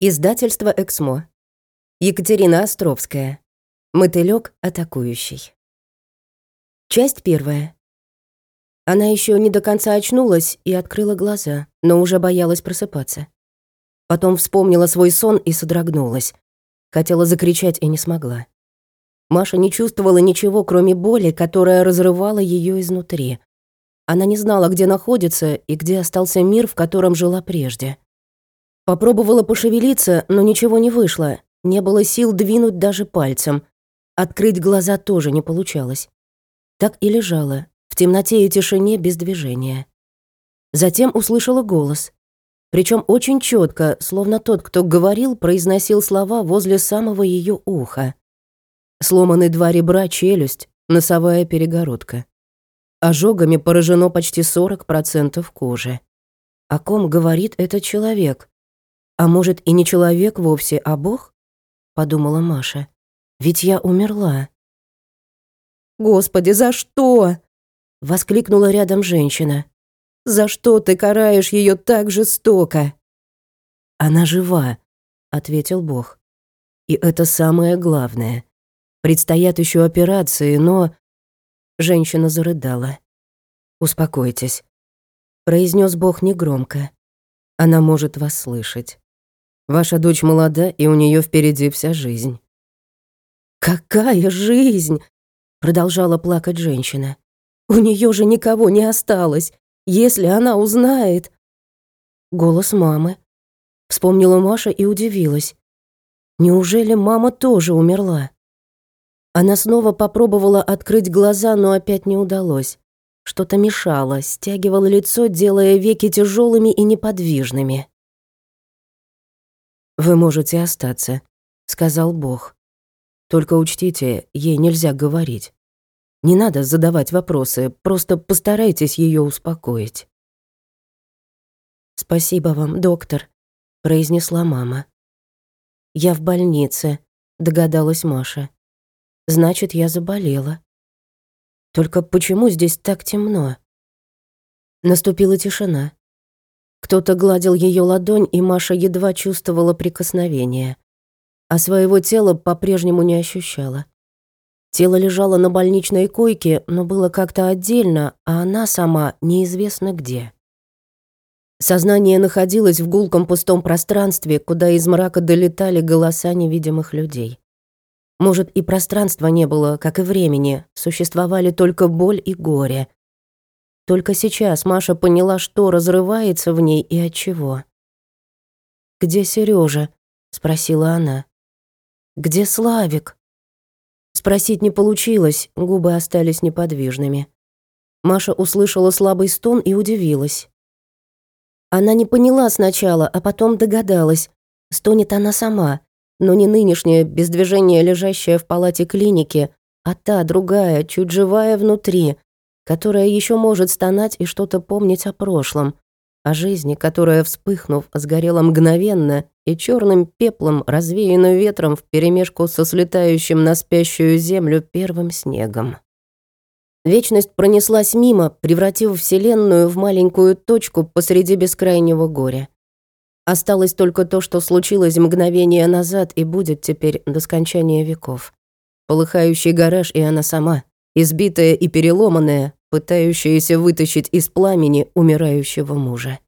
Издательство «Эксмо». Екатерина Островская. Мотылёк атакующий. Часть первая. Она еще не до конца очнулась и открыла глаза, но уже боялась просыпаться. Потом вспомнила свой сон и содрогнулась. Хотела закричать и не смогла. Маша не чувствовала ничего, кроме боли, которая разрывала ее изнутри. Она не знала, где находится и где остался мир, в котором жила прежде. Попробовала пошевелиться, но ничего не вышло. Не было сил двинуть даже пальцем. Открыть глаза тоже не получалось. Так и лежала, в темноте и тишине без движения. Затем услышала голос. Причем очень четко, словно тот, кто говорил, произносил слова возле самого ее уха. Сломаны два ребра, челюсть, носовая перегородка. Ожогами поражено почти 40% кожи. О ком говорит этот человек? «А может, и не человек вовсе, а Бог?» — подумала Маша. «Ведь я умерла». «Господи, за что?» — воскликнула рядом женщина. «За что ты караешь ее так жестоко?» «Она жива», — ответил Бог. «И это самое главное. Предстоят еще операции, но...» Женщина зарыдала. «Успокойтесь», — произнес Бог негромко. «Она может вас слышать. Ваша дочь молода, и у нее впереди вся жизнь». «Какая жизнь?» — продолжала плакать женщина. «У нее же никого не осталось. Если она узнает...» Голос мамы. Вспомнила Маша и удивилась. Неужели мама тоже умерла? Она снова попробовала открыть глаза, но опять не удалось. Что-то мешало, стягивало лицо, делая веки тяжелыми и неподвижными. «Вы можете остаться», — сказал Бог. «Только учтите, ей нельзя говорить. Не надо задавать вопросы, просто постарайтесь ее успокоить». «Спасибо вам, доктор», — произнесла мама. «Я в больнице», — догадалась Маша. «Значит, я заболела». «Только почему здесь так темно?» Наступила тишина. Кто-то гладил ее ладонь, и Маша едва чувствовала прикосновение. А своего тела по-прежнему не ощущала. Тело лежало на больничной койке, но было как-то отдельно, а она сама неизвестно где. Сознание находилось в гулком пустом пространстве, куда из мрака долетали голоса невидимых людей. Может, и пространства не было, как и времени, существовали только боль и горе, только сейчас Маша поняла, что разрывается в ней и от чего. «Где Сережа? спросила она. «Где Славик?» Спросить не получилось, губы остались неподвижными. Маша услышала слабый стон и удивилась. Она не поняла сначала, а потом догадалась. Стонет она сама, но не нынешняя, без движения лежащая в палате клиники, а та, другая, чуть живая внутри, которая еще может стонать и что-то помнить о прошлом, о жизни, которая, вспыхнув, сгорела мгновенно и черным пеплом, развеяна ветром вперемешку со слетающим на спящую землю первым снегом. Вечность пронеслась мимо, превратив Вселенную в маленькую точку посреди бескрайнего горя. Осталось только то, что случилось мгновение назад и будет теперь до скончания веков. Полыхающий гараж и она сама, избитая и переломанная, пытающаяся вытащить из пламени умирающего мужа.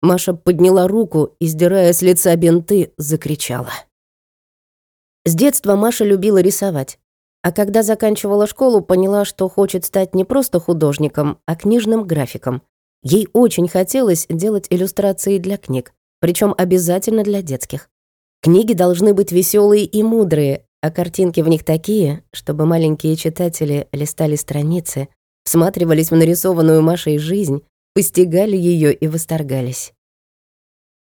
Маша подняла руку и, сдирая с лица бинты, закричала. С детства Маша любила рисовать. А когда заканчивала школу, поняла, что хочет стать не просто художником, а книжным графиком. Ей очень хотелось делать иллюстрации для книг, причем обязательно для детских. Книги должны быть веселые и мудрые, а картинки в них такие, чтобы маленькие читатели листали страницы, всматривались в нарисованную Машей жизнь, постигали ее и восторгались.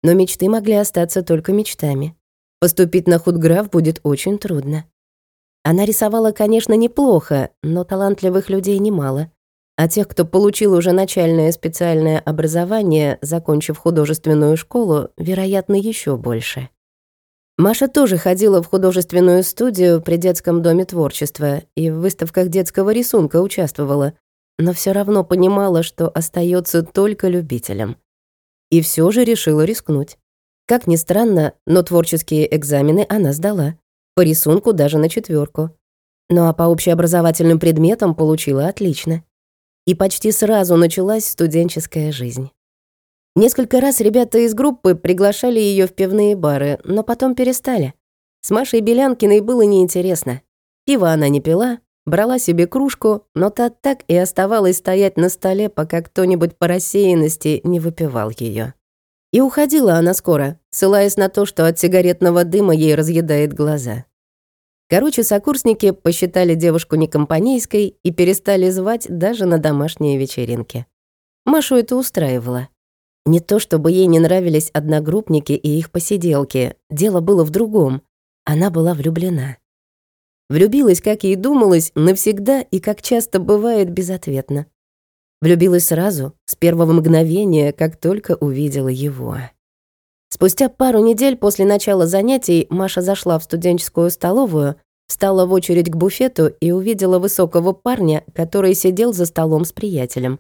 Но мечты могли остаться только мечтами. Поступить на худграф будет очень трудно. Она рисовала, конечно, неплохо, но талантливых людей немало. А тех, кто получил уже начальное специальное образование, закончив художественную школу, вероятно, еще больше. Маша тоже ходила в художественную студию при детском доме творчества и в выставках детского рисунка участвовала, но все равно понимала, что остается только любителем. И все же решила рискнуть. Как ни странно, но творческие экзамены она сдала. По рисунку даже на четверку. Ну а по общеобразовательным предметам получила отлично. И почти сразу началась студенческая жизнь. Несколько раз ребята из группы приглашали ее в пивные бары, но потом перестали. С Машей Белянкиной было неинтересно. Пиво она не пила, брала себе кружку, но та так и оставалась стоять на столе, пока кто-нибудь по рассеянности не выпивал ее. И уходила она скоро, ссылаясь на то, что от сигаретного дыма ей разъедает глаза. Короче, сокурсники посчитали девушку некомпанейской и перестали звать даже на домашние вечеринки. Машу это устраивало. Не то чтобы ей не нравились одногруппники и их посиделки, дело было в другом. Она была влюблена. Влюбилась, как ей думалось, навсегда и, как часто бывает, безответно. Влюбилась сразу, с первого мгновения, как только увидела его. Спустя пару недель после начала занятий Маша зашла в студенческую столовую, встала в очередь к буфету и увидела высокого парня, который сидел за столом с приятелем.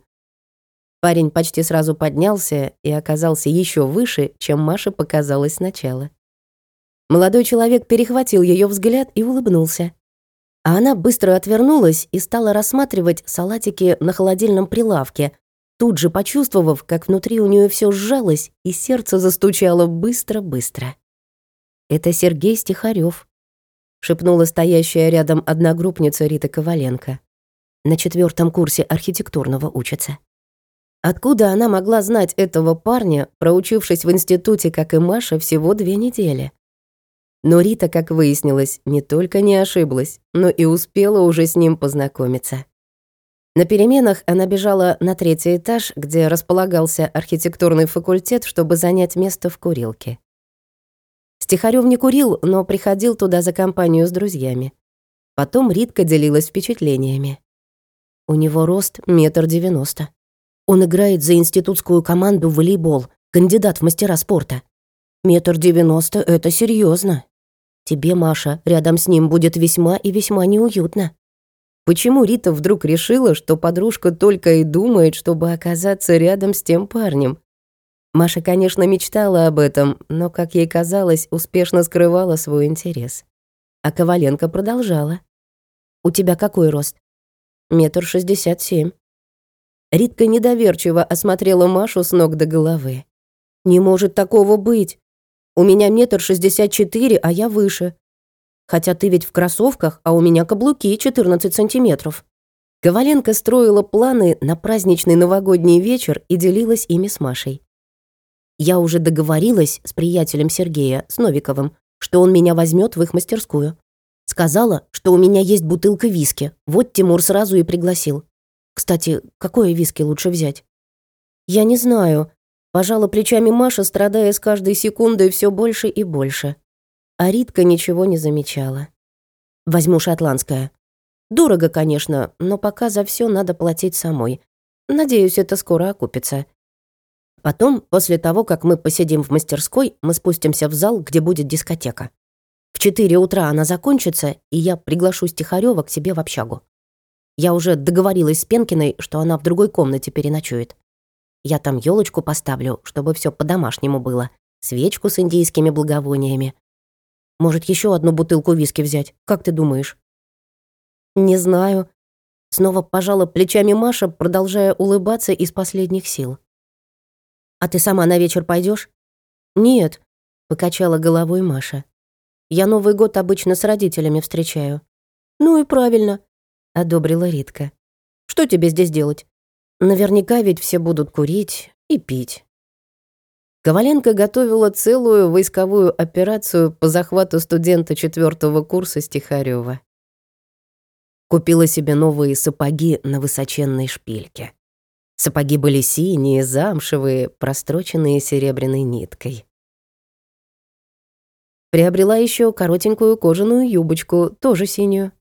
Парень почти сразу поднялся и оказался еще выше, чем Маше показалось сначала. Молодой человек перехватил ее взгляд и улыбнулся. А она быстро отвернулась и стала рассматривать салатики на холодильном прилавке, тут же почувствовав, как внутри у нее все сжалось и сердце застучало быстро-быстро. «Это Сергей Стихарев, шепнула стоящая рядом одногруппница Рита Коваленко. На четвертом курсе архитектурного учится. Откуда она могла знать этого парня, проучившись в институте, как и Маша, всего две недели? Но Рита, как выяснилось, не только не ошиблась, но и успела уже с ним познакомиться. На переменах она бежала на третий этаж, где располагался архитектурный факультет, чтобы занять место в курилке. Стихарёв не курил, но приходил туда за компанию с друзьями. Потом Ритка делилась впечатлениями. У него рост метр девяносто. Он играет за институтскую команду в волейбол, кандидат в мастера спорта. Метр девяносто — это серьезно. Тебе, Маша, рядом с ним будет весьма и весьма неуютно. Почему Рита вдруг решила, что подружка только и думает, чтобы оказаться рядом с тем парнем? Маша, конечно, мечтала об этом, но, как ей казалось, успешно скрывала свой интерес. А Коваленко продолжала. «У тебя какой рост?» «Метр шестьдесят семь». Ритка недоверчиво осмотрела Машу с ног до головы. «Не может такого быть. У меня метр шестьдесят четыре, а я выше. Хотя ты ведь в кроссовках, а у меня каблуки 14 сантиметров». Коваленко строила планы на праздничный новогодний вечер и делилась ими с Машей. Я уже договорилась с приятелем Сергея, с Новиковым, что он меня возьмет в их мастерскую. Сказала, что у меня есть бутылка виски. Вот Тимур сразу и пригласил. Кстати, какое виски лучше взять? Я не знаю. Пожала плечами Маша, страдая с каждой секундой все больше и больше. А Ритка ничего не замечала. Возьму шотландское. Дорого, конечно, но пока за все надо платить самой. Надеюсь, это скоро окупится. Потом, после того, как мы посидим в мастерской, мы спустимся в зал, где будет дискотека. В четыре утра она закончится, и я приглашу Стихарёва к себе в общагу. Я уже договорилась с Пенкиной, что она в другой комнате переночует. Я там елочку поставлю, чтобы все по-домашнему было. Свечку с индийскими благовониями. Может, еще одну бутылку виски взять? Как ты думаешь? Не знаю. Снова пожала плечами Маша, продолжая улыбаться из последних сил. А ты сама на вечер пойдешь? Нет, покачала головой Маша. Я Новый год обычно с родителями встречаю. Ну и правильно, одобрила Ритка. Что тебе здесь делать? Наверняка ведь все будут курить и пить. Коваленко готовила целую войсковую операцию по захвату студента четвертого курса Стихарёва. Купила себе новые сапоги на высоченной шпильке. Сапоги были синие, замшевые, простроченные серебряной ниткой. Приобрела еще коротенькую кожаную юбочку, тоже синюю.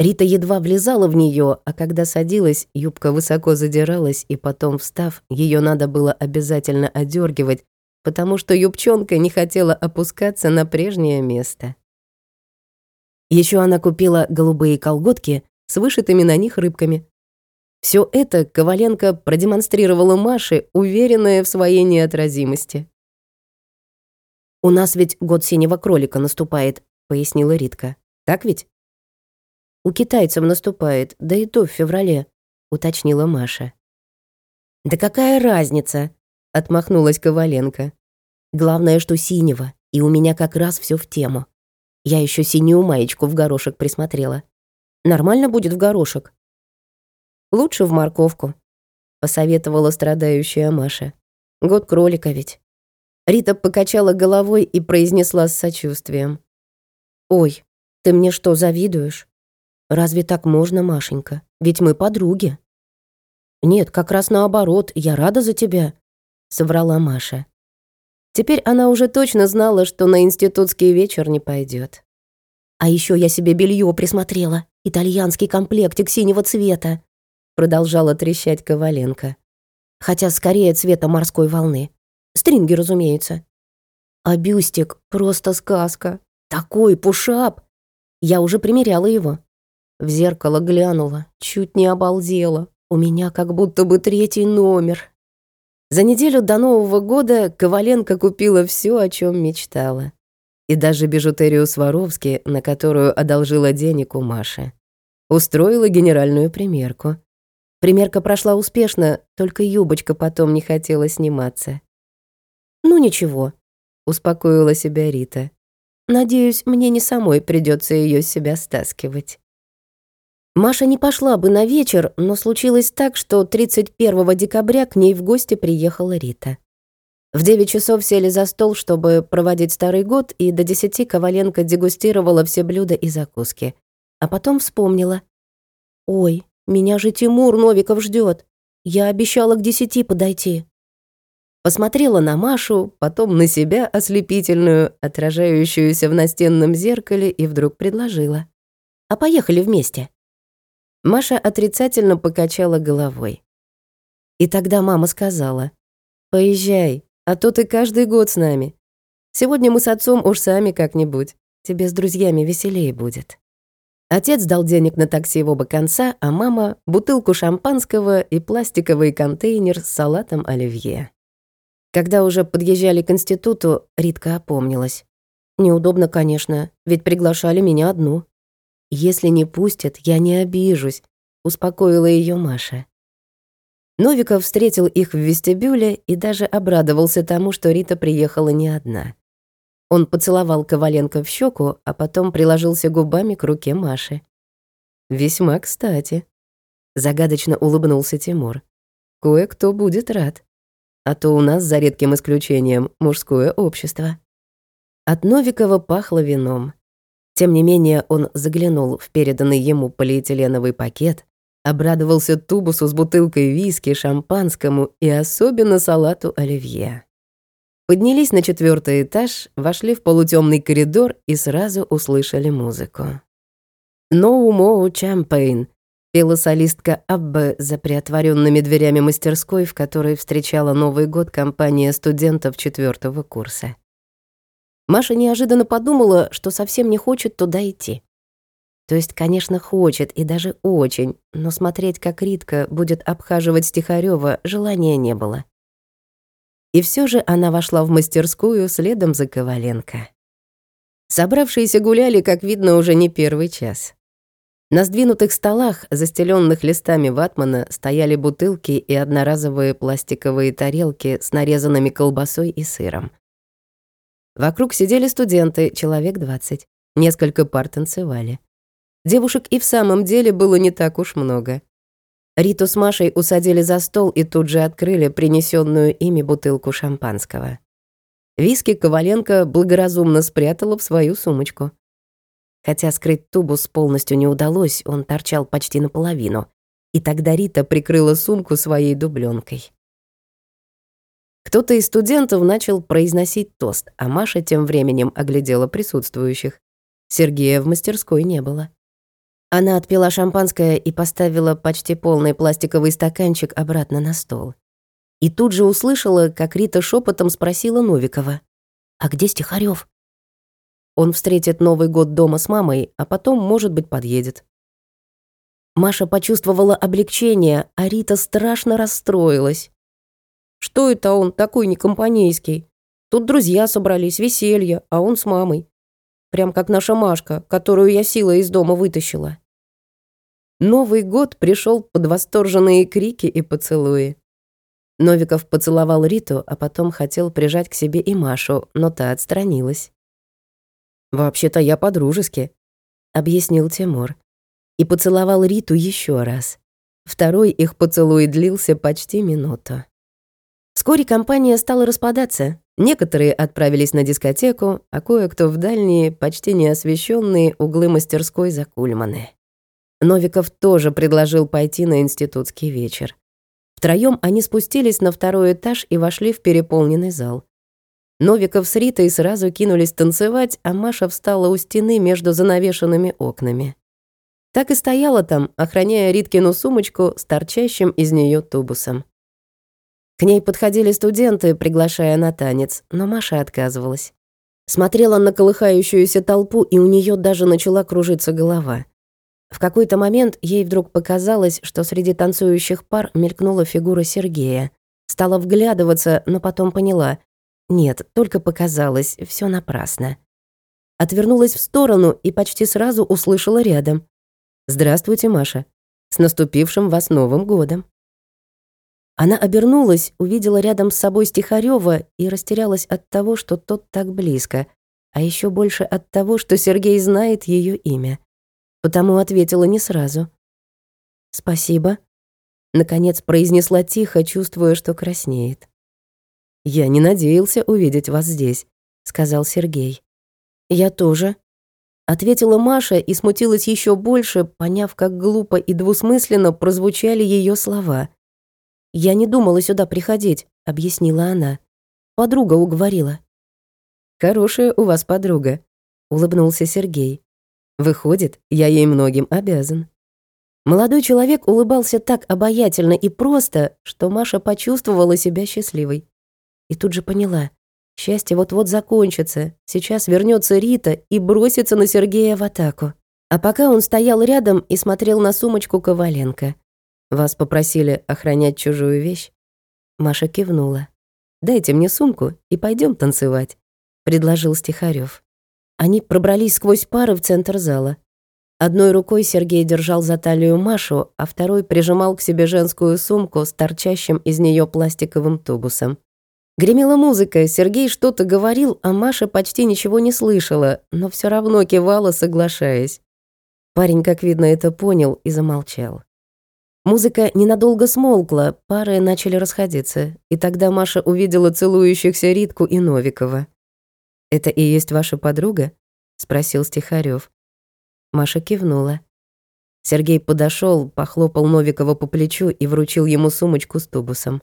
Рита едва влезала в нее, а когда садилась, юбка высоко задиралась, и потом, встав, ее надо было обязательно одергивать, потому что юбчонка не хотела опускаться на прежнее место. Еще она купила голубые колготки с вышитыми на них рыбками. Все это Коваленко продемонстрировала Маше, уверенная в своей неотразимости. «У нас ведь год синего кролика наступает», — пояснила Ритка. «Так ведь?» «У китайцев наступает, да и то в феврале», — уточнила Маша. «Да какая разница?» — отмахнулась Коваленко. «Главное, что синего, и у меня как раз все в тему. Я еще синюю маечку в горошек присмотрела. Нормально будет в горошек?» «Лучше в морковку», — посоветовала страдающая Маша. «Год кролика ведь». Рита покачала головой и произнесла с сочувствием. «Ой, ты мне что, завидуешь? Разве так можно, Машенька? Ведь мы подруги». «Нет, как раз наоборот, я рада за тебя», — соврала Маша. Теперь она уже точно знала, что на институтский вечер не пойдет. «А еще я себе белье присмотрела, итальянский комплектик синего цвета», продолжала трещать Коваленко. «Хотя скорее цвета морской волны. Стринги, разумеется. А бюстик — просто сказка. Такой пушап. Я уже примеряла его. В зеркало глянула, чуть не обалдела. У меня как будто бы третий номер. За неделю до Нового года Коваленко купила все, о чем мечтала. И даже бижутерию Сваровски, на которую одолжила денег у Маши. Устроила генеральную примерку. Примерка прошла успешно, только юбочка потом не хотела сниматься. «Ну ничего», — успокоила себя Рита. «Надеюсь, мне не самой придется ее с себя стаскивать». Маша не пошла бы на вечер, но случилось так, что 31 декабря к ней в гости приехала Рита. В 9 часов сели за стол, чтобы проводить Старый год, и до 10 Коваленко дегустировала все блюда и закуски. А потом вспомнила. «Ой, меня же Тимур Новиков ждет. Я обещала к 10 подойти». Посмотрела на Машу, потом на себя ослепительную, отражающуюся в настенном зеркале, и вдруг предложила. «А поехали вместе». Маша отрицательно покачала головой. И тогда мама сказала, «Поезжай, а то ты каждый год с нами. Сегодня мы с отцом уж сами как-нибудь. Тебе с друзьями веселее будет». Отец дал денег на такси в оба конца, а мама — бутылку шампанского и пластиковый контейнер с салатом оливье. Когда уже подъезжали к институту, Ритка опомнилась. Неудобно, конечно, ведь приглашали меня одну. Если не пустят, я не обижусь, успокоила ее Маша. Новиков встретил их в вестибюле и даже обрадовался тому, что Рита приехала не одна. Он поцеловал Коваленко в щеку, а потом приложился губами к руке Маши. «Весьма кстати», — загадочно улыбнулся Тимур. «Кое-кто будет рад» а то у нас, за редким исключением, мужское общество. От Новикова пахло вином. Тем не менее, он заглянул в переданный ему полиэтиленовый пакет, обрадовался тубусу с бутылкой виски, шампанскому и особенно салату оливье. Поднялись на четвертый этаж, вошли в полутемный коридор и сразу услышали музыку. «No more champagne», Пела солистка Аббе за приотворенными дверями мастерской, в которой встречала Новый год компания студентов четвертого курса. Маша неожиданно подумала, что совсем не хочет туда идти. То есть, конечно, хочет, и даже очень, но смотреть, как Ритка будет обхаживать Стихарёва, желания не было. И все же она вошла в мастерскую следом за Коваленко. Собравшиеся гуляли, как видно, уже не первый час. На сдвинутых столах, застеленных листами ватмана, стояли бутылки и одноразовые пластиковые тарелки с нарезанными колбасой и сыром. Вокруг сидели студенты, человек двадцать. Несколько пар танцевали. Девушек и в самом деле было не так уж много. Риту с Машей усадили за стол и тут же открыли принесенную ими бутылку шампанского. Виски Коваленко благоразумно спрятала в свою сумочку. Хотя скрыть тубус полностью не удалось, он торчал почти наполовину. И тогда Рита прикрыла сумку своей дубленкой. Кто-то из студентов начал произносить тост, а Маша тем временем оглядела присутствующих. Сергея в мастерской не было. Она отпила шампанское и поставила почти полный пластиковый стаканчик обратно на стол. И тут же услышала, как Рита шепотом спросила Новикова. «А где Стихарёв?» Он встретит Новый год дома с мамой, а потом, может быть, подъедет. Маша почувствовала облегчение, а Рита страшно расстроилась. Что это он такой некомпанейский? Тут друзья собрались, веселье, а он с мамой. Прям как наша Машка, которую я силой из дома вытащила. Новый год пришел под восторженные крики и поцелуи. Новиков поцеловал Риту, а потом хотел прижать к себе и Машу, но та отстранилась. «Вообще-то я по-дружески», — объяснил Тимур. И поцеловал Риту еще раз. Второй их поцелуй длился почти минуту. Вскоре компания стала распадаться. Некоторые отправились на дискотеку, а кое-кто в дальние, почти неосвещенные углы мастерской за Кульманы. Новиков тоже предложил пойти на институтский вечер. Втроем они спустились на второй этаж и вошли в переполненный зал. Новиков с Ритой сразу кинулись танцевать, а Маша встала у стены между занавешенными окнами. Так и стояла там, охраняя Риткину сумочку с торчащим из нее тубусом. К ней подходили студенты, приглашая на танец, но Маша отказывалась. Смотрела на колыхающуюся толпу, и у нее даже начала кружиться голова. В какой-то момент ей вдруг показалось, что среди танцующих пар мелькнула фигура Сергея. Стала вглядываться, но потом поняла. Нет, только показалось, все напрасно. Отвернулась в сторону и почти сразу услышала рядом. «Здравствуйте, Маша. С наступившим вас Новым годом». Она обернулась, увидела рядом с собой Стихарёва и растерялась от того, что тот так близко, а еще больше от того, что Сергей знает ее имя потому ответила не сразу. «Спасибо», — наконец произнесла тихо, чувствуя, что краснеет. «Я не надеялся увидеть вас здесь», — сказал Сергей. «Я тоже», — ответила Маша и смутилась еще больше, поняв, как глупо и двусмысленно прозвучали ее слова. «Я не думала сюда приходить», — объяснила она. Подруга уговорила. «Хорошая у вас подруга», — улыбнулся Сергей. Выходит, я ей многим обязан. Молодой человек улыбался так обаятельно и просто, что Маша почувствовала себя счастливой. И тут же поняла, счастье вот-вот закончится, сейчас вернется Рита и бросится на Сергея в атаку. А пока он стоял рядом и смотрел на сумочку Коваленко. «Вас попросили охранять чужую вещь?» Маша кивнула. «Дайте мне сумку и пойдем танцевать», — предложил Стихарев. Они пробрались сквозь пары в центр зала. Одной рукой Сергей держал за талию Машу, а второй прижимал к себе женскую сумку с торчащим из нее пластиковым тубусом. Гремела музыка, Сергей что-то говорил, а Маша почти ничего не слышала, но все равно кивала, соглашаясь. Парень, как видно, это понял и замолчал. Музыка ненадолго смолкла, пары начали расходиться, и тогда Маша увидела целующихся Ритку и Новикова. «Это и есть ваша подруга?» — спросил Стихарев. Маша кивнула. Сергей подошел, похлопал Новикова по плечу и вручил ему сумочку с тубусом.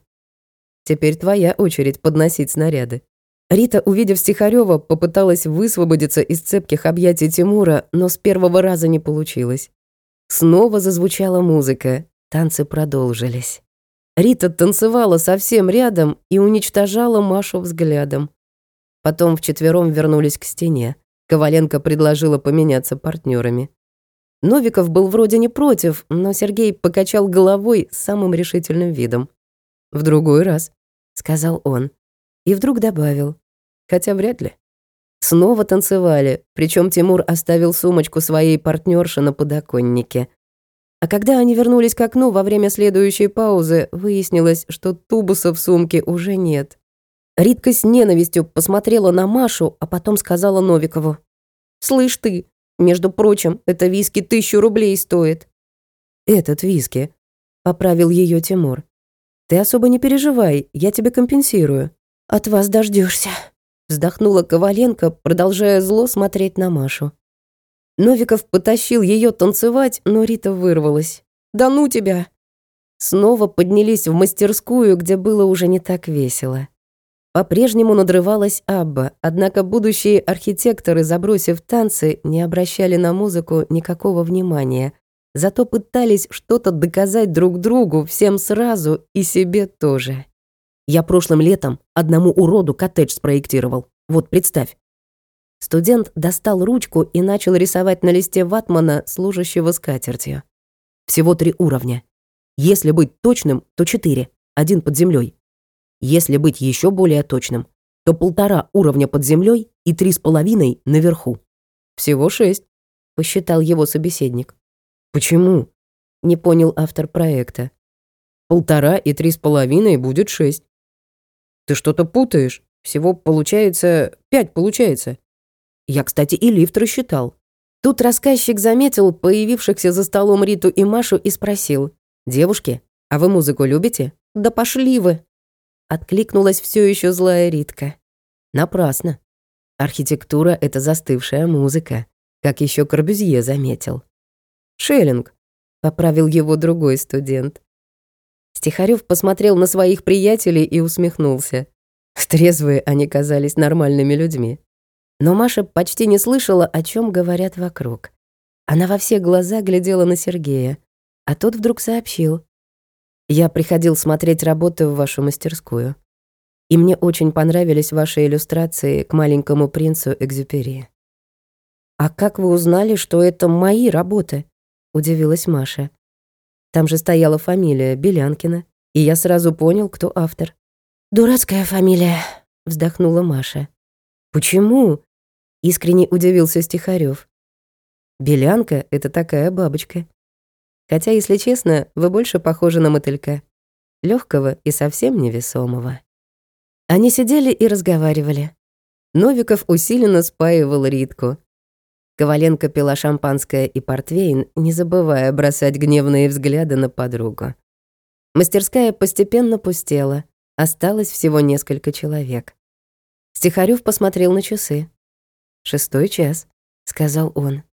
«Теперь твоя очередь подносить снаряды». Рита, увидев Стихарёва, попыталась высвободиться из цепких объятий Тимура, но с первого раза не получилось. Снова зазвучала музыка, танцы продолжились. Рита танцевала совсем рядом и уничтожала Машу взглядом. Потом вчетвером вернулись к стене. Коваленко предложила поменяться партнерами. Новиков был вроде не против, но Сергей покачал головой самым решительным видом. «В другой раз», — сказал он. И вдруг добавил. «Хотя вряд ли». Снова танцевали, причем Тимур оставил сумочку своей партнерши на подоконнике. А когда они вернулись к окну во время следующей паузы, выяснилось, что тубуса в сумке уже нет. Ритка с ненавистью посмотрела на Машу, а потом сказала Новикову. «Слышь ты, между прочим, это виски тысячу рублей стоит». «Этот виски», — поправил ее Тимур. «Ты особо не переживай, я тебе компенсирую». «От вас дождешься, вздохнула Коваленко, продолжая зло смотреть на Машу. Новиков потащил ее танцевать, но Рита вырвалась. «Да ну тебя!» Снова поднялись в мастерскую, где было уже не так весело. По-прежнему надрывалась Абба, однако будущие архитекторы, забросив танцы, не обращали на музыку никакого внимания, зато пытались что-то доказать друг другу, всем сразу и себе тоже. Я прошлым летом одному уроду коттедж спроектировал. Вот представь. Студент достал ручку и начал рисовать на листе ватмана, служащего скатертью. Всего три уровня. Если быть точным, то четыре. Один под землей. Если быть еще более точным, то полтора уровня под землей и три с половиной наверху. Всего шесть, посчитал его собеседник. Почему? Не понял автор проекта. Полтора и три с половиной будет шесть. Ты что-то путаешь. Всего получается... Пять получается. Я, кстати, и лифт рассчитал. Тут рассказчик заметил появившихся за столом Риту и Машу и спросил. «Девушки, а вы музыку любите?» «Да пошли вы!» Откликнулась все еще злая Ритка. Напрасно. Архитектура — это застывшая музыка, как еще Корбюзье заметил. «Шеллинг», — поправил его другой студент. Стихарев посмотрел на своих приятелей и усмехнулся. Трезвые они казались нормальными людьми. Но Маша почти не слышала, о чем говорят вокруг. Она во все глаза глядела на Сергея, а тот вдруг сообщил. «Я приходил смотреть работы в вашу мастерскую, и мне очень понравились ваши иллюстрации к маленькому принцу Экзюпери». «А как вы узнали, что это мои работы?» — удивилась Маша. Там же стояла фамилия Белянкина, и я сразу понял, кто автор. «Дурацкая фамилия», — вздохнула Маша. «Почему?» — искренне удивился Стихарев. «Белянка — это такая бабочка. Хотя, если честно, вы больше похожи на мотылька. легкого и совсем невесомого». Они сидели и разговаривали. Новиков усиленно спаивал Ритку, Коваленко пила шампанское и портвейн, не забывая бросать гневные взгляды на подругу. Мастерская постепенно пустела. Осталось всего несколько человек. Стихарев посмотрел на часы. «Шестой час», — сказал он.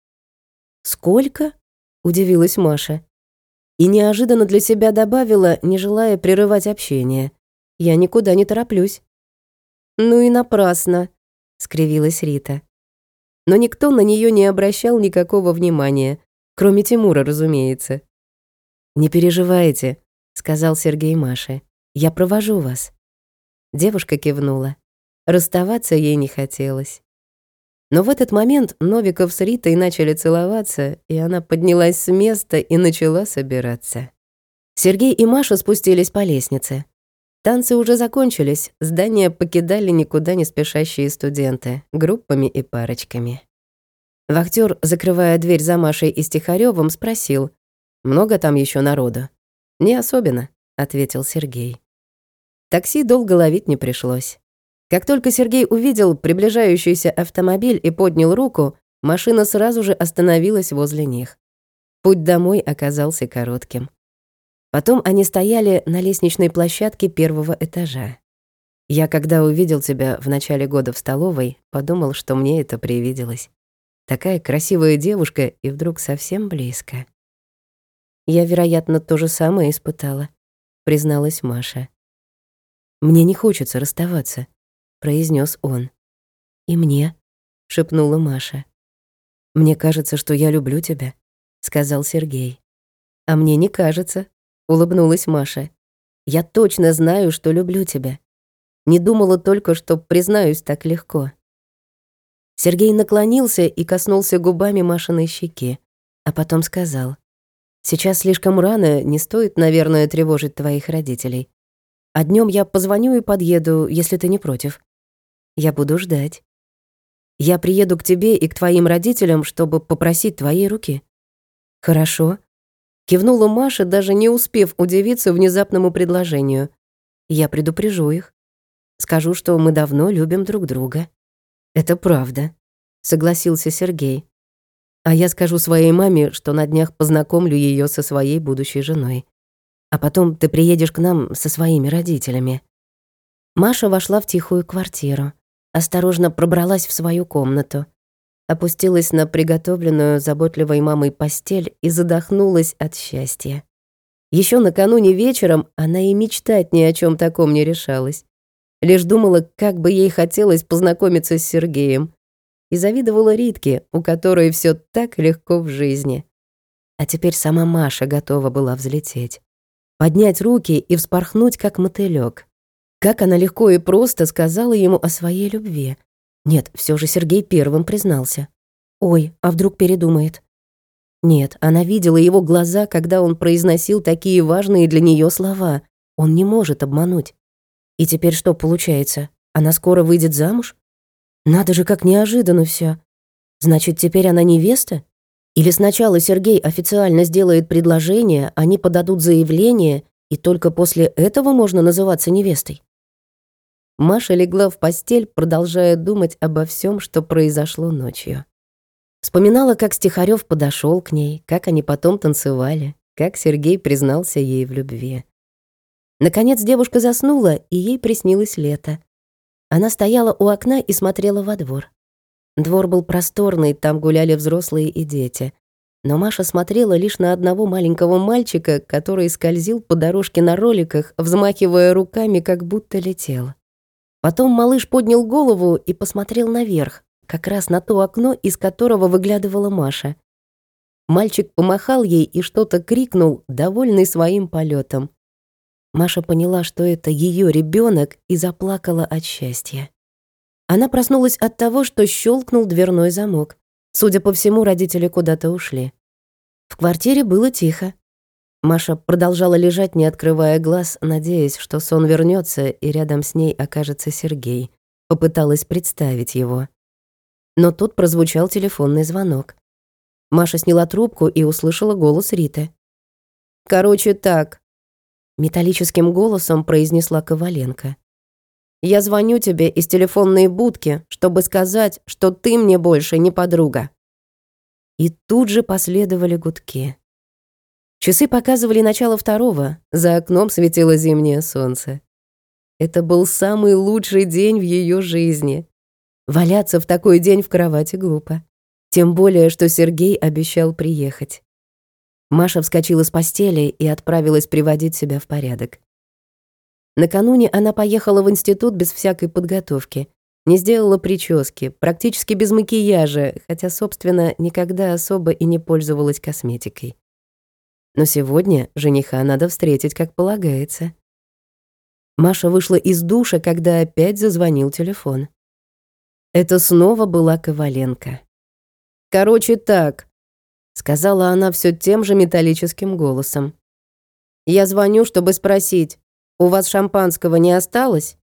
«Сколько?» — удивилась Маша. И неожиданно для себя добавила, не желая прерывать общение. «Я никуда не тороплюсь». «Ну и напрасно», — скривилась Рита но никто на нее не обращал никакого внимания, кроме Тимура, разумеется. «Не переживайте», — сказал Сергей Маше. «Я провожу вас». Девушка кивнула. Расставаться ей не хотелось. Но в этот момент Новиков с Ритой начали целоваться, и она поднялась с места и начала собираться. Сергей и Маша спустились по лестнице. Танцы уже закончились, здание покидали никуда не спешащие студенты, группами и парочками. Вахтер, закрывая дверь за Машей и Стихарёвым, спросил, «Много там еще народу?» «Не особенно», — ответил Сергей. Такси долго ловить не пришлось. Как только Сергей увидел приближающийся автомобиль и поднял руку, машина сразу же остановилась возле них. Путь домой оказался коротким. Потом они стояли на лестничной площадке первого этажа. Я, когда увидел тебя в начале года в столовой, подумал, что мне это привиделось. Такая красивая девушка и вдруг совсем близко. Я, вероятно, то же самое испытала, призналась Маша. Мне не хочется расставаться, произнес он. И мне, шепнула Маша. Мне кажется, что я люблю тебя, сказал Сергей. А мне не кажется, улыбнулась Маша. Я точно знаю, что люблю тебя. Не думала только, что признаюсь так легко. Сергей наклонился и коснулся губами Машиной щеки, а потом сказал: "Сейчас слишком рано, не стоит, наверное, тревожить твоих родителей. А днем я позвоню и подъеду, если ты не против. Я буду ждать. Я приеду к тебе и к твоим родителям, чтобы попросить твоей руки. Хорошо? Кивнула Маша, даже не успев удивиться внезапному предложению. Я предупрежу их. Скажу, что мы давно любим друг друга. Это правда, согласился Сергей. А я скажу своей маме, что на днях познакомлю ее со своей будущей женой. А потом ты приедешь к нам со своими родителями. Маша вошла в тихую квартиру, осторожно пробралась в свою комнату опустилась на приготовленную заботливой мамой постель и задохнулась от счастья. Еще накануне вечером она и мечтать ни о чем таком не решалась. Лишь думала, как бы ей хотелось познакомиться с Сергеем. И завидовала Ритке, у которой все так легко в жизни. А теперь сама Маша готова была взлететь. Поднять руки и вспорхнуть, как мотылёк. Как она легко и просто сказала ему о своей любви, нет, все же Сергей первым признался. Ой, а вдруг передумает? Нет, она видела его глаза, когда он произносил такие важные для нее слова. Он не может обмануть. И теперь что получается? Она скоро выйдет замуж? Надо же, как неожиданно все. Значит, теперь она невеста? Или сначала Сергей официально сделает предложение, они подадут заявление, и только после этого можно называться невестой? Маша легла в постель, продолжая думать обо всем, что произошло ночью. Вспоминала, как Стихарев подошел к ней, как они потом танцевали, как Сергей признался ей в любви. Наконец девушка заснула, и ей приснилось лето. Она стояла у окна и смотрела во двор. Двор был просторный, там гуляли взрослые и дети. Но Маша смотрела лишь на одного маленького мальчика, который скользил по дорожке на роликах, взмахивая руками, как будто летел. Потом малыш поднял голову и посмотрел наверх, как раз на то окно, из которого выглядывала Маша. Мальчик помахал ей и что-то крикнул, довольный своим полетом. Маша поняла, что это ее ребенок, и заплакала от счастья. Она проснулась от того, что щелкнул дверной замок. Судя по всему, родители куда-то ушли. В квартире было тихо. Маша продолжала лежать, не открывая глаз, надеясь, что сон вернется и рядом с ней окажется Сергей. Попыталась представить его. Но тут прозвучал телефонный звонок. Маша сняла трубку и услышала голос Риты. «Короче, так», — металлическим голосом произнесла Коваленко. Я звоню тебе из телефонной будки, чтобы сказать, что ты мне больше не подруга». И тут же последовали гудки. Часы показывали начало второго, за окном светило зимнее солнце. Это был самый лучший день в ее жизни. Валяться в такой день в кровати глупо. Тем более, что Сергей обещал приехать. Маша вскочила с постели и отправилась приводить себя в порядок. Накануне она поехала в институт без всякой подготовки. Не сделала прически, практически без макияжа, хотя, собственно, никогда особо и не пользовалась косметикой. Но сегодня жениха надо встретить, как полагается. Маша вышла из душа, когда опять зазвонил телефон. Это снова была Коваленко. «Короче, так», — сказала она все тем же металлическим голосом. «Я звоню, чтобы спросить, у вас шампанского не осталось?»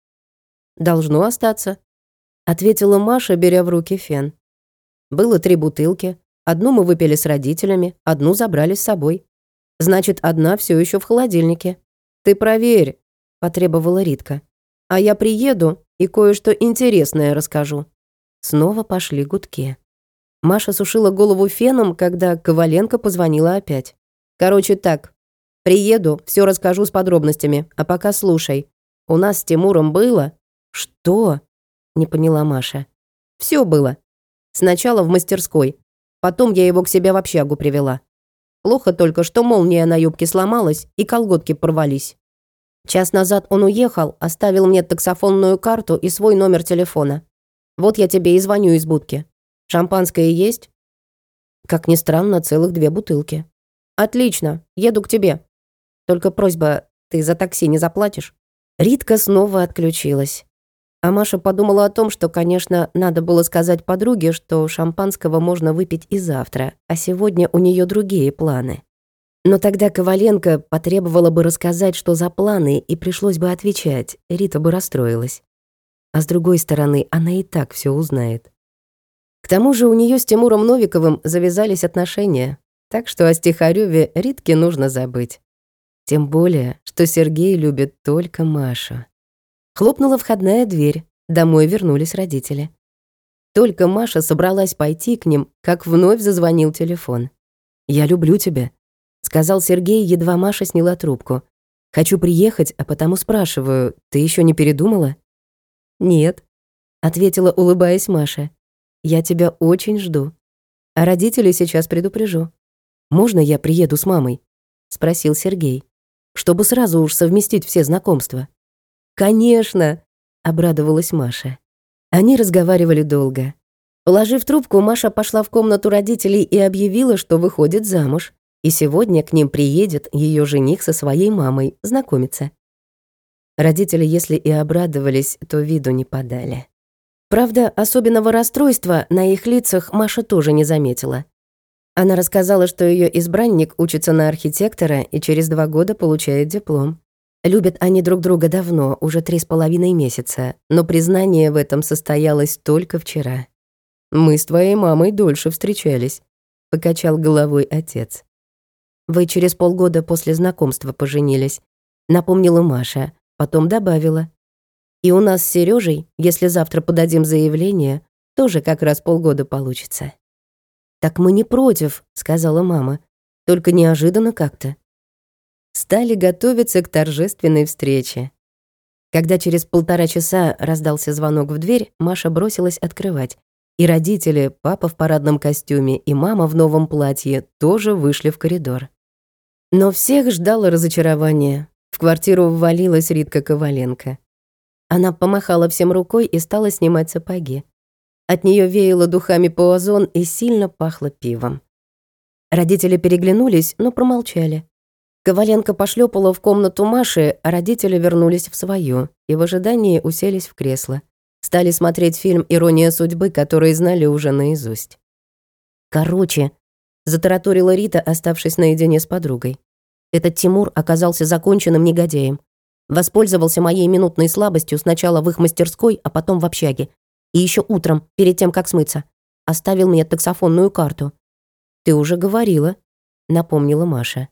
«Должно остаться», — ответила Маша, беря в руки фен. «Было три бутылки. Одну мы выпили с родителями, одну забрали с собой. Значит, одна все еще в холодильнике. Ты проверь», — потребовала Ритка. «А я приеду и кое-что интересное расскажу». Снова пошли гудки. Маша сушила голову феном, когда Коваленко позвонила опять. «Короче так, Приеду, все расскажу с подробностями, а пока слушай. У нас с Тимуром было...» «Что?» — не поняла Маша. Все было. Сначала в мастерской. Потом я его к себе в общагу привела. Плохо только, что молния на юбке сломалась и колготки порвались. Час назад он уехал, оставил мне таксофонную карту и свой номер телефона. Вот я тебе и звоню из будки. Шампанское есть? Как ни странно, целых две бутылки. Отлично, еду к тебе. Только просьба, ты за такси не заплатишь?» Ритка снова отключилась. А Маша подумала о том, что, конечно, надо было сказать подруге, что шампанского можно выпить и завтра, а сегодня у нее другие планы. Но тогда Коваленко потребовала бы рассказать, что за планы, и пришлось бы отвечать, Рита бы расстроилась. А с другой стороны, она и так все узнает. К тому же у нее с Тимуром Новиковым завязались отношения, так что о Стихарёве Ритке нужно забыть. Тем более, что Сергей любит только Машу. Хлопнула входная дверь, домой вернулись родители. Только Маша собралась пойти к ним, как вновь зазвонил телефон. «Я люблю тебя», — сказал Сергей, едва Маша сняла трубку. «Хочу приехать, а потому спрашиваю, ты еще не передумала?» «Нет», — ответила, улыбаясь Маша. «Я тебя очень жду. А родителей сейчас предупрежу. Можно я приеду с мамой?» — спросил Сергей чтобы сразу уж совместить все знакомства. «Конечно!» — обрадовалась Маша. Они разговаривали долго. Положив трубку, Маша пошла в комнату родителей и объявила, что выходит замуж. И сегодня к ним приедет ее жених со своей мамой знакомиться. Родители, если и обрадовались, то виду не подали. Правда, особенного расстройства на их лицах Маша тоже не заметила. Она рассказала, что ее избранник учится на архитектора и через два года получает диплом. Любят они друг друга давно, уже три с половиной месяца, но признание в этом состоялось только вчера. «Мы с твоей мамой дольше встречались», — покачал головой отец. «Вы через полгода после знакомства поженились», — напомнила Маша, потом добавила. «И у нас с Сережей, если завтра подадим заявление, тоже как раз полгода получится». «Так мы не против», — сказала мама. «Только неожиданно как-то стали готовиться к торжественной встрече. Когда через полтора часа раздался звонок в дверь, Маша бросилась открывать. И родители, папа в парадном костюме и мама в новом платье тоже вышли в коридор. Но всех ждало разочарование. В квартиру ввалилась Ритка Коваленко. Она помахала всем рукой и стала снимать сапоги. От нее веяло духами по озон и сильно пахло пивом. Родители переглянулись, но промолчали. Коваленко пошлепала в комнату Маши, а родители вернулись в свою и в ожидании уселись в кресло. Стали смотреть фильм «Ирония судьбы», который знали уже наизусть. «Короче», — затараторила Рита, оставшись наедине с подругой. «Этот Тимур оказался законченным негодяем. Воспользовался моей минутной слабостью сначала в их мастерской, а потом в общаге. И еще утром, перед тем, как смыться. Оставил мне таксофонную карту». «Ты уже говорила», — напомнила Маша.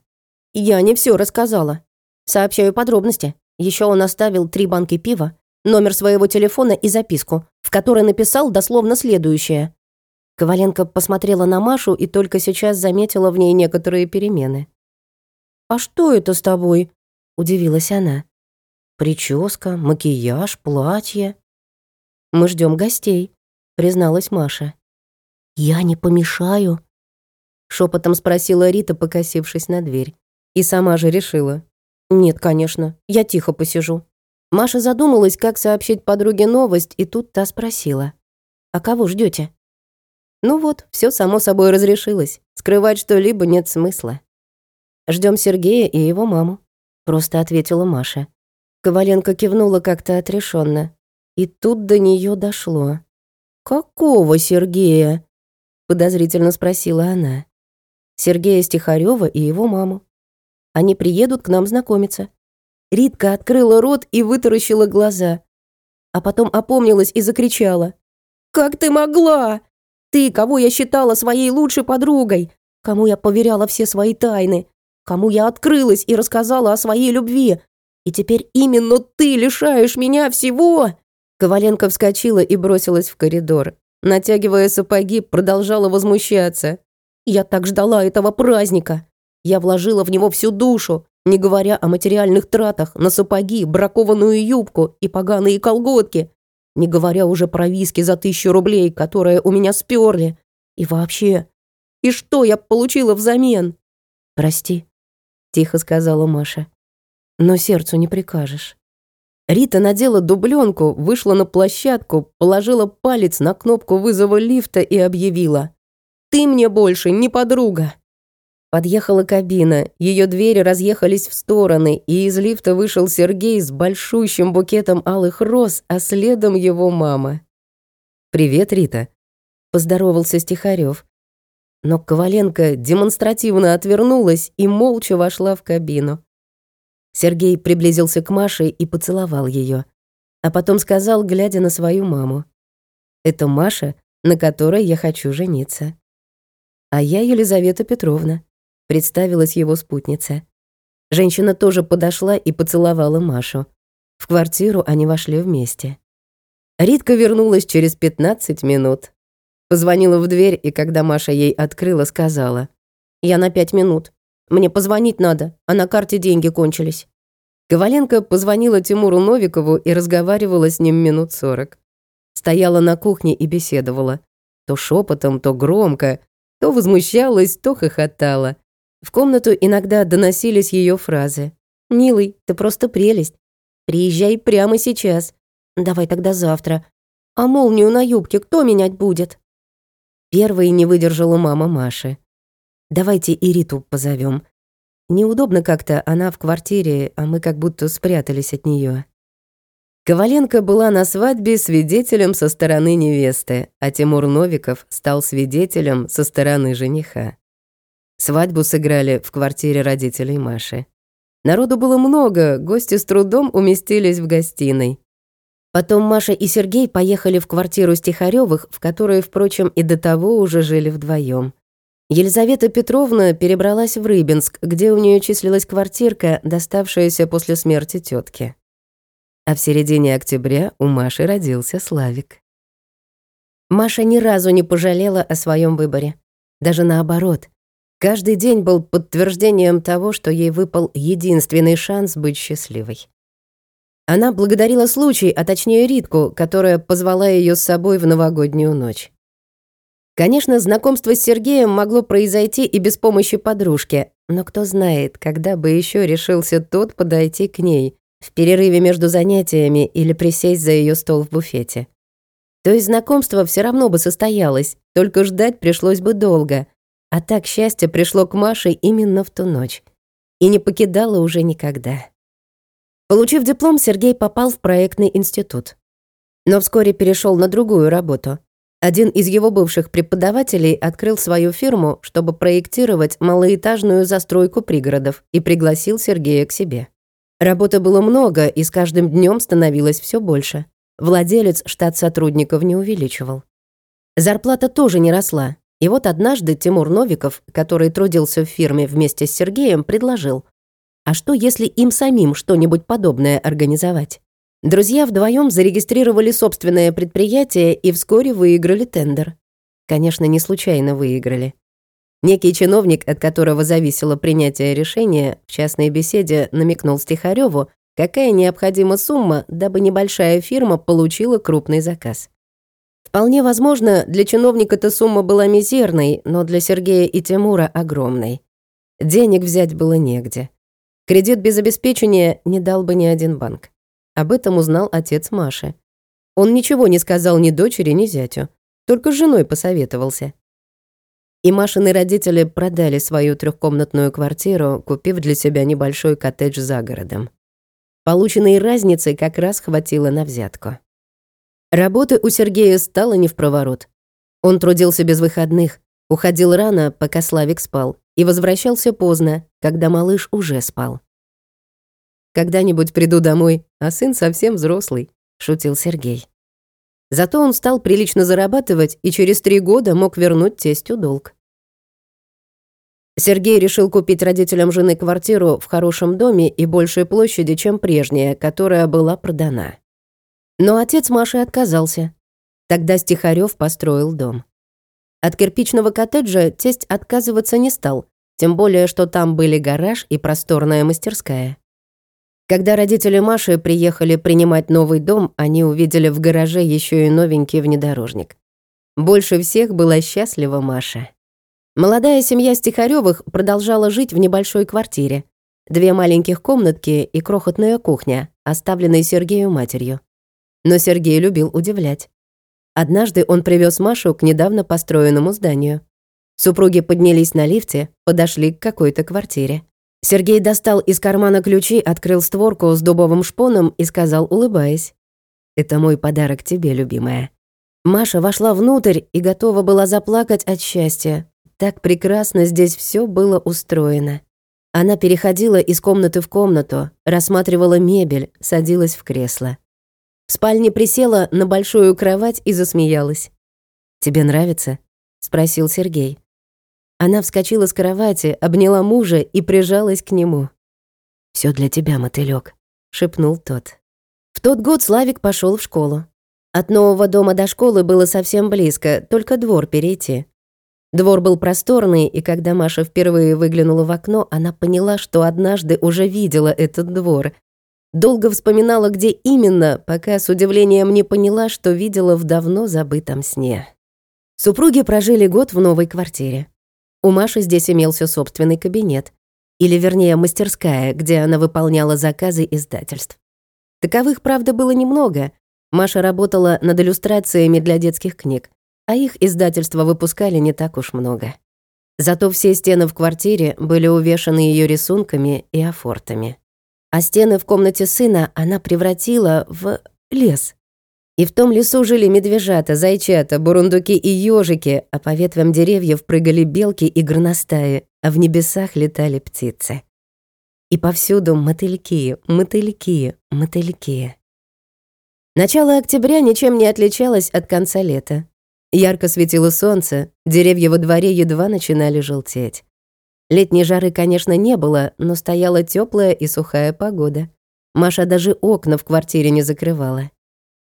Я не все рассказала. Сообщаю подробности. Еще он оставил три банки пива, номер своего телефона и записку, в которой написал дословно следующее. Коваленко посмотрела на Машу и только сейчас заметила в ней некоторые перемены. «А что это с тобой?» – удивилась она. «Прическа, макияж, платье». «Мы ждем гостей», – призналась Маша. «Я не помешаю?» – шепотом спросила Рита, покосившись на дверь. И сама же решила. Нет, конечно, я тихо посижу. Маша задумалась, как сообщить подруге новость, и тут та спросила. «А кого ждете? Ну вот, все само собой разрешилось. Скрывать что-либо нет смысла. Ждем Сергея и его маму», — просто ответила Маша. Коваленко кивнула как-то отрешенно. И тут до нее дошло. «Какого Сергея?» — подозрительно спросила она. Сергея Стихарева и его маму. Они приедут к нам знакомиться». Ритка открыла рот и вытаращила глаза. А потом опомнилась и закричала. «Как ты могла? Ты, кого я считала своей лучшей подругой, кому я поверяла все свои тайны, кому я открылась и рассказала о своей любви. И теперь именно ты лишаешь меня всего!» Коваленко вскочила и бросилась в коридор. Натягивая сапоги, продолжала возмущаться. «Я так ждала этого праздника. Я вложила в него всю душу, не говоря о материальных тратах на сапоги, бракованную юбку и поганые колготки, не говоря уже про виски за тысячу рублей, которые у меня сперли. И вообще, и что я получила взамен? «Прости», — тихо сказала Маша. «Но сердцу не прикажешь». Рита надела дубленку, вышла на площадку, положила палец на кнопку вызова лифта и объявила. «Ты мне больше не подруга». Подъехала кабина, ее двери разъехались в стороны, и из лифта вышел Сергей с большущим букетом алых роз, а следом его мама. «Привет, Рита», — поздоровался Стихарев. Но Коваленко демонстративно отвернулась и молча вошла в кабину. Сергей приблизился к Маше и поцеловал ее, а потом сказал, глядя на свою маму. «Это Маша, на которой я хочу жениться. А я Елизавета Петровна» представилась его спутница. Женщина тоже подошла и поцеловала Машу. В квартиру они вошли вместе. Ритка вернулась через 15 минут. Позвонила в дверь, и когда Маша ей открыла, сказала. «Я на пять минут. Мне позвонить надо, а на карте деньги кончились». Коваленко позвонила Тимуру Новикову и разговаривала с ним минут сорок. Стояла на кухне и беседовала. То шепотом, то громко, то возмущалась, то хохотала. В комнату иногда доносились ее фразы. «Милый, ты просто прелесть. Приезжай прямо сейчас. Давай тогда завтра. А молнию на юбке кто менять будет?» Первой не выдержала мама Маши. «Давайте Ириту позовем. Неудобно как-то, она в квартире, а мы как будто спрятались от нее. Коваленко была на свадьбе свидетелем со стороны невесты, а Тимур Новиков стал свидетелем со стороны жениха. Свадьбу сыграли в квартире родителей Маши. Народу было много, гости с трудом уместились в гостиной. Потом Маша и Сергей поехали в квартиру Стихарёвых, в которой, впрочем, и до того уже жили вдвоем. Елизавета Петровна перебралась в Рыбинск, где у нее числилась квартирка, доставшаяся после смерти тетки. А в середине октября у Маши родился Славик. Маша ни разу не пожалела о своем выборе. Даже наоборот. Каждый день был подтверждением того, что ей выпал единственный шанс быть счастливой. Она благодарила случай, а точнее Ритку, которая позвала ее с собой в новогоднюю ночь. Конечно, знакомство с Сергеем могло произойти и без помощи подружки, но кто знает, когда бы еще решился тот подойти к ней, в перерыве между занятиями или присесть за ее стол в буфете. То есть знакомство все равно бы состоялось, только ждать пришлось бы долго. А так счастье пришло к Маше именно в ту ночь. И не покидало уже никогда. Получив диплом, Сергей попал в проектный институт. Но вскоре перешел на другую работу. Один из его бывших преподавателей открыл свою фирму, чтобы проектировать малоэтажную застройку пригородов и пригласил Сергея к себе. Работы было много, и с каждым днем становилось все больше. Владелец штат сотрудников не увеличивал. Зарплата тоже не росла. И вот однажды Тимур Новиков, который трудился в фирме вместе с Сергеем, предложил – а что, если им самим что-нибудь подобное организовать? Друзья вдвоем зарегистрировали собственное предприятие и вскоре выиграли тендер. Конечно, не случайно выиграли. Некий чиновник, от которого зависело принятие решения, в частной беседе намекнул Стихарёву, какая необходима сумма, дабы небольшая фирма получила крупный заказ. Вполне возможно, для чиновника эта сумма была мизерной, но для Сергея и Тимура огромной. Денег взять было негде. Кредит без обеспечения не дал бы ни один банк. Об этом узнал отец Маши. Он ничего не сказал ни дочери, ни зятю, только с женой посоветовался. И Машины родители продали свою трехкомнатную квартиру, купив для себя небольшой коттедж за городом. Полученной разницы как раз хватило на взятку. Работы у Сергея стало не в проворот. Он трудился без выходных, уходил рано, пока Славик спал, и возвращался поздно, когда малыш уже спал. «Когда-нибудь приду домой, а сын совсем взрослый», — шутил Сергей. Зато он стал прилично зарабатывать и через три года мог вернуть тестю долг. Сергей решил купить родителям жены квартиру в хорошем доме и большей площади, чем прежняя, которая была продана. Но отец Маши отказался. Тогда Стихарёв построил дом. От кирпичного коттеджа тесть отказываться не стал, тем более, что там были гараж и просторная мастерская. Когда родители Маши приехали принимать новый дом, они увидели в гараже еще и новенький внедорожник. Больше всех была счастлива Маша. Молодая семья Стихарёвых продолжала жить в небольшой квартире. Две маленьких комнатки и крохотная кухня, оставленные Сергею матерью. Но Сергей любил удивлять. Однажды он привез Машу к недавно построенному зданию. Супруги поднялись на лифте, подошли к какой-то квартире. Сергей достал из кармана ключи, открыл створку с дубовым шпоном и сказал, улыбаясь. «Это мой подарок тебе, любимая». Маша вошла внутрь и готова была заплакать от счастья. Так прекрасно здесь все было устроено. Она переходила из комнаты в комнату, рассматривала мебель, садилась в кресло. В спальне присела на большую кровать и засмеялась. «Тебе нравится?» — спросил Сергей. Она вскочила с кровати, обняла мужа и прижалась к нему. Все для тебя, мотылёк», — шепнул тот. В тот год Славик пошел в школу. От нового дома до школы было совсем близко, только двор перейти. Двор был просторный, и когда Маша впервые выглянула в окно, она поняла, что однажды уже видела этот двор. Долго вспоминала, где именно, пока с удивлением не поняла, что видела в давно забытом сне. Супруги прожили год в новой квартире. У Маши здесь имелся собственный кабинет, или вернее мастерская, где она выполняла заказы издательств. Таковых, правда, было немного. Маша работала над иллюстрациями для детских книг, а их издательства выпускали не так уж много. Зато все стены в квартире были увешаны ее рисунками и афортами. А стены в комнате сына она превратила в лес. И в том лесу жили медвежата, зайчата, бурундуки и ежики, а по ветвям деревьев прыгали белки и горностаи, а в небесах летали птицы. И повсюду мотыльки, мотыльки, мотыльки. Начало октября ничем не отличалось от конца лета. Ярко светило солнце, деревья во дворе едва начинали желтеть. Летней жары, конечно, не было, но стояла теплая и сухая погода. Маша даже окна в квартире не закрывала.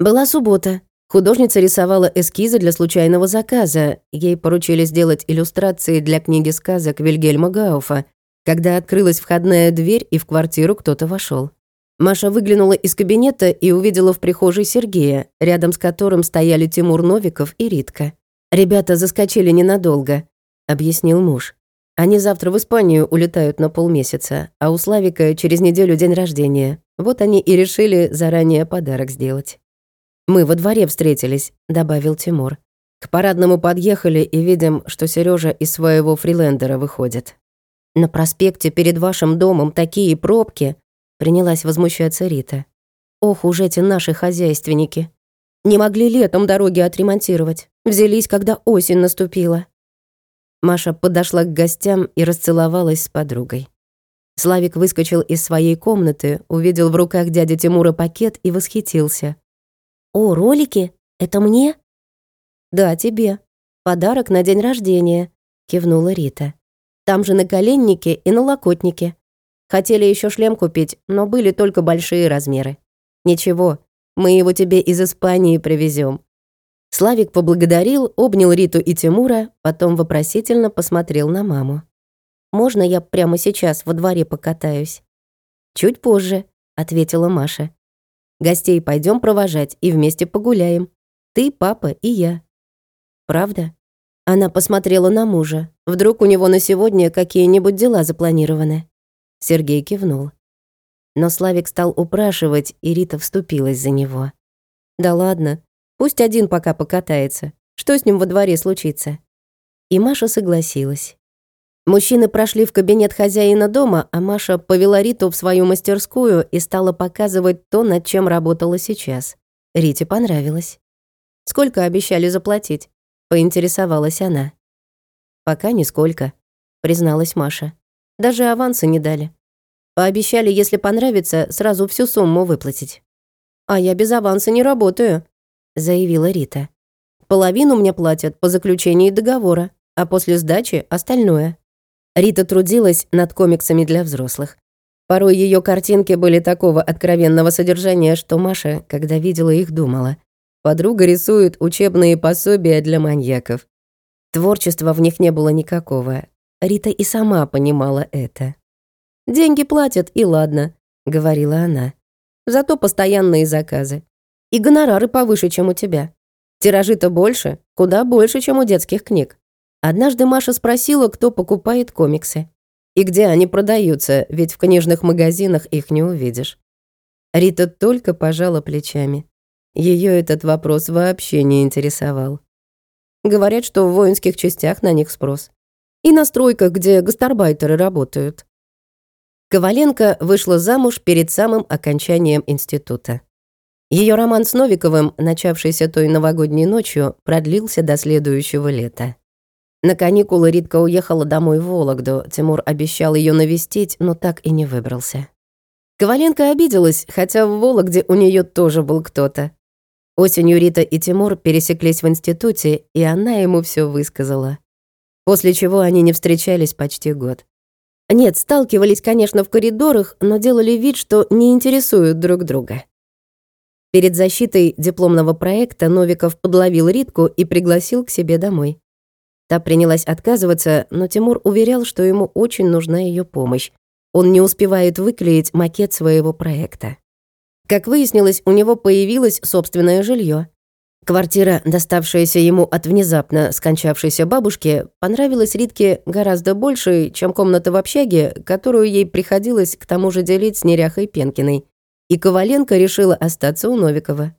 Была суббота. Художница рисовала эскизы для случайного заказа. Ей поручили сделать иллюстрации для книги сказок Вильгельма Гауфа, когда открылась входная дверь и в квартиру кто-то вошел. Маша выглянула из кабинета и увидела в прихожей Сергея, рядом с которым стояли Тимур Новиков и Ритка. «Ребята заскочили ненадолго», — объяснил муж. «Они завтра в Испанию улетают на полмесяца, а у Славика через неделю день рождения. Вот они и решили заранее подарок сделать». «Мы во дворе встретились», — добавил Тимур. «К парадному подъехали и видим, что Сережа из своего фрилендера выходит». «На проспекте перед вашим домом такие пробки», Принялась возмущаться Рита. Ох уж эти наши хозяйственники. Не могли летом дороги отремонтировать. Взялись, когда осень наступила. Маша подошла к гостям и расцеловалась с подругой. Славик выскочил из своей комнаты, увидел в руках дяди Тимура пакет и восхитился. «О, ролики? Это мне?» «Да, тебе. Подарок на день рождения», — кивнула Рита. «Там же на коленнике и на локотнике. Хотели еще шлем купить, но были только большие размеры. Ничего, мы его тебе из Испании привезем. Славик поблагодарил, обнял Риту и Тимура, потом вопросительно посмотрел на маму. «Можно я прямо сейчас во дворе покатаюсь?» «Чуть позже», — ответила Маша. «Гостей пойдем провожать и вместе погуляем. Ты, папа и я». «Правда?» Она посмотрела на мужа. Вдруг у него на сегодня какие-нибудь дела запланированы. Сергей кивнул. Но Славик стал упрашивать, и Рита вступилась за него. «Да ладно, пусть один пока покатается. Что с ним во дворе случится?» И Маша согласилась. Мужчины прошли в кабинет хозяина дома, а Маша повела Риту в свою мастерскую и стала показывать то, над чем работала сейчас. Рите понравилось. «Сколько обещали заплатить?» — поинтересовалась она. «Пока нисколько», — призналась Маша. Даже аванса не дали. Пообещали, если понравится, сразу всю сумму выплатить. «А я без аванса не работаю», — заявила Рита. «Половину мне платят по заключении договора, а после сдачи — остальное». Рита трудилась над комиксами для взрослых. Порой ее картинки были такого откровенного содержания, что Маша, когда видела их, думала. Подруга рисует учебные пособия для маньяков. Творчества в них не было никакого, Рита и сама понимала это. «Деньги платят, и ладно», — говорила она. «Зато постоянные заказы. И гонорары повыше, чем у тебя. Тиражи-то больше, куда больше, чем у детских книг. Однажды Маша спросила, кто покупает комиксы. И где они продаются, ведь в книжных магазинах их не увидишь. Рита только пожала плечами. Ее этот вопрос вообще не интересовал. Говорят, что в воинских частях на них спрос и на стройках, где гастарбайтеры работают. Коваленко вышла замуж перед самым окончанием института. Ее роман с Новиковым, начавшийся той новогодней ночью, продлился до следующего лета. На каникулы Ритка уехала домой в Вологду. Тимур обещал ее навестить, но так и не выбрался. Коваленко обиделась, хотя в Вологде у нее тоже был кто-то. Осенью Рита и Тимур пересеклись в институте, и она ему все высказала после чего они не встречались почти год. Нет, сталкивались, конечно, в коридорах, но делали вид, что не интересуют друг друга. Перед защитой дипломного проекта Новиков подловил Ритку и пригласил к себе домой. Та принялась отказываться, но Тимур уверял, что ему очень нужна ее помощь. Он не успевает выклеить макет своего проекта. Как выяснилось, у него появилось собственное жилье. Квартира, доставшаяся ему от внезапно скончавшейся бабушки, понравилась Ритке гораздо больше, чем комната в общаге, которую ей приходилось к тому же делить с неряхой Пенкиной. И Коваленко решила остаться у Новикова.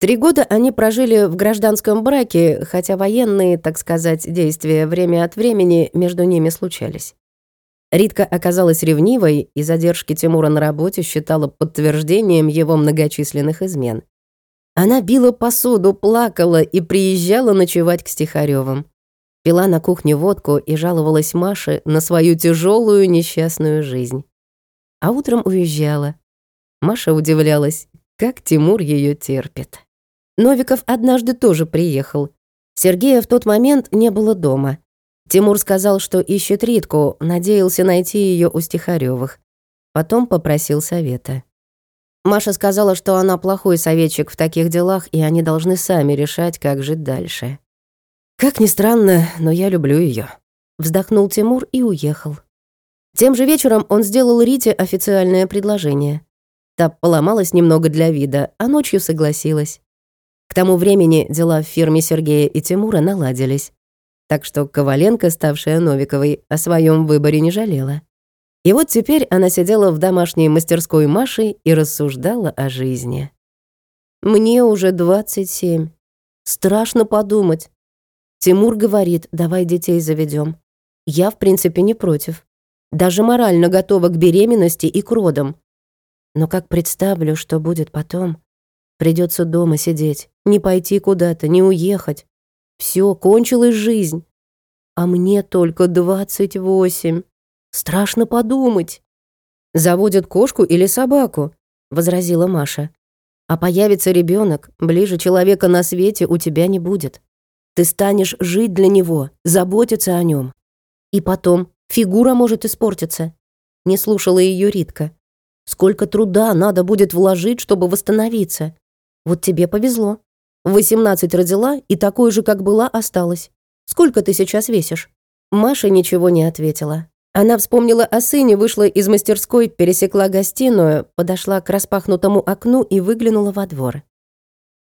Три года они прожили в гражданском браке, хотя военные, так сказать, действия время от времени между ними случались. Ритка оказалась ревнивой и задержки Тимура на работе считала подтверждением его многочисленных измен. Она била посуду, плакала и приезжала ночевать к Стихаревым. Пила на кухне водку и жаловалась Маше на свою тяжелую несчастную жизнь. а утром уезжала. Маша удивлялась, как Тимур ее терпит. Новиков однажды тоже приехал. Сергея в тот момент не было дома. Тимур сказал, что ищет Ритку, надеялся найти ее у Стихарёвых. Потом попросил совета. Маша сказала, что она плохой советчик в таких делах, и они должны сами решать, как жить дальше. «Как ни странно, но я люблю ее. Вздохнул Тимур и уехал. Тем же вечером он сделал Рите официальное предложение. Та поломалась немного для вида, а ночью согласилась. К тому времени дела в фирме Сергея и Тимура наладились. Так что Коваленко, ставшая Новиковой, о своем выборе не жалела. И вот теперь она сидела в домашней мастерской Маши и рассуждала о жизни. «Мне уже 27. Страшно подумать. Тимур говорит, давай детей заведем. Я, в принципе, не против. Даже морально готова к беременности и к родам. Но как представлю, что будет потом, придется дома сидеть, не пойти куда-то, не уехать. Все, кончилась жизнь. А мне только 28. Страшно подумать. Заводят кошку или собаку, возразила Маша. А появится ребенок, ближе человека на свете у тебя не будет. Ты станешь жить для него, заботиться о нем. И потом, фигура может испортиться. Не слушала ее Ритка. Сколько труда надо будет вложить, чтобы восстановиться. Вот тебе повезло. В 18 родила, и такой же, как была, осталась. Сколько ты сейчас весишь?» Маша ничего не ответила. Она вспомнила о сыне, вышла из мастерской, пересекла гостиную, подошла к распахнутому окну и выглянула во двор.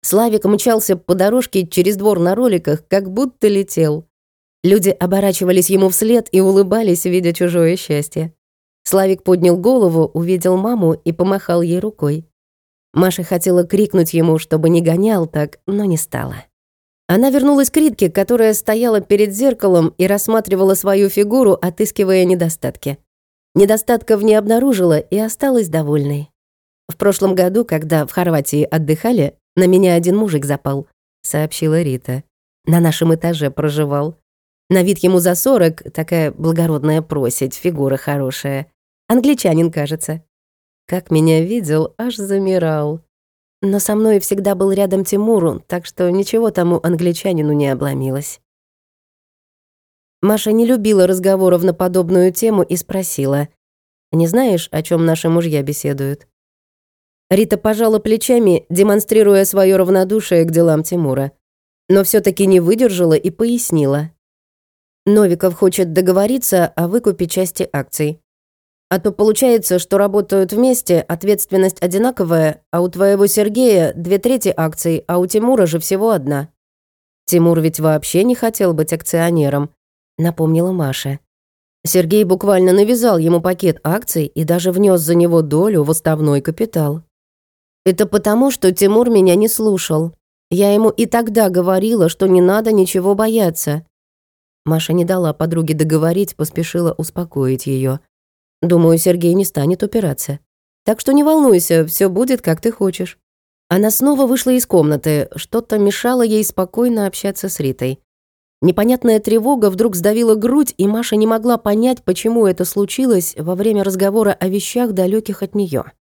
Славик мчался по дорожке через двор на роликах, как будто летел. Люди оборачивались ему вслед и улыбались, видя чужое счастье. Славик поднял голову, увидел маму и помахал ей рукой. Маша хотела крикнуть ему, чтобы не гонял так, но не стала. Она вернулась к Ритке, которая стояла перед зеркалом и рассматривала свою фигуру, отыскивая недостатки. Недостатков не обнаружила и осталась довольной. В прошлом году, когда в Хорватии отдыхали, на меня один мужик запал, сообщила Рита. На нашем этаже проживал. На вид ему за сорок, такая благородная просить, фигура хорошая. Англичанин, кажется. Как меня видел, аж замирал. Но со мной всегда был рядом Тимуру, так что ничего тому англичанину не обломилось. Маша не любила разговоров на подобную тему и спросила, «Не знаешь, о чем наши мужья беседуют?» Рита пожала плечами, демонстрируя свое равнодушие к делам Тимура, но все таки не выдержала и пояснила. Новиков хочет договориться о выкупе части акций. А то получается, что работают вместе, ответственность одинаковая, а у твоего Сергея две трети акций, а у Тимура же всего одна. Тимур ведь вообще не хотел быть акционером, напомнила Маша. Сергей буквально навязал ему пакет акций и даже внес за него долю в уставной капитал. Это потому, что Тимур меня не слушал. Я ему и тогда говорила, что не надо ничего бояться. Маша не дала подруге договорить, поспешила успокоить ее. Думаю, Сергей не станет упираться. Так что не волнуйся, все будет, как ты хочешь». Она снова вышла из комнаты, что-то мешало ей спокойно общаться с Ритой. Непонятная тревога вдруг сдавила грудь, и Маша не могла понять, почему это случилось во время разговора о вещах, далеких от нее.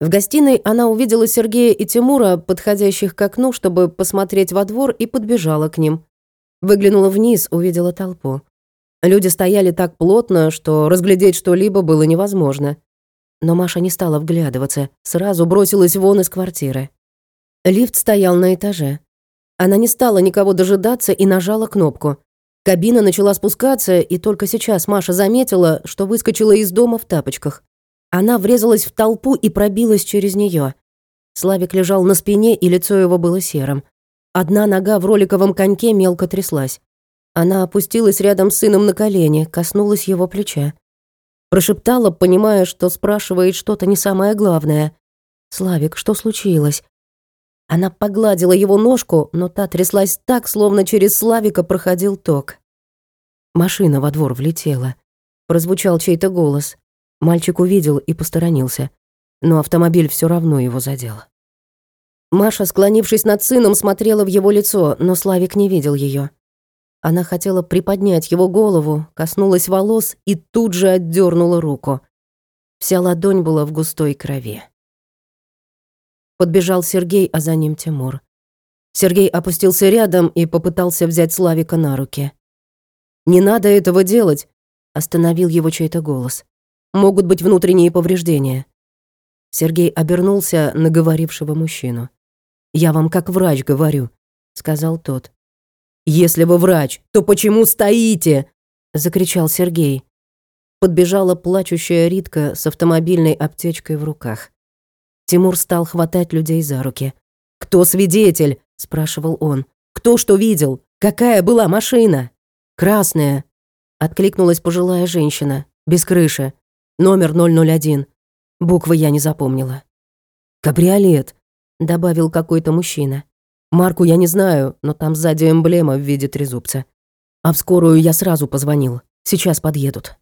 В гостиной она увидела Сергея и Тимура, подходящих к окну, чтобы посмотреть во двор, и подбежала к ним. Выглянула вниз, увидела толпу. Люди стояли так плотно, что разглядеть что-либо было невозможно. Но Маша не стала вглядываться, сразу бросилась вон из квартиры. Лифт стоял на этаже. Она не стала никого дожидаться и нажала кнопку. Кабина начала спускаться, и только сейчас Маша заметила, что выскочила из дома в тапочках. Она врезалась в толпу и пробилась через нее. Славик лежал на спине, и лицо его было серым. Одна нога в роликовом коньке мелко тряслась. Она опустилась рядом с сыном на колени, коснулась его плеча. Прошептала, понимая, что спрашивает что-то не самое главное. «Славик, что случилось?» Она погладила его ножку, но та тряслась так, словно через Славика проходил ток. Машина во двор влетела. Прозвучал чей-то голос. Мальчик увидел и посторонился. Но автомобиль все равно его задел. Маша, склонившись над сыном, смотрела в его лицо, но Славик не видел ее. Она хотела приподнять его голову, коснулась волос и тут же отдернула руку. Вся ладонь была в густой крови. Подбежал Сергей, а за ним Тимур. Сергей опустился рядом и попытался взять Славика на руки. «Не надо этого делать!» — остановил его чей-то голос. «Могут быть внутренние повреждения». Сергей обернулся на говорившего мужчину. «Я вам как врач говорю», — сказал тот. «Если вы врач, то почему стоите?» — закричал Сергей. Подбежала плачущая Ритка с автомобильной аптечкой в руках. Тимур стал хватать людей за руки. «Кто свидетель?» — спрашивал он. «Кто что видел? Какая была машина?» «Красная», — откликнулась пожилая женщина. «Без крыши. Номер 001. Буквы я не запомнила». «Кабриолет», — добавил какой-то мужчина. «Марку я не знаю, но там сзади эмблема в виде трезубца. А в скорую я сразу позвонил. Сейчас подъедут».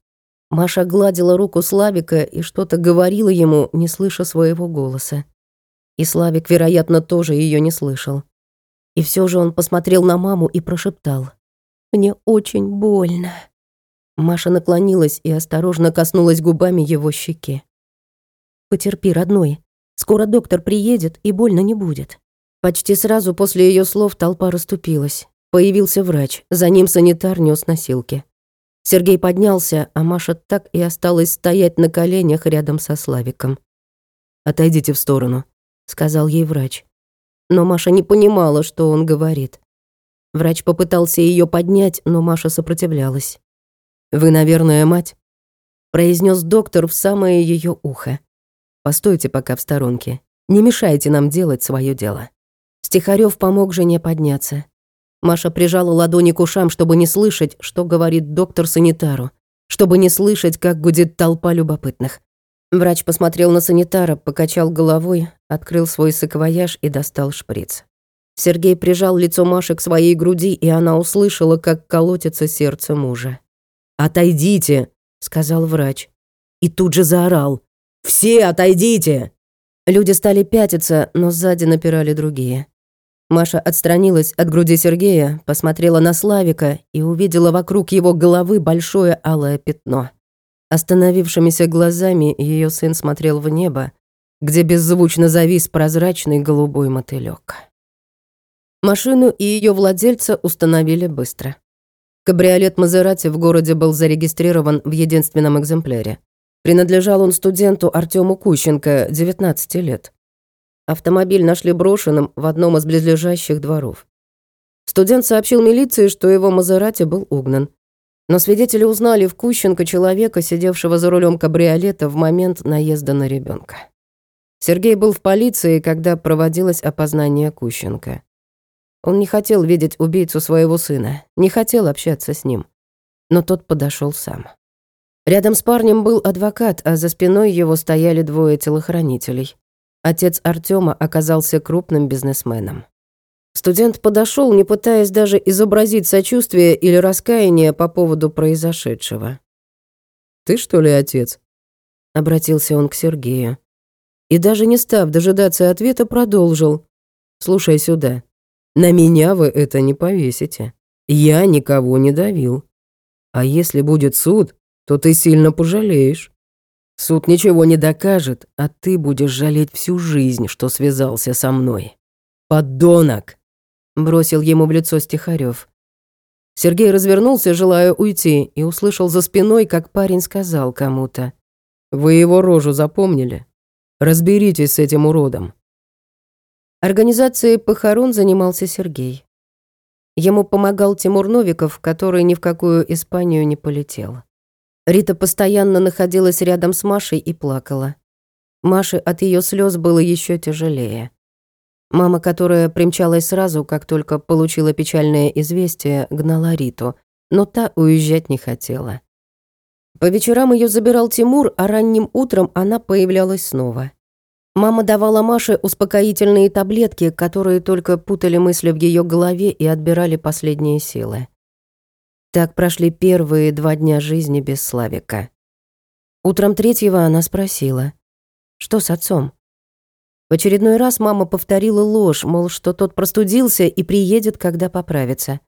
Маша гладила руку Славика и что-то говорила ему, не слыша своего голоса. И Славик, вероятно, тоже ее не слышал. И все же он посмотрел на маму и прошептал. «Мне очень больно». Маша наклонилась и осторожно коснулась губами его щеки. «Потерпи, родной. Скоро доктор приедет, и больно не будет». Почти сразу после ее слов толпа расступилась. Появился врач, за ним санитар нес носилки. Сергей поднялся, а Маша так и осталась стоять на коленях рядом со Славиком. «Отойдите в сторону», — сказал ей врач. Но Маша не понимала, что он говорит. Врач попытался ее поднять, но Маша сопротивлялась. «Вы, наверное, мать?» — произнес доктор в самое ее ухо. «Постойте пока в сторонке. Не мешайте нам делать свое дело». Стихарев помог жене подняться. Маша прижала ладони к ушам, чтобы не слышать, что говорит доктор санитару, чтобы не слышать, как гудит толпа любопытных. Врач посмотрел на санитара, покачал головой, открыл свой саквояж и достал шприц. Сергей прижал лицо Маши к своей груди, и она услышала, как колотится сердце мужа. «Отойдите!» — сказал врач. И тут же заорал. «Все отойдите!» Люди стали пятиться, но сзади напирали другие. Маша отстранилась от груди Сергея, посмотрела на Славика и увидела вокруг его головы большое алое пятно. Остановившимися глазами ее сын смотрел в небо, где беззвучно завис прозрачный голубой мотылёк. Машину и ее владельца установили быстро. Кабриолет Мазерати в городе был зарегистрирован в единственном экземпляре. Принадлежал он студенту Артему Кущенко, 19 лет. Автомобиль нашли брошенным в одном из близлежащих дворов. Студент сообщил милиции, что его Мазерати был угнан. Но свидетели узнали в Кущенко человека, сидевшего за рулем кабриолета в момент наезда на ребенка. Сергей был в полиции, когда проводилось опознание Кущенко. Он не хотел видеть убийцу своего сына, не хотел общаться с ним. Но тот подошел сам. Рядом с парнем был адвокат, а за спиной его стояли двое телохранителей. Отец Артема оказался крупным бизнесменом. Студент подошел, не пытаясь даже изобразить сочувствие или раскаяние по поводу произошедшего. «Ты что ли отец?» — обратился он к Сергею. И даже не став дожидаться ответа, продолжил. «Слушай сюда. На меня вы это не повесите. Я никого не давил. А если будет суд, то ты сильно пожалеешь. Суд ничего не докажет, а ты будешь жалеть всю жизнь, что связался со мной. Подонок!» Бросил ему в лицо Стихарев. Сергей развернулся, желая уйти, и услышал за спиной, как парень сказал кому-то. «Вы его рожу запомнили? Разберитесь с этим уродом». Организацией похорон занимался Сергей. Ему помогал Тимур Новиков, который ни в какую Испанию не полетел. Рита постоянно находилась рядом с Машей и плакала. Маше от ее слез было еще тяжелее. Мама, которая примчалась сразу, как только получила печальное известие, гнала Риту, но та уезжать не хотела. По вечерам ее забирал Тимур, а ранним утром она появлялась снова. Мама давала Маше успокоительные таблетки, которые только путали мысли в ее голове и отбирали последние силы. Так прошли первые два дня жизни без Славика. Утром третьего она спросила, что с отцом? В очередной раз мама повторила ложь, мол, что тот простудился и приедет, когда поправится.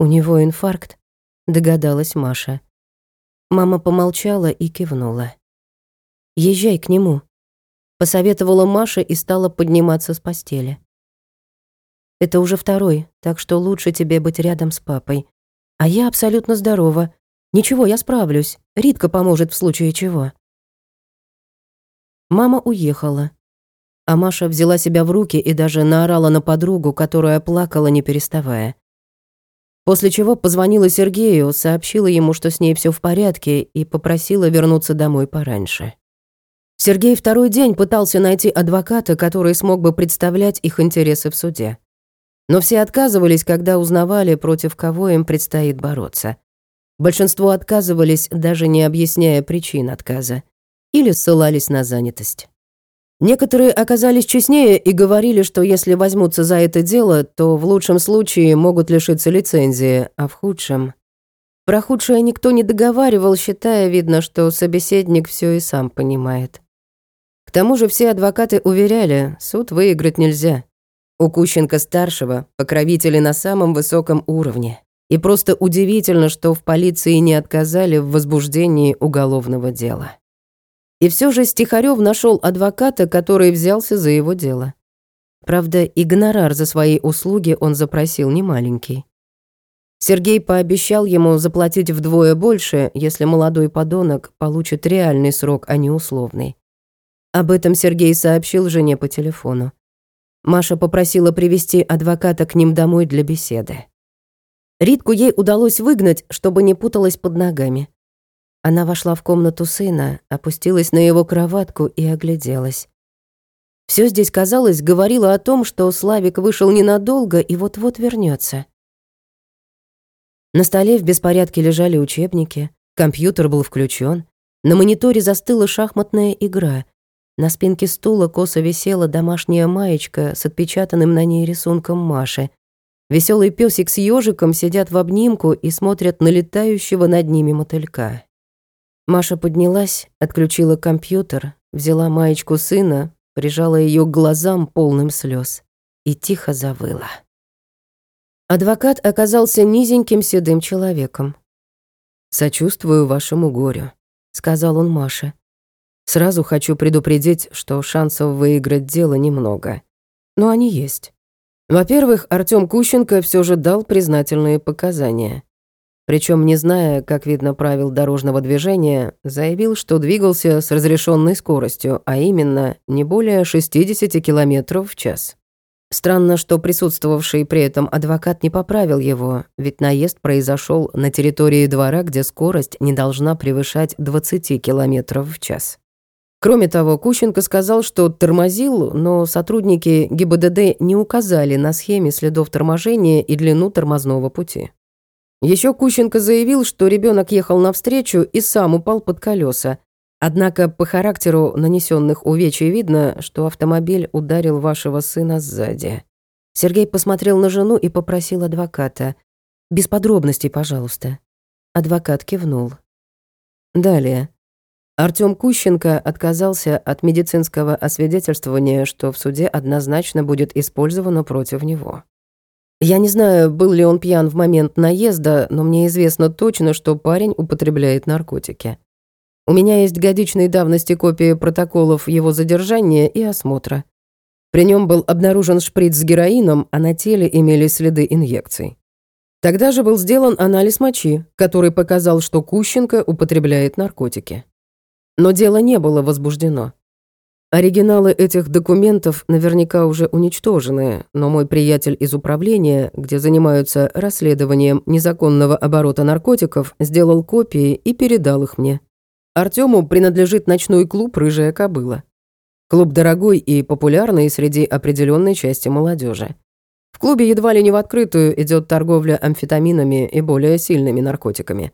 «У него инфаркт», — догадалась Маша. Мама помолчала и кивнула. Езжай к нему», — посоветовала Маша и стала подниматься с постели. «Это уже второй, так что лучше тебе быть рядом с папой. А я абсолютно здорова. Ничего, я справлюсь. Ритка поможет в случае чего». Мама уехала. А Маша взяла себя в руки и даже наорала на подругу, которая плакала, не переставая. После чего позвонила Сергею, сообщила ему, что с ней все в порядке, и попросила вернуться домой пораньше. Сергей второй день пытался найти адвоката, который смог бы представлять их интересы в суде. Но все отказывались, когда узнавали, против кого им предстоит бороться. Большинство отказывались, даже не объясняя причин отказа, или ссылались на занятость. Некоторые оказались честнее и говорили, что если возьмутся за это дело, то в лучшем случае могут лишиться лицензии, а в худшем... Про худшее никто не договаривал, считая, видно, что собеседник все и сам понимает. К тому же все адвокаты уверяли, суд выиграть нельзя. У Кущенко-старшего покровители на самом высоком уровне. И просто удивительно, что в полиции не отказали в возбуждении уголовного дела. И все же Стихарев нашел адвоката, который взялся за его дело. Правда, и гонорар за свои услуги он запросил немаленький. Сергей пообещал ему заплатить вдвое больше, если молодой подонок получит реальный срок, а не условный. Об этом Сергей сообщил жене по телефону. Маша попросила привести адвоката к ним домой для беседы. Ритку ей удалось выгнать, чтобы не путалась под ногами. Она вошла в комнату сына, опустилась на его кроватку и огляделась. Все здесь, казалось, говорило о том, что Славик вышел ненадолго и вот-вот вернется. На столе в беспорядке лежали учебники, компьютер был включен, на мониторе застыла шахматная игра. На спинке стула косо висела домашняя маечка с отпечатанным на ней рисунком Маши. Веселый песик с ежиком сидят в обнимку и смотрят на летающего над ними мотылька. Маша поднялась, отключила компьютер, взяла маечку сына, прижала ее к глазам полным слез и тихо завыла. Адвокат оказался низеньким седым человеком. «Сочувствую вашему горю», — сказал он Маше. «Сразу хочу предупредить, что шансов выиграть дело немного. Но они есть. Во-первых, Артём Кущенко все же дал признательные показания. Причем, не зная, как видно правил дорожного движения, заявил, что двигался с разрешенной скоростью, а именно не более 60 км в час. Странно, что присутствовавший при этом адвокат не поправил его, ведь наезд произошел на территории двора, где скорость не должна превышать 20 км в час. Кроме того, Кущенко сказал, что тормозил, но сотрудники ГИБДД не указали на схеме следов торможения и длину тормозного пути. Еще Кущенко заявил, что ребенок ехал навстречу и сам упал под колеса. Однако по характеру нанесенных увечий видно, что автомобиль ударил вашего сына сзади. Сергей посмотрел на жену и попросил адвоката. «Без подробностей, пожалуйста». Адвокат кивнул. Далее. Артём Кущенко отказался от медицинского освидетельствования, что в суде однозначно будет использовано против него. Я не знаю, был ли он пьян в момент наезда, но мне известно точно, что парень употребляет наркотики. У меня есть годичной давности копии протоколов его задержания и осмотра. При нем был обнаружен шприц с героином, а на теле имелись следы инъекций. Тогда же был сделан анализ мочи, который показал, что Кущенко употребляет наркотики. Но дело не было возбуждено. Оригиналы этих документов наверняка уже уничтожены, но мой приятель из управления, где занимаются расследованием незаконного оборота наркотиков, сделал копии и передал их мне. Артему принадлежит ночной клуб «Рыжая кобыла». Клуб дорогой и популярный среди определенной части молодежи. В клубе едва ли не в открытую идет торговля амфетаминами и более сильными наркотиками.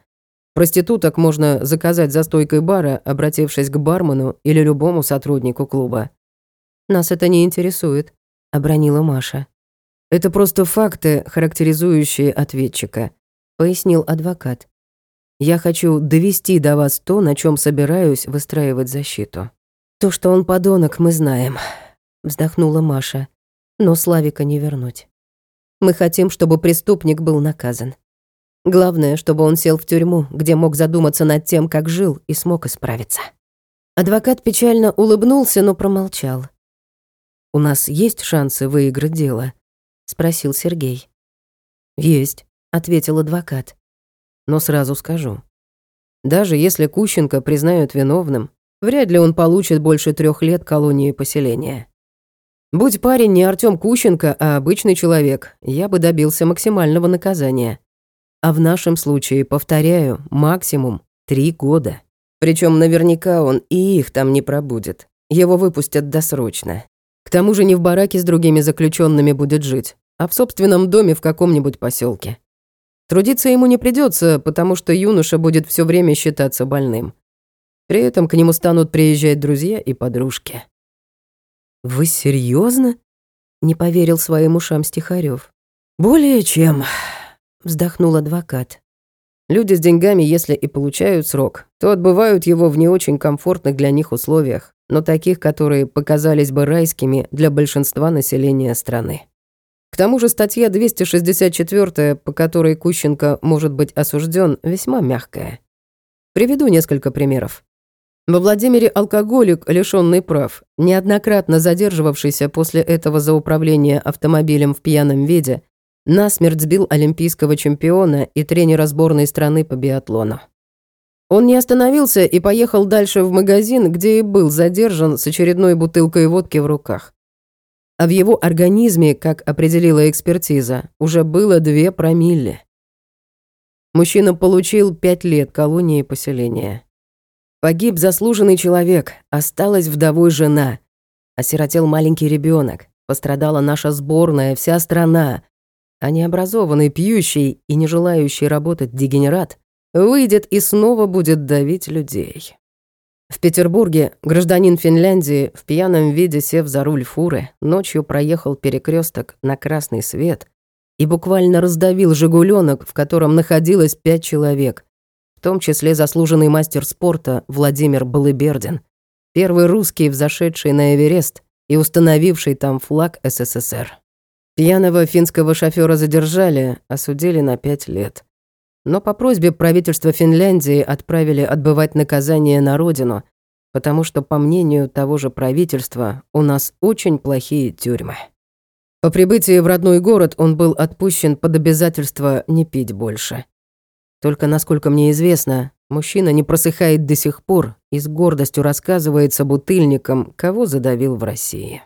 Проституток можно заказать за стойкой бара, обратившись к бармену или любому сотруднику клуба. «Нас это не интересует», — обронила Маша. «Это просто факты, характеризующие ответчика», — пояснил адвокат. «Я хочу довести до вас то, на чем собираюсь выстраивать защиту». «То, что он подонок, мы знаем», — вздохнула Маша. «Но Славика не вернуть. Мы хотим, чтобы преступник был наказан. Главное, чтобы он сел в тюрьму, где мог задуматься над тем, как жил, и смог исправиться. Адвокат печально улыбнулся, но промолчал. «У нас есть шансы выиграть дело?» — спросил Сергей. «Есть», — ответил адвокат. «Но сразу скажу. Даже если Кущенко признают виновным, вряд ли он получит больше трех лет колонии поселения. Будь парень не Артём Кущенко, а обычный человек, я бы добился максимального наказания. А в нашем случае, повторяю, максимум три года. Причем наверняка он и их там не пробудет. Его выпустят досрочно. К тому же не в бараке с другими заключенными будет жить, а в собственном доме в каком-нибудь поселке. Трудиться ему не придется, потому что юноша будет все время считаться больным. При этом к нему станут приезжать друзья и подружки. «Вы серьезно? не поверил своим ушам Стихарев. «Более чем», — вздохнул адвокат. «Люди с деньгами, если и получают срок, то отбывают его в не очень комфортных для них условиях, но таких, которые показались бы райскими для большинства населения страны. К тому же статья 264, по которой Кущенко может быть осужден, весьма мягкая. Приведу несколько примеров. Во Владимире алкоголик, лишённый прав, неоднократно задерживавшийся после этого за управление автомобилем в пьяном виде, насмерть сбил олимпийского чемпиона и тренера сборной страны по биатлону. Он не остановился и поехал дальше в магазин, где и был задержан с очередной бутылкой водки в руках. А в его организме, как определила экспертиза, уже было две промилле. Мужчина получил пять лет колонии поселения. Погиб заслуженный человек, осталась вдовой жена. Осиротел маленький ребенок, пострадала наша сборная, вся страна. А необразованный, пьющий и не желающий работать дегенерат выйдет и снова будет давить людей. В Петербурге гражданин Финляндии в пьяном виде, сев за руль фуры, ночью проехал перекресток на красный свет и буквально раздавил «Жигуленок», в котором находилось пять человек, в том числе заслуженный мастер спорта Владимир Балыбердин, первый русский, взошедший на Эверест и установивший там флаг СССР. Пьяного финского шофера задержали, осудили на пять лет. Но по просьбе правительства Финляндии отправили отбывать наказание на родину, потому что, по мнению того же правительства, у нас очень плохие тюрьмы. По прибытии в родной город он был отпущен под обязательство не пить больше. Только, насколько мне известно, мужчина не просыхает до сих пор и с гордостью рассказывает собутыльникам, кого задавил в России.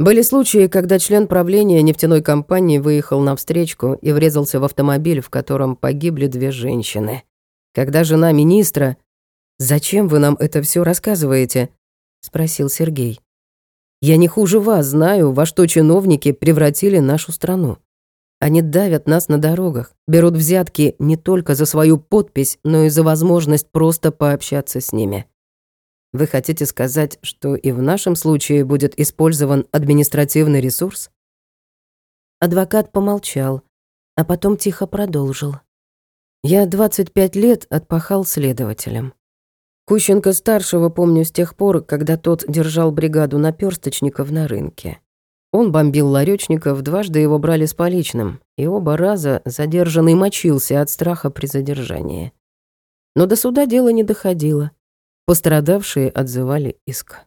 Были случаи, когда член правления нефтяной компании выехал на встречку и врезался в автомобиль, в котором погибли две женщины. Когда жена министра... «Зачем вы нам это все рассказываете?» — спросил Сергей. «Я не хуже вас знаю, во что чиновники превратили нашу страну. Они давят нас на дорогах, берут взятки не только за свою подпись, но и за возможность просто пообщаться с ними. Вы хотите сказать, что и в нашем случае будет использован административный ресурс? Адвокат помолчал, а потом тихо продолжил. Я 25 лет отпахал следователем. Кущенко-старшего помню с тех пор, когда тот держал бригаду наперсточников на рынке. Он бомбил ларёчников, дважды его брали с поличным, и оба раза задержанный мочился от страха при задержании. Но до суда дело не доходило. Пострадавшие отзывали иск.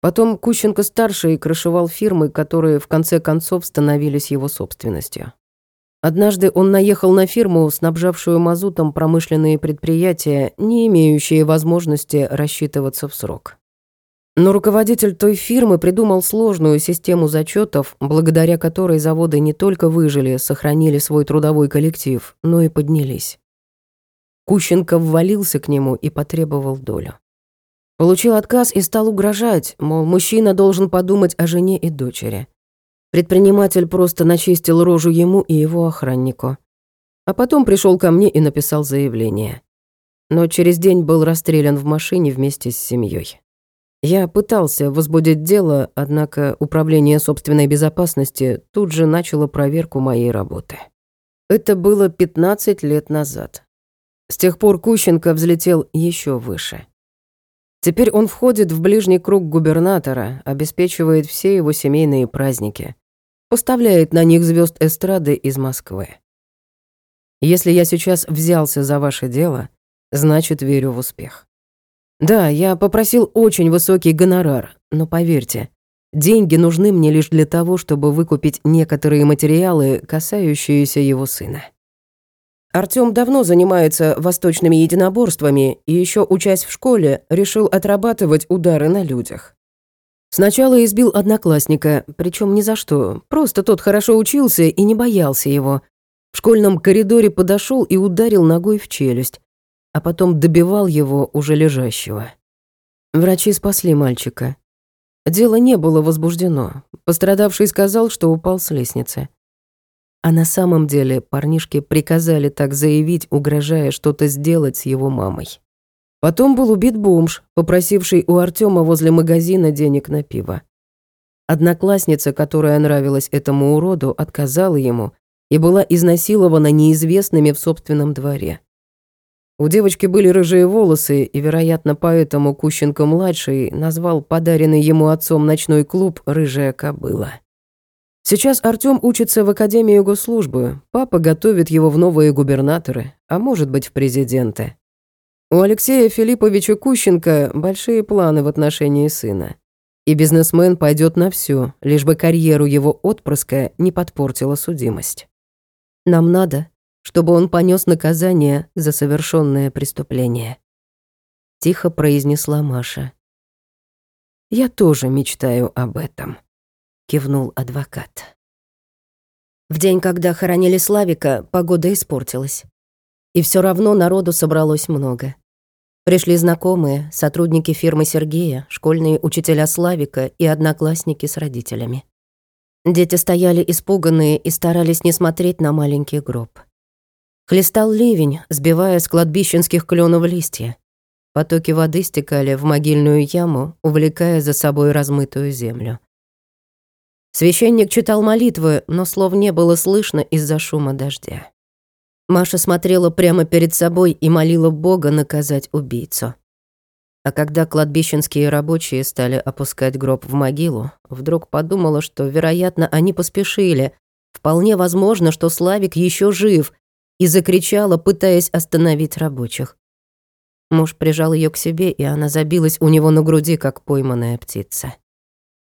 Потом Кущенко-старший крышевал фирмы, которые в конце концов становились его собственностью. Однажды он наехал на фирму, снабжавшую мазутом промышленные предприятия, не имеющие возможности рассчитываться в срок. Но руководитель той фирмы придумал сложную систему зачетов, благодаря которой заводы не только выжили, сохранили свой трудовой коллектив, но и поднялись. Кущенко ввалился к нему и потребовал долю. Получил отказ и стал угрожать, мол, мужчина должен подумать о жене и дочери. Предприниматель просто начистил рожу ему и его охраннику. А потом пришел ко мне и написал заявление. Но через день был расстрелян в машине вместе с семьей. Я пытался возбудить дело, однако Управление собственной безопасности тут же начало проверку моей работы. Это было 15 лет назад. С тех пор Кущенко взлетел еще выше. Теперь он входит в ближний круг губернатора, обеспечивает все его семейные праздники, поставляет на них звезд эстрады из Москвы. Если я сейчас взялся за ваше дело, значит, верю в успех. Да, я попросил очень высокий гонорар, но поверьте, деньги нужны мне лишь для того, чтобы выкупить некоторые материалы, касающиеся его сына. Артём давно занимается восточными единоборствами и еще учась в школе, решил отрабатывать удары на людях. Сначала избил одноклассника, причем ни за что, просто тот хорошо учился и не боялся его. В школьном коридоре подошел и ударил ногой в челюсть, а потом добивал его уже лежащего. Врачи спасли мальчика. Дело не было возбуждено. Пострадавший сказал, что упал с лестницы. А на самом деле парнишке приказали так заявить, угрожая что-то сделать с его мамой. Потом был убит бомж, попросивший у Артема возле магазина денег на пиво. Одноклассница, которая нравилась этому уроду, отказала ему и была изнасилована неизвестными в собственном дворе. У девочки были рыжие волосы, и, вероятно, поэтому Кущенко-младший назвал подаренный ему отцом ночной клуб «Рыжая кобыла». Сейчас Артём учится в Академии госслужбы, папа готовит его в новые губернаторы, а может быть, в президенты. У Алексея Филипповича Кущенко большие планы в отношении сына. И бизнесмен пойдет на все, лишь бы карьеру его отпрыска не подпортила судимость. Нам надо, чтобы он понес наказание за совершенное преступление. Тихо произнесла Маша. Я тоже мечтаю об этом, кивнул адвокат. В день, когда хоронили Славика, погода испортилась. И все равно народу собралось много. Пришли знакомые, сотрудники фирмы Сергея, школьные учителя Славика и одноклассники с родителями. Дети стояли испуганные и старались не смотреть на маленький гроб. Хлестал ливень, сбивая с кладбищенских кленов листья. Потоки воды стекали в могильную яму, увлекая за собой размытую землю. Священник читал молитвы, но слов не было слышно из-за шума дождя. Маша смотрела прямо перед собой и молила Бога наказать убийцу. А когда кладбищенские рабочие стали опускать гроб в могилу, вдруг подумала, что, вероятно, они поспешили. Вполне возможно, что Славик еще жив, и закричала, пытаясь остановить рабочих. Муж прижал ее к себе, и она забилась у него на груди, как пойманная птица.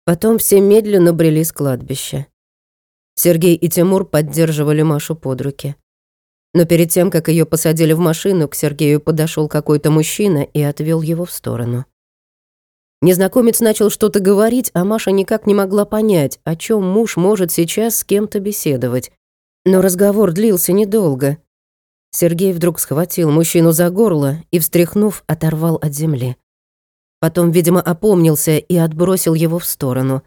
Потом все медленно брели с кладбища. Сергей и Тимур поддерживали Машу под руки. Но перед тем, как ее посадили в машину, к Сергею подошел какой-то мужчина и отвел его в сторону. Незнакомец начал что-то говорить, а Маша никак не могла понять, о чем муж может сейчас с кем-то беседовать. Но разговор длился недолго. Сергей вдруг схватил мужчину за горло и, встряхнув, оторвал от земли. Потом, видимо, опомнился и отбросил его в сторону.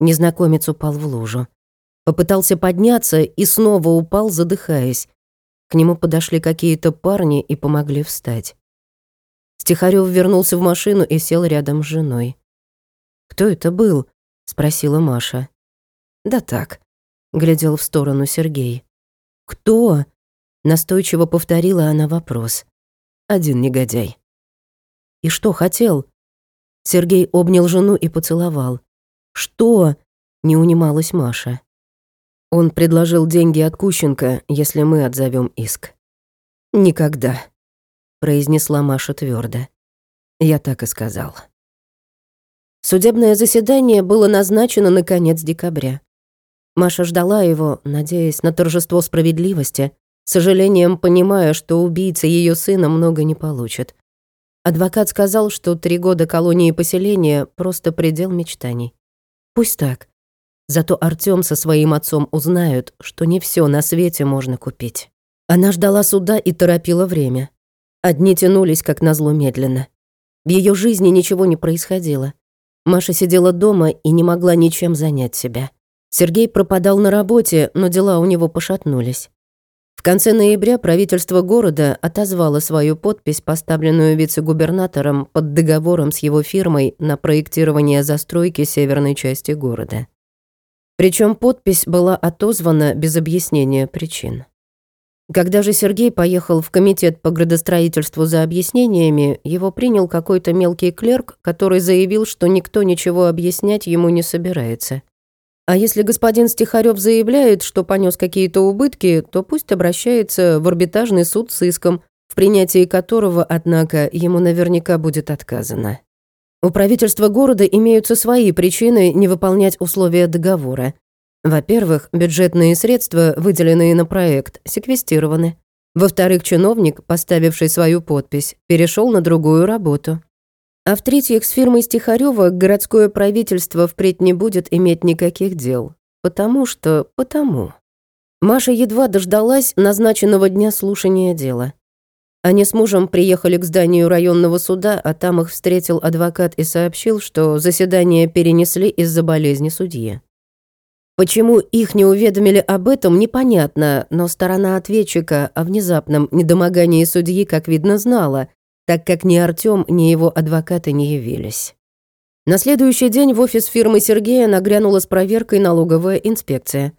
Незнакомец упал в лужу. Попытался подняться и снова упал, задыхаясь. К нему подошли какие-то парни и помогли встать. Стихарёв вернулся в машину и сел рядом с женой. «Кто это был?» — спросила Маша. «Да так», глядел в сторону Сергей. «Кто?» — настойчиво повторила она вопрос. «Один негодяй». «И что хотел?» Сергей обнял жену и поцеловал. «Что?» — не унималась Маша. Он предложил деньги от Кущенко, если мы отзовем иск. «Никогда», — произнесла Маша твердо. Я так и сказал. Судебное заседание было назначено на конец декабря. Маша ждала его, надеясь на торжество справедливости, сожалением понимая, что убийца ее сына много не получит. Адвокат сказал, что три года колонии поселения — просто предел мечтаний. Пусть так. Зато Артём со своим отцом узнают, что не все на свете можно купить. Она ждала суда и торопила время. Одни тянулись, как назло, медленно. В ее жизни ничего не происходило. Маша сидела дома и не могла ничем занять себя. Сергей пропадал на работе, но дела у него пошатнулись. В конце ноября правительство города отозвало свою подпись, поставленную вице-губернатором под договором с его фирмой на проектирование застройки северной части города. Причем подпись была отозвана без объяснения причин. Когда же Сергей поехал в комитет по градостроительству за объяснениями, его принял какой-то мелкий клерк, который заявил, что никто ничего объяснять ему не собирается. А если господин Стихарев заявляет, что понес какие-то убытки, то пусть обращается в арбитражный суд с иском, в принятии которого, однако, ему наверняка будет отказано. У правительства города имеются свои причины не выполнять условия договора. Во-первых, бюджетные средства, выделенные на проект, секвестированы. Во-вторых, чиновник, поставивший свою подпись, перешел на другую работу. А в-третьих, с фирмой Стихарёва городское правительство впредь не будет иметь никаких дел. Потому что... потому. Маша едва дождалась назначенного дня слушания дела. Они с мужем приехали к зданию районного суда, а там их встретил адвокат и сообщил, что заседание перенесли из-за болезни судьи. Почему их не уведомили об этом, непонятно, но сторона ответчика о внезапном недомогании судьи, как видно, знала, так как ни Артём, ни его адвокаты не явились. На следующий день в офис фирмы Сергея нагрянула с проверкой налоговая инспекция.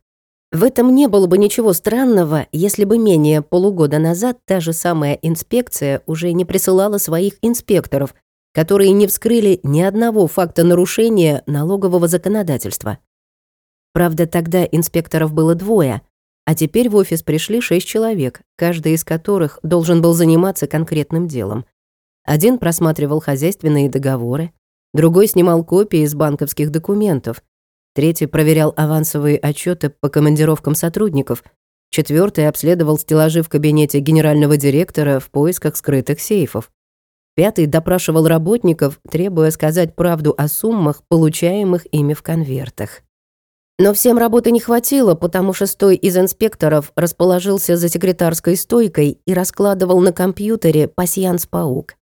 В этом не было бы ничего странного, если бы менее полугода назад та же самая инспекция уже не присылала своих инспекторов, которые не вскрыли ни одного факта нарушения налогового законодательства. Правда, тогда инспекторов было двое, а теперь в офис пришли шесть человек, каждый из которых должен был заниматься конкретным делом. Один просматривал хозяйственные договоры, другой снимал копии из банковских документов, Третий проверял авансовые отчеты по командировкам сотрудников. Четвертый обследовал стеллажи в кабинете генерального директора в поисках скрытых сейфов. Пятый допрашивал работников, требуя сказать правду о суммах, получаемых ими в конвертах. Но всем работы не хватило, потому шестой из инспекторов расположился за секретарской стойкой и раскладывал на компьютере пасьянс-паук.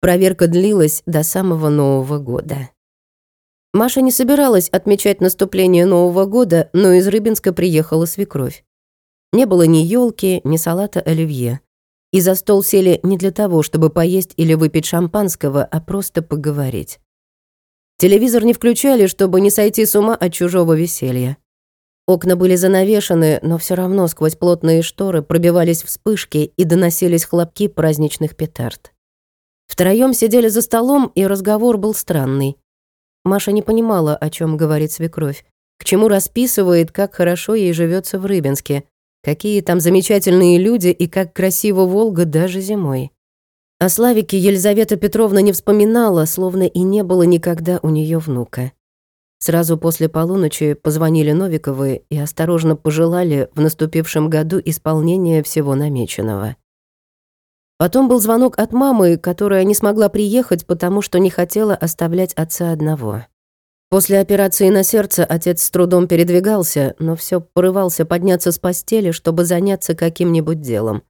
Проверка длилась до самого Нового года. Маша не собиралась отмечать наступление Нового года, но из Рыбинска приехала свекровь. Не было ни елки, ни салата оливье. И за стол сели не для того, чтобы поесть или выпить шампанского, а просто поговорить. Телевизор не включали, чтобы не сойти с ума от чужого веселья. Окна были занавешены, но все равно сквозь плотные шторы пробивались вспышки и доносились хлопки праздничных петард. Втроем сидели за столом, и разговор был странный. Маша не понимала, о чем говорит свекровь, к чему расписывает, как хорошо ей живется в Рыбинске, какие там замечательные люди и как красиво Волга даже зимой. О Славике Елизавета Петровна не вспоминала, словно и не было никогда у нее внука. Сразу после полуночи позвонили Новиковы и осторожно пожелали в наступившем году исполнения всего намеченного. Потом был звонок от мамы, которая не смогла приехать, потому что не хотела оставлять отца одного. После операции на сердце отец с трудом передвигался, но все порывался подняться с постели, чтобы заняться каким-нибудь делом.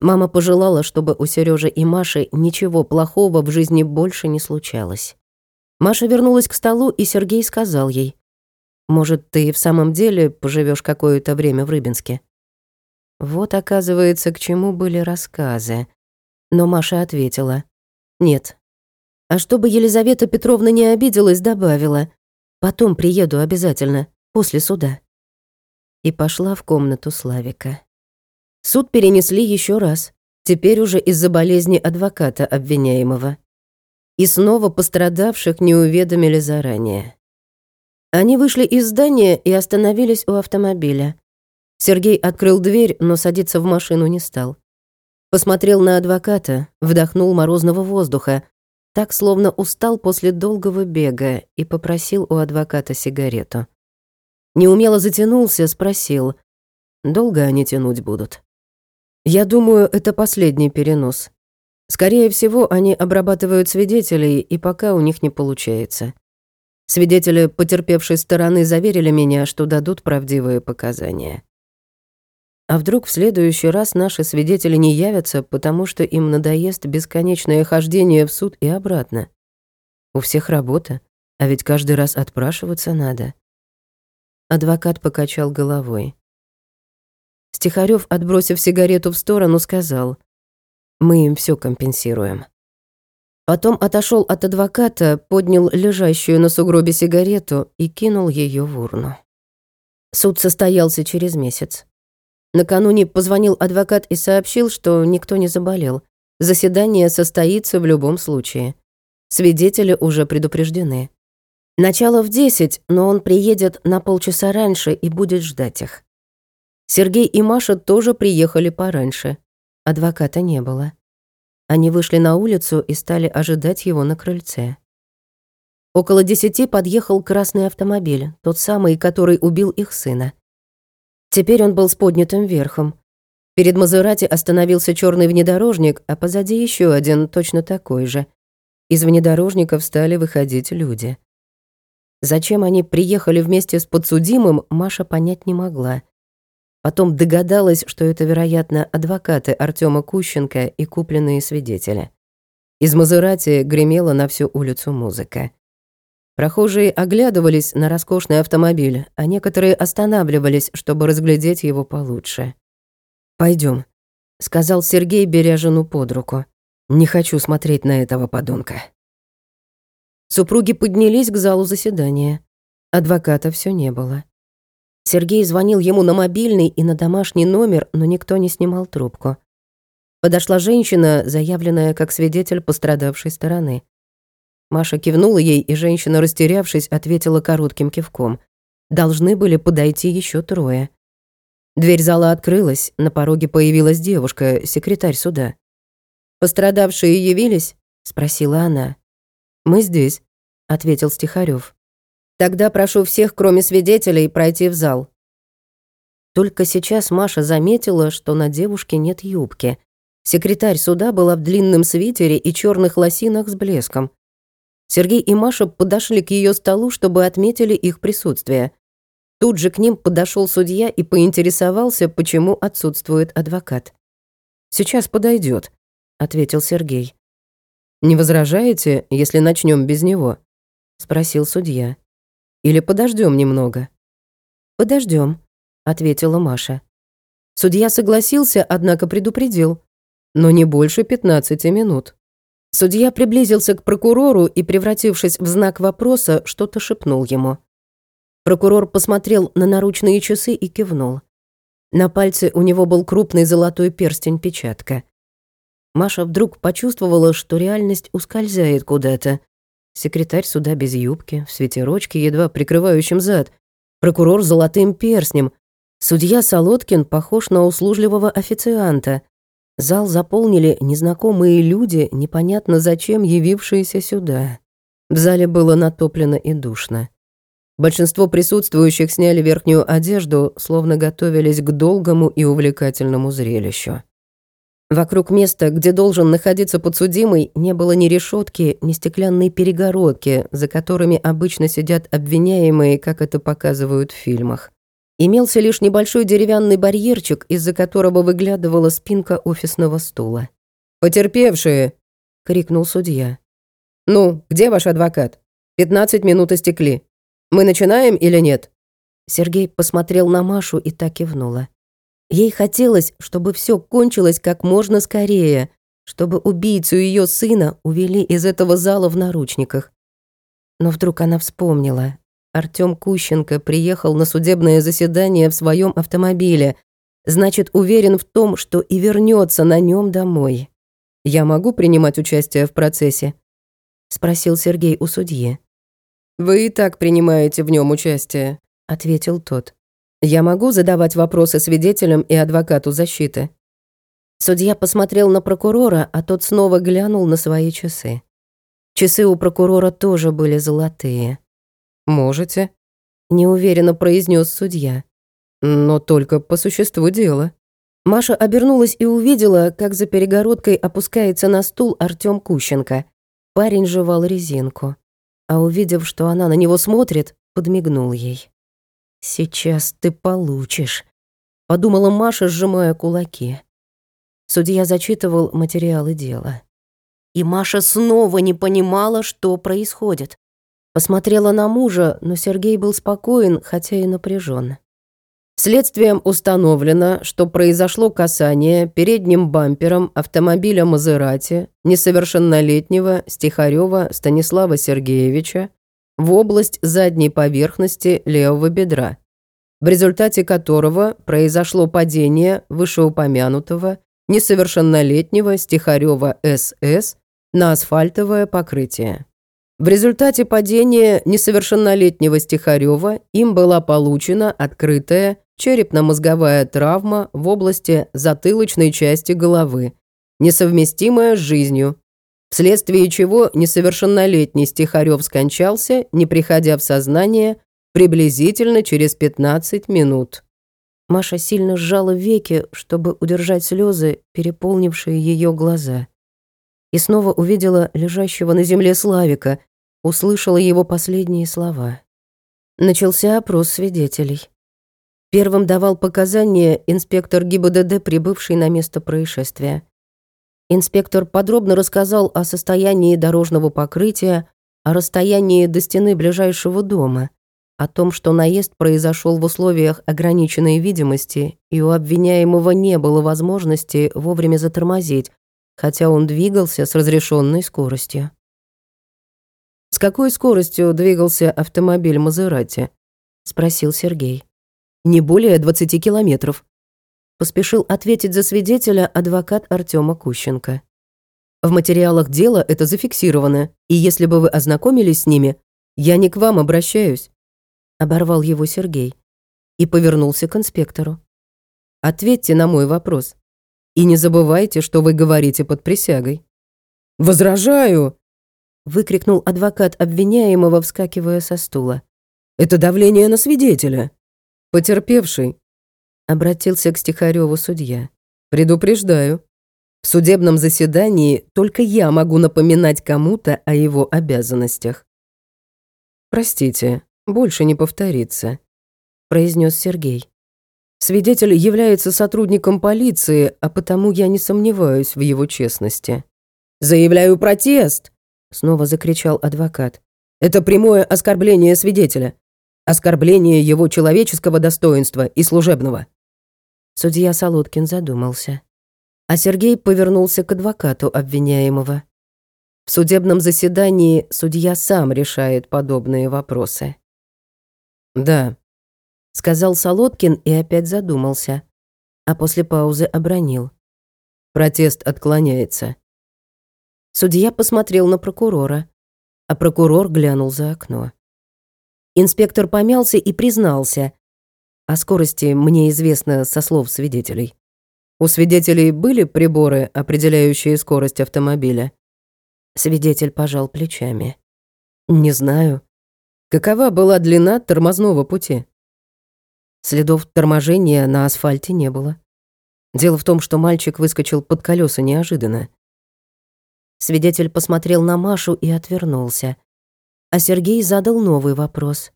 Мама пожелала, чтобы у Сережи и Маши ничего плохого в жизни больше не случалось. Маша вернулась к столу, и Сергей сказал ей, «Может, ты в самом деле поживешь какое-то время в Рыбинске?» Вот, оказывается, к чему были рассказы. Но Маша ответила. «Нет». А чтобы Елизавета Петровна не обиделась, добавила. «Потом приеду обязательно, после суда». И пошла в комнату Славика. Суд перенесли еще раз, теперь уже из-за болезни адвоката обвиняемого. И снова пострадавших не уведомили заранее. Они вышли из здания и остановились у автомобиля. Сергей открыл дверь, но садиться в машину не стал. Посмотрел на адвоката, вдохнул морозного воздуха, так словно устал после долгого бега и попросил у адвоката сигарету. Неумело затянулся, спросил, долго они тянуть будут. Я думаю, это последний перенос. Скорее всего, они обрабатывают свидетелей, и пока у них не получается. Свидетели потерпевшей стороны заверили меня, что дадут правдивые показания. А вдруг в следующий раз наши свидетели не явятся, потому что им надоест бесконечное хождение в суд и обратно? У всех работа, а ведь каждый раз отпрашиваться надо. Адвокат покачал головой. Стихарёв, отбросив сигарету в сторону, сказал, «Мы им все компенсируем». Потом отошел от адвоката, поднял лежащую на сугробе сигарету и кинул ее в урну. Суд состоялся через месяц. Накануне позвонил адвокат и сообщил, что никто не заболел. Заседание состоится в любом случае. Свидетели уже предупреждены. Начало в десять, но он приедет на полчаса раньше и будет ждать их. Сергей и Маша тоже приехали пораньше. Адвоката не было. Они вышли на улицу и стали ожидать его на крыльце. Около десяти подъехал красный автомобиль, тот самый, который убил их сына. Теперь он был с поднятым верхом. Перед Мазерати остановился черный внедорожник, а позади еще один, точно такой же. Из внедорожников стали выходить люди. Зачем они приехали вместе с подсудимым, Маша понять не могла. Потом догадалась, что это, вероятно, адвокаты Артема Кущенко и купленные свидетели. Из Мазерати гремела на всю улицу музыка. Прохожие оглядывались на роскошный автомобиль, а некоторые останавливались, чтобы разглядеть его получше. Пойдем, сказал Сергей, беря жену под руку. «Не хочу смотреть на этого подонка». Супруги поднялись к залу заседания. Адвоката все не было. Сергей звонил ему на мобильный и на домашний номер, но никто не снимал трубку. Подошла женщина, заявленная как свидетель пострадавшей стороны. Маша кивнула ей, и женщина, растерявшись, ответила коротким кивком. Должны были подойти еще трое. Дверь зала открылась, на пороге появилась девушка, секретарь суда. «Пострадавшие явились?» — спросила она. «Мы здесь», — ответил Стихарев. «Тогда прошу всех, кроме свидетелей, пройти в зал». Только сейчас Маша заметила, что на девушке нет юбки. Секретарь суда была в длинном свитере и черных лосинах с блеском. Сергей и Маша подошли к ее столу, чтобы отметили их присутствие. Тут же к ним подошел судья и поинтересовался, почему отсутствует адвокат. «Сейчас подойдет, ответил Сергей. «Не возражаете, если начнем без него?» — спросил судья. «Или подождем немного?» Подождем, ответила Маша. Судья согласился, однако предупредил. «Но не больше пятнадцати минут». Судья приблизился к прокурору и, превратившись в знак вопроса, что-то шепнул ему. Прокурор посмотрел на наручные часы и кивнул. На пальце у него был крупный золотой перстень-печатка. Маша вдруг почувствовала, что реальность ускользает куда-то. Секретарь суда без юбки, в свитерочке, едва прикрывающем зад. Прокурор с золотым перстнем. Судья Солодкин похож на услужливого официанта. Зал заполнили незнакомые люди, непонятно зачем явившиеся сюда. В зале было натоплено и душно. Большинство присутствующих сняли верхнюю одежду, словно готовились к долгому и увлекательному зрелищу. Вокруг места, где должен находиться подсудимый, не было ни решетки, ни стеклянной перегородки, за которыми обычно сидят обвиняемые, как это показывают в фильмах. Имелся лишь небольшой деревянный барьерчик, из-за которого выглядывала спинка офисного стула. «Потерпевшие!» — крикнул судья. «Ну, где ваш адвокат? Пятнадцать минут истекли. Мы начинаем или нет?» Сергей посмотрел на Машу и так кивнула. Ей хотелось, чтобы все кончилось как можно скорее, чтобы убийцу ее сына увели из этого зала в наручниках. Но вдруг она вспомнила, Артём Кущенко приехал на судебное заседание в своем автомобиле, значит, уверен в том, что и вернется на нем домой. «Я могу принимать участие в процессе?» — спросил Сергей у судьи. «Вы и так принимаете в нем участие», — ответил тот. «Я могу задавать вопросы свидетелям и адвокату защиты?» Судья посмотрел на прокурора, а тот снова глянул на свои часы. Часы у прокурора тоже были золотые. «Можете», — неуверенно произнес судья. «Но только по существу дела». Маша обернулась и увидела, как за перегородкой опускается на стул Артём Кущенко. Парень жевал резинку. А увидев, что она на него смотрит, подмигнул ей. «Сейчас ты получишь», — подумала Маша, сжимая кулаки. Судья зачитывал материалы дела. И Маша снова не понимала, что происходит. Посмотрела на мужа, но Сергей был спокоен, хотя и напряжен. Следствием установлено, что произошло касание передним бампером автомобиля Мазерати несовершеннолетнего Стихарева Станислава Сергеевича в область задней поверхности левого бедра, в результате которого произошло падение вышеупомянутого несовершеннолетнего Стихарева СС на асфальтовое покрытие. В результате падения несовершеннолетнего Стихарева им была получена открытая черепно-мозговая травма в области затылочной части головы, несовместимая с жизнью, вследствие чего несовершеннолетний Стихарев скончался, не приходя в сознание, приблизительно через 15 минут. Маша сильно сжала веки, чтобы удержать слезы, переполнившие ее глаза. И снова увидела лежащего на земле Славика, услышала его последние слова. Начался опрос свидетелей. Первым давал показания инспектор ГИБДД, прибывший на место происшествия. Инспектор подробно рассказал о состоянии дорожного покрытия, о расстоянии до стены ближайшего дома, о том, что наезд произошел в условиях ограниченной видимости, и у обвиняемого не было возможности вовремя затормозить, хотя он двигался с разрешенной скоростью. «С какой скоростью двигался автомобиль Мазерати?» — спросил Сергей. «Не более 20 километров», — поспешил ответить за свидетеля адвокат Артема Кущенко. «В материалах дела это зафиксировано, и если бы вы ознакомились с ними, я не к вам обращаюсь», — оборвал его Сергей и повернулся к инспектору. «Ответьте на мой вопрос. И не забывайте, что вы говорите под присягой». «Возражаю!» Выкрикнул адвокат обвиняемого, вскакивая со стула. «Это давление на свидетеля!» «Потерпевший!» Обратился к Стихареву судья. «Предупреждаю. В судебном заседании только я могу напоминать кому-то о его обязанностях». «Простите, больше не повторится», — произнес Сергей. «Свидетель является сотрудником полиции, а потому я не сомневаюсь в его честности». «Заявляю протест!» Снова закричал адвокат. «Это прямое оскорбление свидетеля. Оскорбление его человеческого достоинства и служебного». Судья Солодкин задумался. А Сергей повернулся к адвокату обвиняемого. В судебном заседании судья сам решает подобные вопросы. «Да», — сказал Солодкин и опять задумался, а после паузы обронил. «Протест отклоняется. Судья посмотрел на прокурора, а прокурор глянул за окно. Инспектор помялся и признался. О скорости мне известно со слов свидетелей. У свидетелей были приборы, определяющие скорость автомобиля? Свидетель пожал плечами. Не знаю. Какова была длина тормозного пути? Следов торможения на асфальте не было. Дело в том, что мальчик выскочил под колеса неожиданно. Свидетель посмотрел на Машу и отвернулся. А Сергей задал новый вопрос.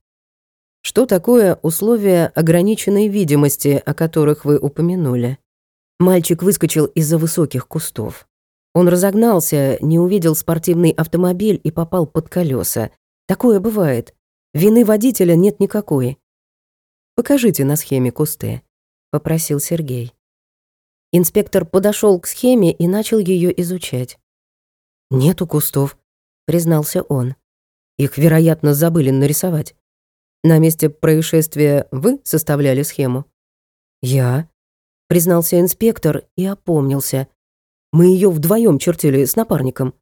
«Что такое условия ограниченной видимости, о которых вы упомянули?» Мальчик выскочил из-за высоких кустов. Он разогнался, не увидел спортивный автомобиль и попал под колеса. Такое бывает. Вины водителя нет никакой. «Покажите на схеме кусты», — попросил Сергей. Инспектор подошел к схеме и начал ее изучать. «Нету кустов», — признался он. «Их, вероятно, забыли нарисовать. На месте происшествия вы составляли схему?» «Я», — признался инспектор и опомнился. «Мы ее вдвоем чертили с напарником».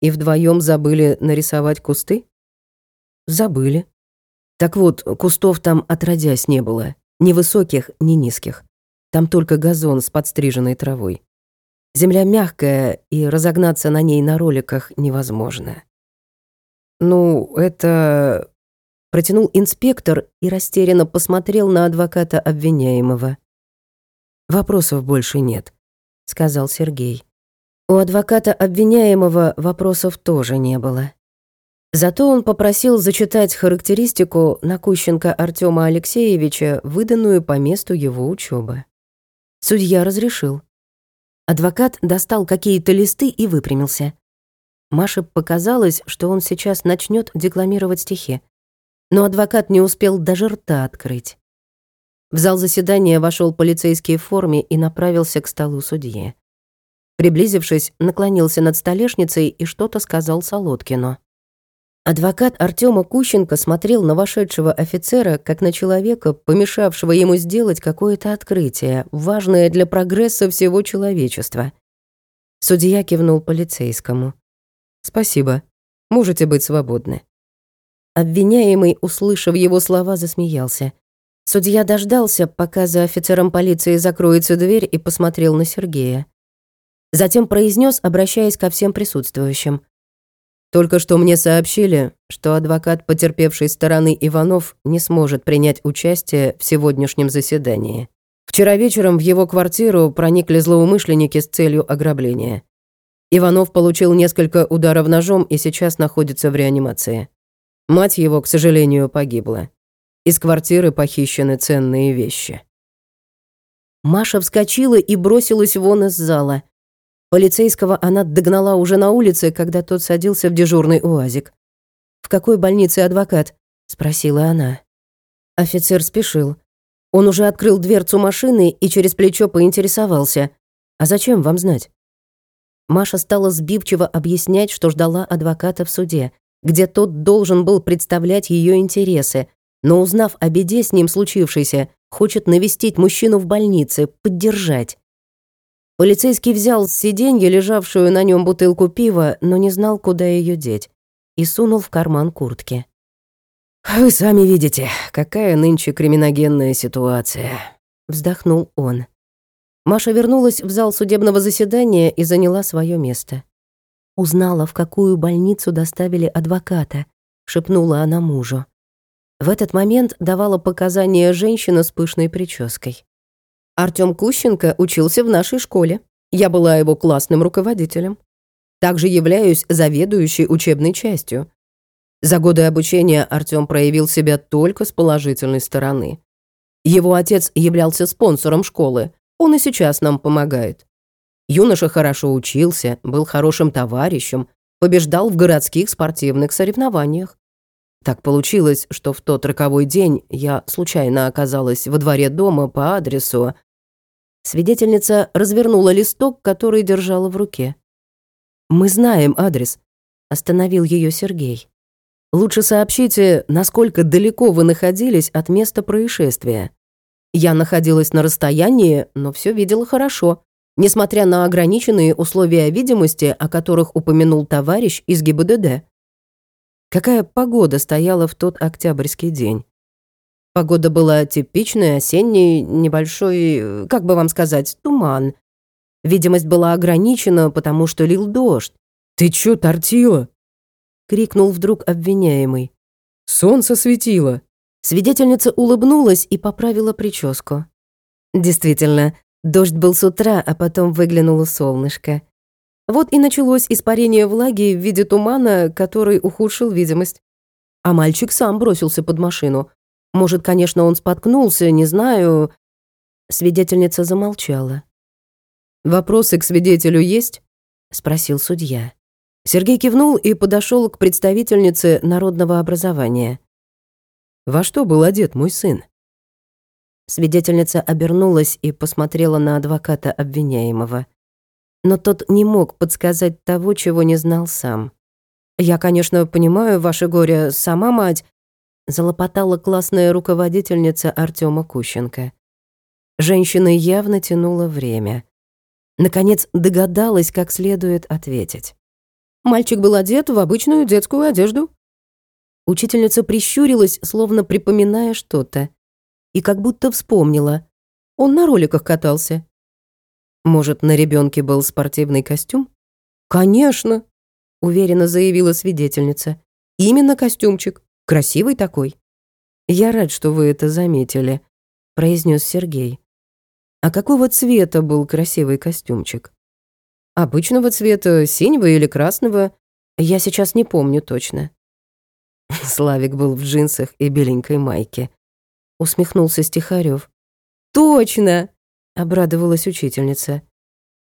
«И вдвоем забыли нарисовать кусты?» «Забыли. Так вот, кустов там отродясь не было. Ни высоких, ни низких. Там только газон с подстриженной травой. Земля мягкая, и разогнаться на ней на роликах невозможно. «Ну, это...» Протянул инспектор и растерянно посмотрел на адвоката обвиняемого. «Вопросов больше нет», — сказал Сергей. У адвоката обвиняемого вопросов тоже не было. Зато он попросил зачитать характеристику Накущенко Артема Алексеевича, выданную по месту его учебы. Судья разрешил. Адвокат достал какие-то листы и выпрямился. Маше показалось, что он сейчас начнет декламировать стихи. Но адвокат не успел даже рта открыть. В зал заседания вошел полицейский в форме и направился к столу судьи. Приблизившись, наклонился над столешницей и что-то сказал Солодкину. Адвокат Артема Кущенко смотрел на вошедшего офицера как на человека, помешавшего ему сделать какое-то открытие, важное для прогресса всего человечества. Судья кивнул полицейскому. «Спасибо. Можете быть свободны». Обвиняемый, услышав его слова, засмеялся. Судья дождался, пока за офицером полиции закроется дверь и посмотрел на Сергея. Затем произнес, обращаясь ко всем присутствующим. «Только что мне сообщили, что адвокат потерпевшей стороны Иванов не сможет принять участие в сегодняшнем заседании. Вчера вечером в его квартиру проникли злоумышленники с целью ограбления. Иванов получил несколько ударов ножом и сейчас находится в реанимации. Мать его, к сожалению, погибла. Из квартиры похищены ценные вещи. Маша вскочила и бросилась вон из зала. Полицейского она догнала уже на улице, когда тот садился в дежурный уазик. «В какой больнице адвокат?» — спросила она. Офицер спешил. Он уже открыл дверцу машины и через плечо поинтересовался. «А зачем вам знать?» Маша стала сбивчиво объяснять, что ждала адвоката в суде, где тот должен был представлять ее интересы, но узнав о беде с ним случившейся, хочет навестить мужчину в больнице, поддержать. Полицейский взял с сиденья лежавшую на нем бутылку пива, но не знал, куда ее деть, и сунул в карман куртки. «Вы сами видите, какая нынче криминогенная ситуация», — вздохнул он. Маша вернулась в зал судебного заседания и заняла свое место. Узнала, в какую больницу доставили адвоката, шепнула она мужу. В этот момент давала показания женщина с пышной прической. Артём Кущенко учился в нашей школе. Я была его классным руководителем. Также являюсь заведующей учебной частью. За годы обучения Артём проявил себя только с положительной стороны. Его отец являлся спонсором школы. Он и сейчас нам помогает. Юноша хорошо учился, был хорошим товарищем, побеждал в городских спортивных соревнованиях. Так получилось, что в тот роковой день я случайно оказалась во дворе дома по адресу. Свидетельница развернула листок, который держала в руке. «Мы знаем адрес», — остановил ее Сергей. «Лучше сообщите, насколько далеко вы находились от места происшествия. Я находилась на расстоянии, но все видела хорошо, несмотря на ограниченные условия видимости, о которых упомянул товарищ из ГИБДД. Какая погода стояла в тот октябрьский день? Погода была типичной, осенней, небольшой, как бы вам сказать, туман. Видимость была ограничена, потому что лил дождь. «Ты чё, Тортио?» — крикнул вдруг обвиняемый. «Солнце светило». Свидетельница улыбнулась и поправила прическу. Действительно, дождь был с утра, а потом выглянуло солнышко. Вот и началось испарение влаги в виде тумана, который ухудшил видимость. А мальчик сам бросился под машину. Может, конечно, он споткнулся, не знаю. Свидетельница замолчала. «Вопросы к свидетелю есть?» — спросил судья. Сергей кивнул и подошел к представительнице народного образования. «Во что был одет мой сын?» Свидетельница обернулась и посмотрела на адвоката обвиняемого но тот не мог подсказать того, чего не знал сам. «Я, конечно, понимаю ваше горе, сама мать», залопотала классная руководительница Артема Кущенко. Женщина явно тянула время. Наконец догадалась, как следует ответить. Мальчик был одет в обычную детскую одежду. Учительница прищурилась, словно припоминая что-то, и как будто вспомнила. Он на роликах катался. Может, на ребенке был спортивный костюм? Конечно, уверенно заявила свидетельница. Именно костюмчик, красивый такой. Я рад, что вы это заметили, произнес Сергей. А какого цвета был красивый костюмчик? Обычного цвета, синего или красного, я сейчас не помню точно. Славик был в джинсах и беленькой майке. Усмехнулся Стихарев. Точно, обрадовалась учительница.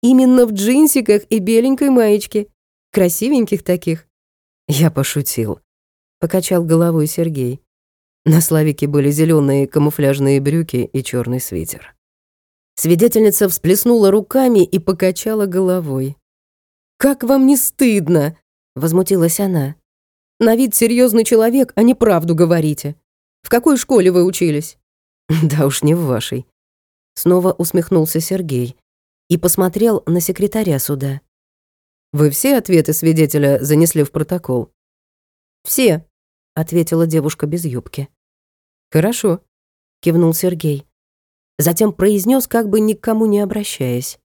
Именно в джинсиках и беленькой маечке. Красивеньких таких. Я пошутил. Покачал головой Сергей. На Славике были зеленые камуфляжные брюки и черный свитер. Свидетельница всплеснула руками и покачала головой. «Как вам не стыдно?» — возмутилась она. «На вид серьезный человек, а не правду говорите. В какой школе вы учились?» «Да уж не в вашей», Снова усмехнулся Сергей и посмотрел на секретаря суда. «Вы все ответы свидетеля занесли в протокол?» «Все», — ответила девушка без юбки. «Хорошо», — кивнул Сергей. Затем произнес, как бы ни к кому не обращаясь.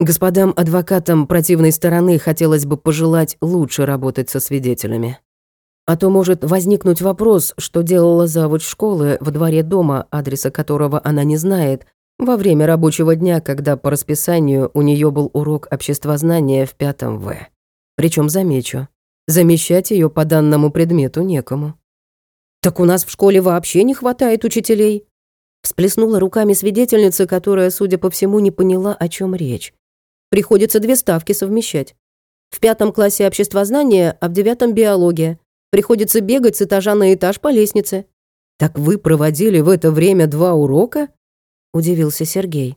Господам адвокатам противной стороны хотелось бы пожелать лучше работать со свидетелями. А то может возникнуть вопрос, что делала завуч школы во дворе дома, адреса которого она не знает, во время рабочего дня, когда по расписанию у нее был урок обществознания в пятом В. Причем замечу, замещать ее по данному предмету некому. «Так у нас в школе вообще не хватает учителей», всплеснула руками свидетельница, которая, судя по всему, не поняла, о чем речь. «Приходится две ставки совмещать. В пятом классе обществознания, а в девятом биология. Приходится бегать с этажа на этаж по лестнице». «Так вы проводили в это время два урока?» – удивился Сергей.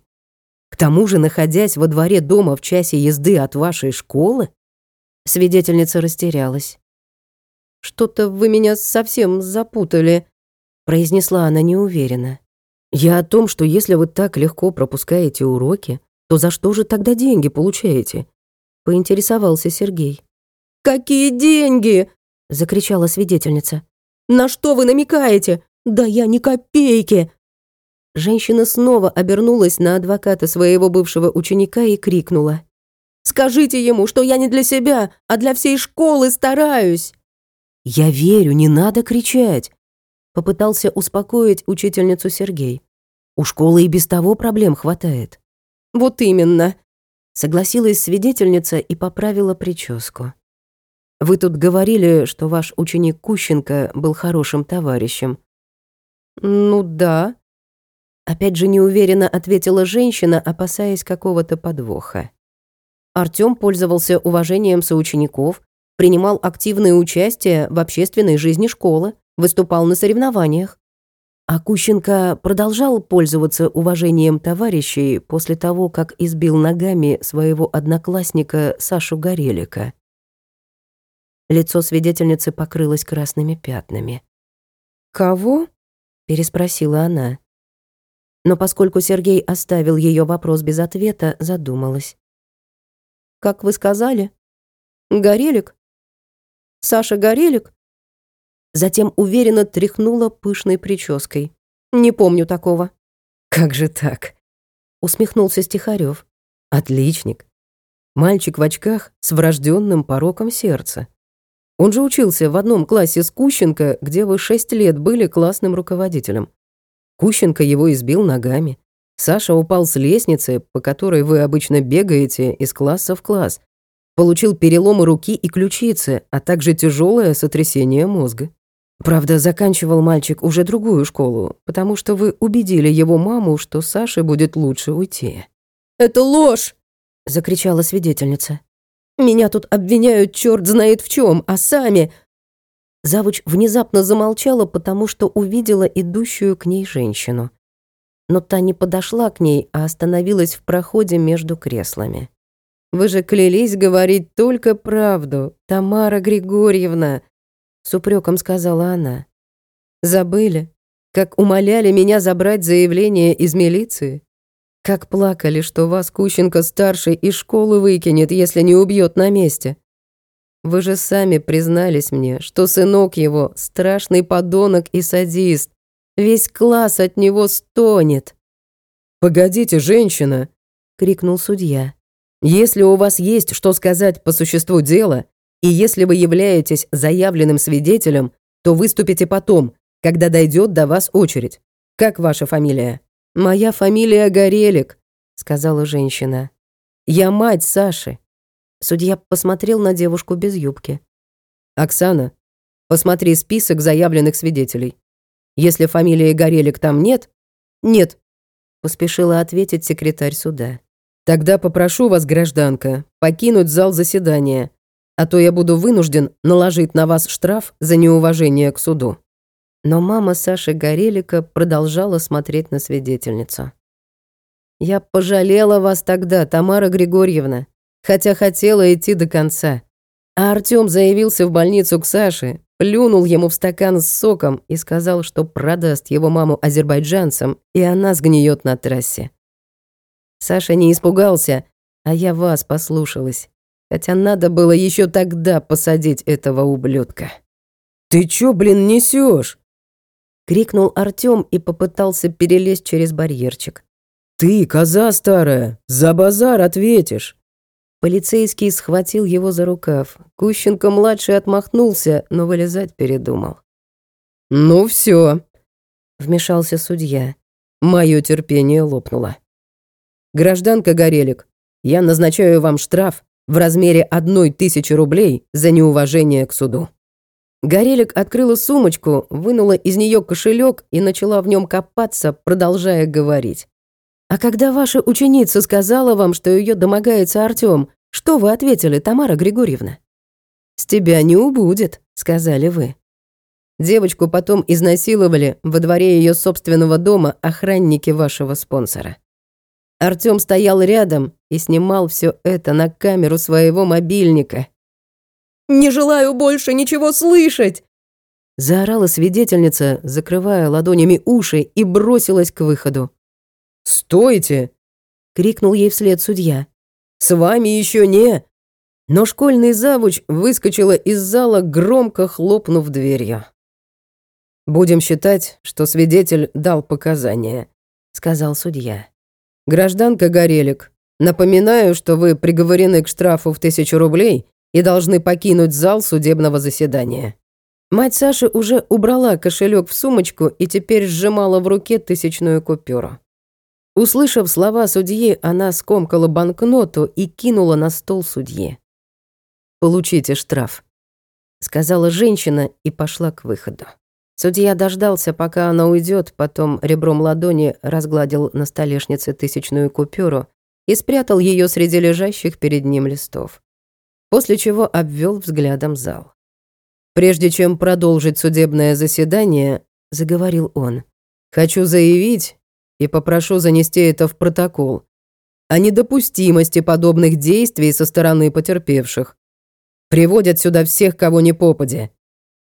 «К тому же, находясь во дворе дома в часе езды от вашей школы?» Свидетельница растерялась. «Что-то вы меня совсем запутали», – произнесла она неуверенно. «Я о том, что если вы так легко пропускаете уроки, то за что же тогда деньги получаете?» – поинтересовался Сергей. «Какие деньги?» – закричала свидетельница. «На что вы намекаете? Да я ни копейки!» Женщина снова обернулась на адвоката своего бывшего ученика и крикнула. «Скажите ему, что я не для себя, а для всей школы стараюсь!» «Я верю, не надо кричать!» Попытался успокоить учительницу Сергей. «У школы и без того проблем хватает». «Вот именно!» Согласилась свидетельница и поправила прическу. «Вы тут говорили, что ваш ученик Кущенко был хорошим товарищем». «Ну да», Опять же неуверенно ответила женщина, опасаясь какого-то подвоха. Артём пользовался уважением соучеников, принимал активное участие в общественной жизни школы, выступал на соревнованиях. А Кущенко продолжал пользоваться уважением товарищей после того, как избил ногами своего одноклассника Сашу Горелика. Лицо свидетельницы покрылось красными пятнами. «Кого?» — переспросила она но поскольку Сергей оставил ее вопрос без ответа, задумалась. «Как вы сказали? Горелик? Саша Горелик?» Затем уверенно тряхнула пышной прической. «Не помню такого». «Как же так?» Усмехнулся Стихарев. «Отличник. Мальчик в очках с врожденным пороком сердца. Он же учился в одном классе с Кущенко, где вы шесть лет были классным руководителем. Кущенко его избил ногами. Саша упал с лестницы, по которой вы обычно бегаете из класса в класс. Получил переломы руки и ключицы, а также тяжелое сотрясение мозга. Правда, заканчивал мальчик уже другую школу, потому что вы убедили его маму, что Саше будет лучше уйти. «Это ложь!» — закричала свидетельница. «Меня тут обвиняют черт знает в чем, а сами...» Завуч внезапно замолчала, потому что увидела идущую к ней женщину. Но та не подошла к ней, а остановилась в проходе между креслами. «Вы же клялись говорить только правду, Тамара Григорьевна», — с упреком сказала она. «Забыли, как умоляли меня забрать заявление из милиции? Как плакали, что вас Кущенко-старший из школы выкинет, если не убьет на месте?» Вы же сами признались мне, что сынок его — страшный подонок и садист. Весь класс от него стонет». «Погодите, женщина!» — крикнул судья. «Если у вас есть что сказать по существу дела, и если вы являетесь заявленным свидетелем, то выступите потом, когда дойдет до вас очередь. Как ваша фамилия?» «Моя фамилия Горелик», — сказала женщина. «Я мать Саши. Судья посмотрел на девушку без юбки. «Оксана, посмотри список заявленных свидетелей. Если фамилии Горелик там нет...» «Нет», — поспешила ответить секретарь суда. «Тогда попрошу вас, гражданка, покинуть зал заседания, а то я буду вынужден наложить на вас штраф за неуважение к суду». Но мама Саши Горелика продолжала смотреть на свидетельницу. «Я пожалела вас тогда, Тамара Григорьевна хотя хотела идти до конца. А Артём заявился в больницу к Саше, плюнул ему в стакан с соком и сказал, что продаст его маму азербайджанцам, и она сгниет на трассе. Саша не испугался, а я вас послушалась. Хотя надо было еще тогда посадить этого ублюдка. «Ты чё, блин, несешь? — крикнул Артём и попытался перелезть через барьерчик. «Ты, коза старая, за базар ответишь!» Полицейский схватил его за рукав. Кущенко-младший отмахнулся, но вылезать передумал. «Ну все, вмешался судья. Мое терпение лопнуло. «Гражданка Горелик, я назначаю вам штраф в размере одной тысячи рублей за неуважение к суду». Горелик открыла сумочку, вынула из нее кошелек и начала в нем копаться, продолжая говорить. «А когда ваша ученица сказала вам, что ее домогается Артём, что вы ответили, Тамара Григорьевна?» «С тебя не убудет», — сказали вы. Девочку потом изнасиловали во дворе ее собственного дома охранники вашего спонсора. Артём стоял рядом и снимал все это на камеру своего мобильника. «Не желаю больше ничего слышать!» Заорала свидетельница, закрывая ладонями уши, и бросилась к выходу. «Стойте!» — крикнул ей вслед судья. «С вами еще не...» Но школьный завуч выскочила из зала, громко хлопнув дверью. «Будем считать, что свидетель дал показания», — сказал судья. «Гражданка Горелик, напоминаю, что вы приговорены к штрафу в тысячу рублей и должны покинуть зал судебного заседания». Мать Саши уже убрала кошелек в сумочку и теперь сжимала в руке тысячную купюру. Услышав слова судьи, она скомкала банкноту и кинула на стол судьи. «Получите штраф», — сказала женщина и пошла к выходу. Судья дождался, пока она уйдет, потом ребром ладони разгладил на столешнице тысячную купюру и спрятал ее среди лежащих перед ним листов. После чего обвел взглядом зал. «Прежде чем продолжить судебное заседание», — заговорил он, «хочу заявить и попрошу занести это в протокол о недопустимости подобных действий со стороны потерпевших. Приводят сюда всех, кого не попадя,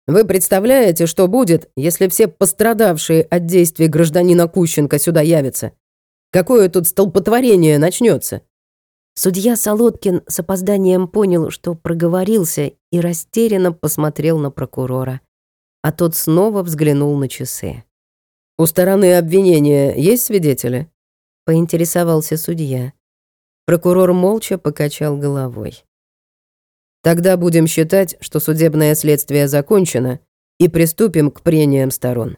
вы представляете, что будет, если все пострадавшие от действий гражданина Кущенко сюда явятся? Какое тут столпотворение начнется? Судья Солодкин с опозданием понял, что проговорился и растерянно посмотрел на прокурора. А тот снова взглянул на часы. «У стороны обвинения есть свидетели?» — поинтересовался судья. Прокурор молча покачал головой. Тогда будем считать, что судебное следствие закончено, и приступим к прениям сторон.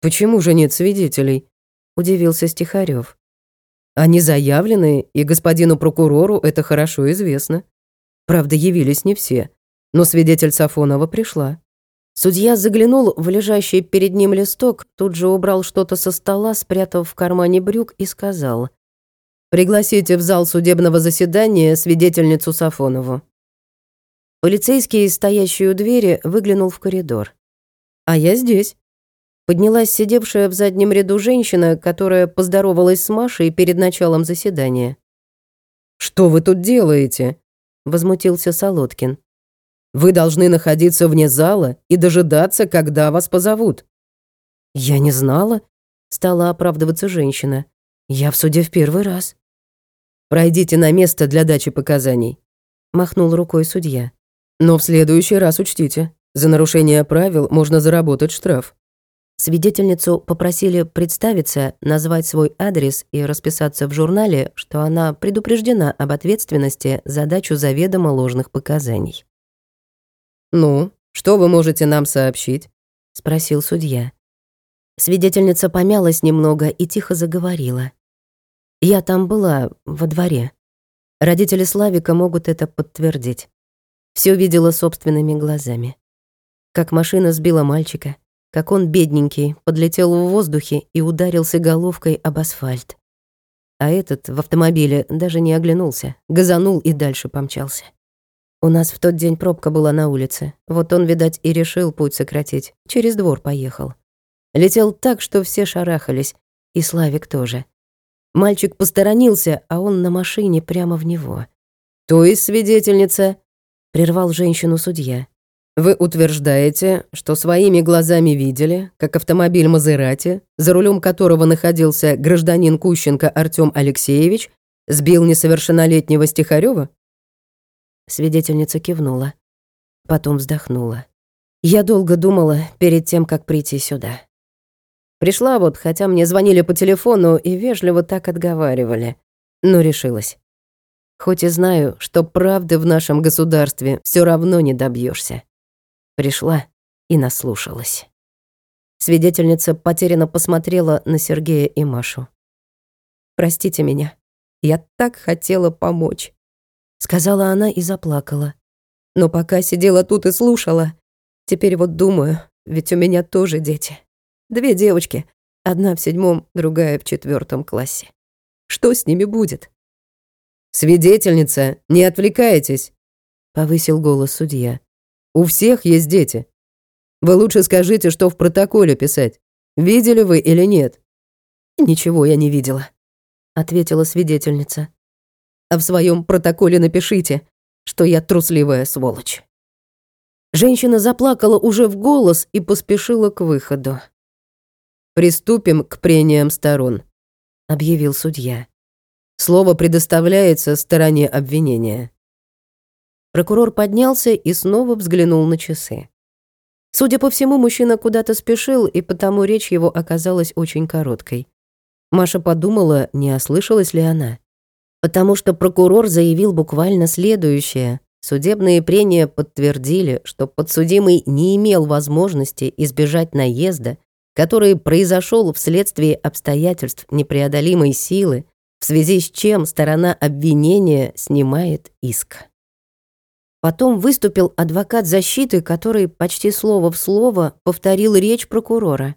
Почему же нет свидетелей? удивился Стихарев. Они заявлены, и господину прокурору это хорошо известно. Правда, явились не все, но свидетель Сафонова пришла. Судья заглянул в лежащий перед ним листок, тут же убрал что-то со стола, спрятав в кармане брюк и сказал: "Пригласите в зал судебного заседания свидетельницу Сафонову". Полицейский, стоящий у двери, выглянул в коридор. «А я здесь». Поднялась сидевшая в заднем ряду женщина, которая поздоровалась с Машей перед началом заседания. «Что вы тут делаете?» — возмутился Солодкин. «Вы должны находиться вне зала и дожидаться, когда вас позовут». «Я не знала», — стала оправдываться женщина. «Я в суде в первый раз». «Пройдите на место для дачи показаний», — махнул рукой судья. Но в следующий раз учтите, за нарушение правил можно заработать штраф. Свидетельницу попросили представиться, назвать свой адрес и расписаться в журнале, что она предупреждена об ответственности за дачу заведомо ложных показаний. «Ну, что вы можете нам сообщить?» — спросил судья. Свидетельница помялась немного и тихо заговорила. «Я там была, во дворе. Родители Славика могут это подтвердить. Все видела собственными глазами. Как машина сбила мальчика, как он, бедненький, подлетел в воздухе и ударился головкой об асфальт. А этот в автомобиле даже не оглянулся, газанул и дальше помчался. У нас в тот день пробка была на улице. Вот он, видать, и решил путь сократить. Через двор поехал. Летел так, что все шарахались. И Славик тоже. Мальчик посторонился, а он на машине прямо в него. То есть свидетельница прервал женщину судья. Вы утверждаете, что своими глазами видели, как автомобиль Мазерати, за рулем которого находился гражданин Кущенко Артём Алексеевич, сбил несовершеннолетнего Стихарёва? Свидетельница кивнула, потом вздохнула. Я долго думала перед тем, как прийти сюда. Пришла вот, хотя мне звонили по телефону и вежливо так отговаривали. Но решилась. Хоть и знаю, что правды в нашем государстве все равно не добьешься. Пришла и наслушалась. Свидетельница потерянно посмотрела на Сергея и Машу. «Простите меня, я так хотела помочь», — сказала она и заплакала. «Но пока сидела тут и слушала, теперь вот думаю, ведь у меня тоже дети. Две девочки, одна в седьмом, другая в четвертом классе. Что с ними будет?» «Свидетельница, не отвлекайтесь», — повысил голос судья. «У всех есть дети. Вы лучше скажите, что в протоколе писать. Видели вы или нет?» «Ничего я не видела», — ответила свидетельница. «А в своем протоколе напишите, что я трусливая сволочь». Женщина заплакала уже в голос и поспешила к выходу. «Приступим к прениям сторон», — объявил судья. Слово предоставляется стороне обвинения. Прокурор поднялся и снова взглянул на часы. Судя по всему, мужчина куда-то спешил, и потому речь его оказалась очень короткой. Маша подумала, не ослышалась ли она. Потому что прокурор заявил буквально следующее. Судебные прения подтвердили, что подсудимый не имел возможности избежать наезда, который произошел вследствие обстоятельств непреодолимой силы, в связи с чем сторона обвинения снимает иск. Потом выступил адвокат защиты, который почти слово в слово повторил речь прокурора.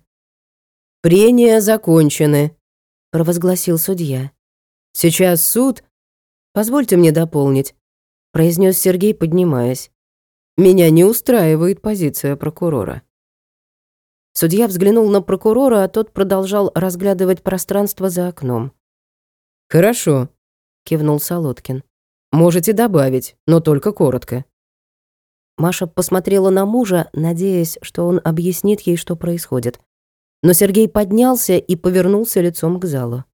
«Прения закончены», — провозгласил судья. «Сейчас суд...» «Позвольте мне дополнить», — произнес Сергей, поднимаясь. «Меня не устраивает позиция прокурора». Судья взглянул на прокурора, а тот продолжал разглядывать пространство за окном. «Хорошо», — кивнул Солодкин. «Можете добавить, но только коротко». Маша посмотрела на мужа, надеясь, что он объяснит ей, что происходит. Но Сергей поднялся и повернулся лицом к залу.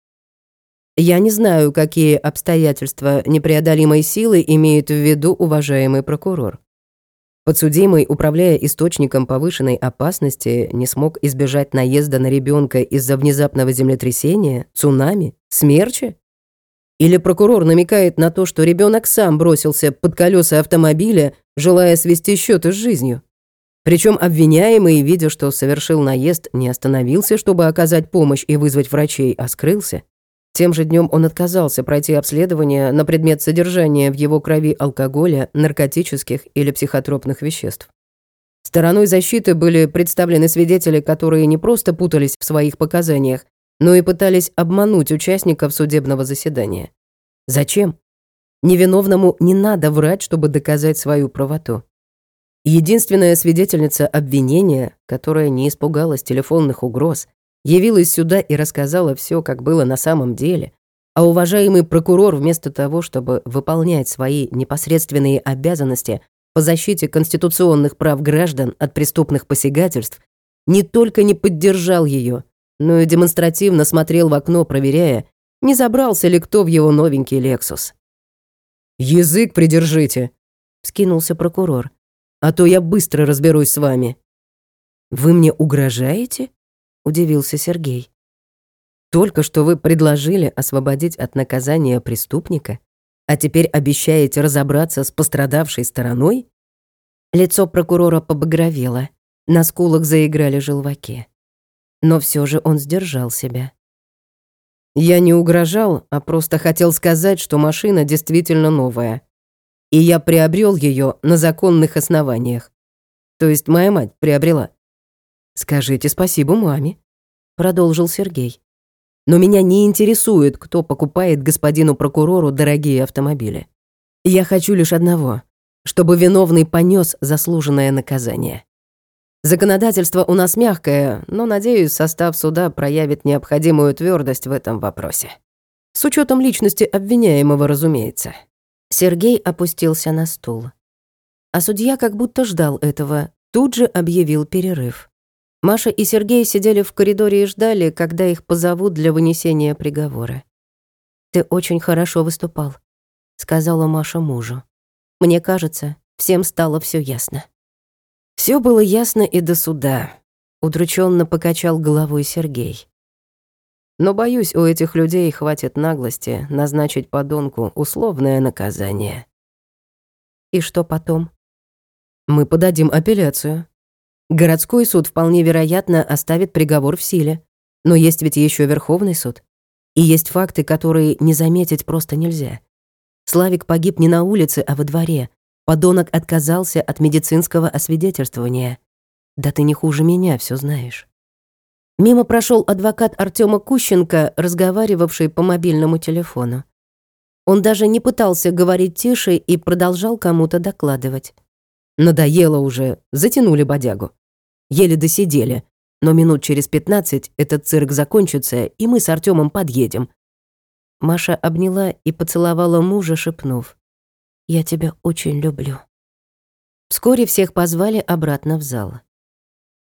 «Я не знаю, какие обстоятельства непреодолимой силы имеет в виду уважаемый прокурор. Подсудимый, управляя источником повышенной опасности, не смог избежать наезда на ребенка из-за внезапного землетрясения, цунами, смерча? Или прокурор намекает на то, что ребенок сам бросился под колеса автомобиля, желая свести счеты с жизнью? Причем обвиняемый, видя, что совершил наезд, не остановился, чтобы оказать помощь и вызвать врачей, а скрылся. Тем же днем он отказался пройти обследование на предмет содержания в его крови алкоголя, наркотических или психотропных веществ. Стороной защиты были представлены свидетели, которые не просто путались в своих показаниях, но и пытались обмануть участников судебного заседания. Зачем? Невиновному не надо врать, чтобы доказать свою правоту. Единственная свидетельница обвинения, которая не испугалась телефонных угроз, явилась сюда и рассказала все, как было на самом деле, а уважаемый прокурор вместо того, чтобы выполнять свои непосредственные обязанности по защите конституционных прав граждан от преступных посягательств, не только не поддержал ее, но и демонстративно смотрел в окно, проверяя, не забрался ли кто в его новенький «Лексус». «Язык придержите», — скинулся прокурор, «а то я быстро разберусь с вами». «Вы мне угрожаете?» — удивился Сергей. «Только что вы предложили освободить от наказания преступника, а теперь обещаете разобраться с пострадавшей стороной?» Лицо прокурора побагровело, на скулах заиграли желваки но все же он сдержал себя. Я не угрожал, а просто хотел сказать, что машина действительно новая. И я приобрел ее на законных основаниях. То есть моя мать приобрела. Скажите спасибо маме, продолжил Сергей. Но меня не интересует, кто покупает господину прокурору дорогие автомобили. Я хочу лишь одного, чтобы виновный понес заслуженное наказание. Законодательство у нас мягкое, но, надеюсь, состав суда проявит необходимую твердость в этом вопросе. С учетом личности обвиняемого, разумеется. Сергей опустился на стул. А судья как будто ждал этого, тут же объявил перерыв. Маша и Сергей сидели в коридоре и ждали, когда их позовут для вынесения приговора. «Ты очень хорошо выступал», — сказала Маша мужу. «Мне кажется, всем стало все ясно». Все было ясно и до суда. удрученно покачал головой Сергей. Но, боюсь, у этих людей хватит наглости назначить подонку условное наказание. И что потом? Мы подадим апелляцию. Городской суд вполне вероятно оставит приговор в силе. Но есть ведь еще Верховный суд. И есть факты, которые не заметить просто нельзя. Славик погиб не на улице, а во дворе. Подонок отказался от медицинского освидетельствования. Да ты не хуже меня все знаешь. Мимо прошел адвокат Артема Кущенко, разговаривавший по мобильному телефону. Он даже не пытался говорить тише и продолжал кому-то докладывать. Надоело уже, затянули бодягу. Еле досидели, но минут через пятнадцать этот цирк закончится, и мы с Артемом подъедем. Маша обняла и поцеловала мужа, шепнув. «Я тебя очень люблю». Вскоре всех позвали обратно в зал.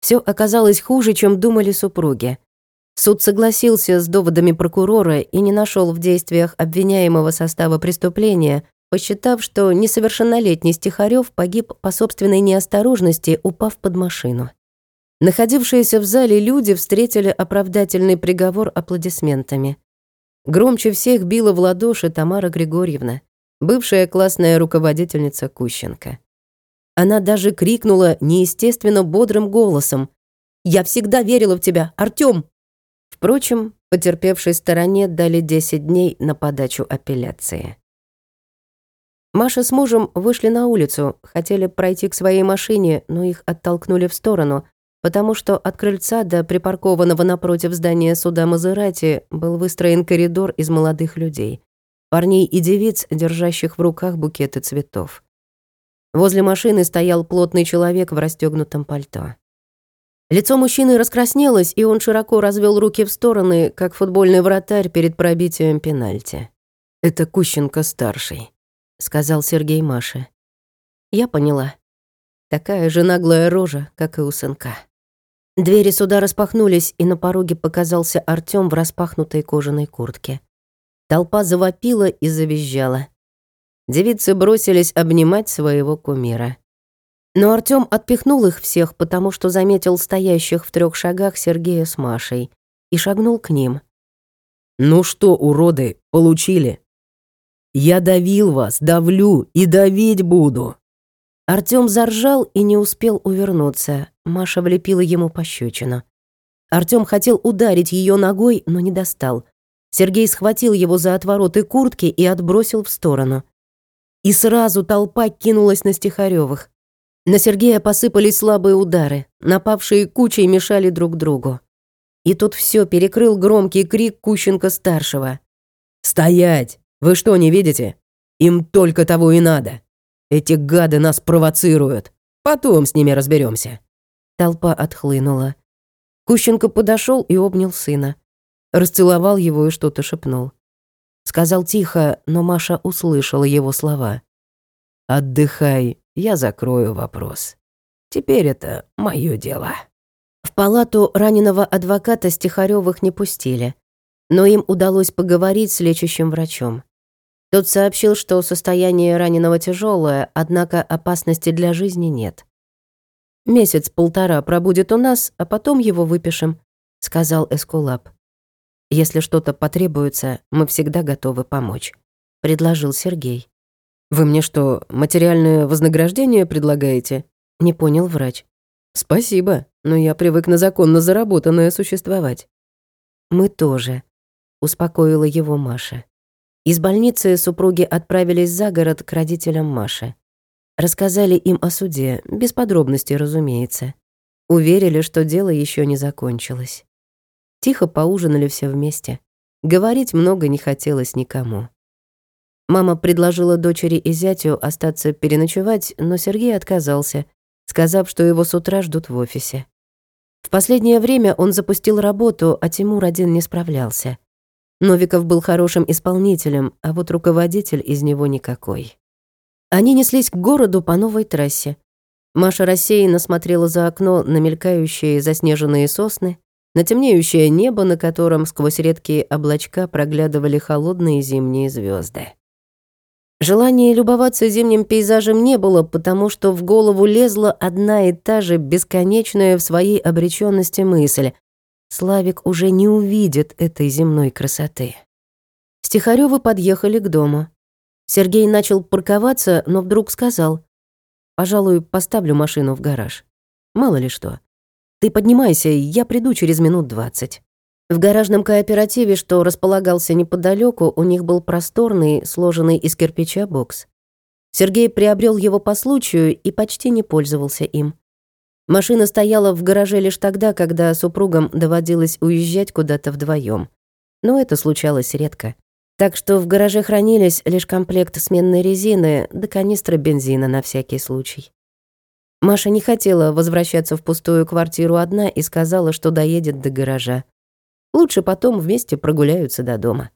Все оказалось хуже, чем думали супруги. Суд согласился с доводами прокурора и не нашел в действиях обвиняемого состава преступления, посчитав, что несовершеннолетний Стихарев погиб по собственной неосторожности, упав под машину. Находившиеся в зале люди встретили оправдательный приговор аплодисментами. Громче всех била в ладоши Тамара Григорьевна, бывшая классная руководительница Кущенко. Она даже крикнула неестественно бодрым голосом. «Я всегда верила в тебя, Артём!» Впрочем, потерпевшей стороне дали 10 дней на подачу апелляции. Маша с мужем вышли на улицу, хотели пройти к своей машине, но их оттолкнули в сторону, потому что от крыльца до припаркованного напротив здания суда Мазерати был выстроен коридор из молодых людей, парней и девиц, держащих в руках букеты цветов. Возле машины стоял плотный человек в расстёгнутом пальто. Лицо мужчины раскраснелось, и он широко развел руки в стороны, как футбольный вратарь перед пробитием пенальти. «Это Кущенко-старший», — сказал Сергей Маше. «Я поняла. Такая же наглая рожа, как и у сынка». Двери суда распахнулись, и на пороге показался Артём в распахнутой кожаной куртке. Толпа завопила и завизжала девицы бросились обнимать своего кумира. Но Артём отпихнул их всех, потому что заметил стоящих в трех шагах Сергея с Машей и шагнул к ним. «Ну что, уроды, получили? Я давил вас, давлю и давить буду!» Артём заржал и не успел увернуться. Маша влепила ему пощечину. Артём хотел ударить ее ногой, но не достал. Сергей схватил его за отвороты куртки и отбросил в сторону. И сразу толпа кинулась на Стихарёвых. На Сергея посыпались слабые удары, напавшие кучей мешали друг другу. И тут все перекрыл громкий крик Кущенко-старшего. «Стоять! Вы что, не видите? Им только того и надо. Эти гады нас провоцируют. Потом с ними разберемся. Толпа отхлынула. Кущенко подошел и обнял сына. Расцеловал его и что-то шепнул. Сказал тихо, но Маша услышала его слова. «Отдыхай, я закрою вопрос. Теперь это мое дело». В палату раненого адвоката Стихарёвых не пустили, но им удалось поговорить с лечащим врачом. Тот сообщил, что состояние раненого тяжелое, однако опасности для жизни нет. «Месяц-полтора пробудет у нас, а потом его выпишем», — сказал Эскулап. Если что-то потребуется, мы всегда готовы помочь», — предложил Сергей. «Вы мне что, материальное вознаграждение предлагаете?» — не понял врач. «Спасибо, но я привык на законно заработанное существовать». «Мы тоже», — успокоила его Маша. Из больницы супруги отправились за город к родителям Маши. Рассказали им о суде, без подробностей, разумеется. Уверили, что дело еще не закончилось. Тихо поужинали все вместе. Говорить много не хотелось никому. Мама предложила дочери и зятю остаться переночевать, но Сергей отказался, сказав, что его с утра ждут в офисе. В последнее время он запустил работу, а Тимур один не справлялся. Новиков был хорошим исполнителем, а вот руководитель из него никакой. Они неслись к городу по новой трассе. Маша рассеянно смотрела за окно на мелькающие заснеженные сосны, на темнеющее небо, на котором сквозь редкие облачка проглядывали холодные зимние звезды. Желания любоваться зимним пейзажем не было, потому что в голову лезла одна и та же бесконечная в своей обречённости мысль. Славик уже не увидит этой земной красоты. Стихарёвы подъехали к дому. Сергей начал парковаться, но вдруг сказал, «Пожалуй, поставлю машину в гараж. Мало ли что. Ты поднимайся, я приду через минут двадцать». В гаражном кооперативе, что располагался неподалеку, у них был просторный, сложенный из кирпича бокс. Сергей приобрел его по случаю и почти не пользовался им. Машина стояла в гараже лишь тогда, когда супругам доводилось уезжать куда-то вдвоем. Но это случалось редко. Так что в гараже хранились лишь комплект сменной резины да канистра бензина на всякий случай. Маша не хотела возвращаться в пустую квартиру одна и сказала, что доедет до гаража. Лучше потом вместе прогуляются до дома.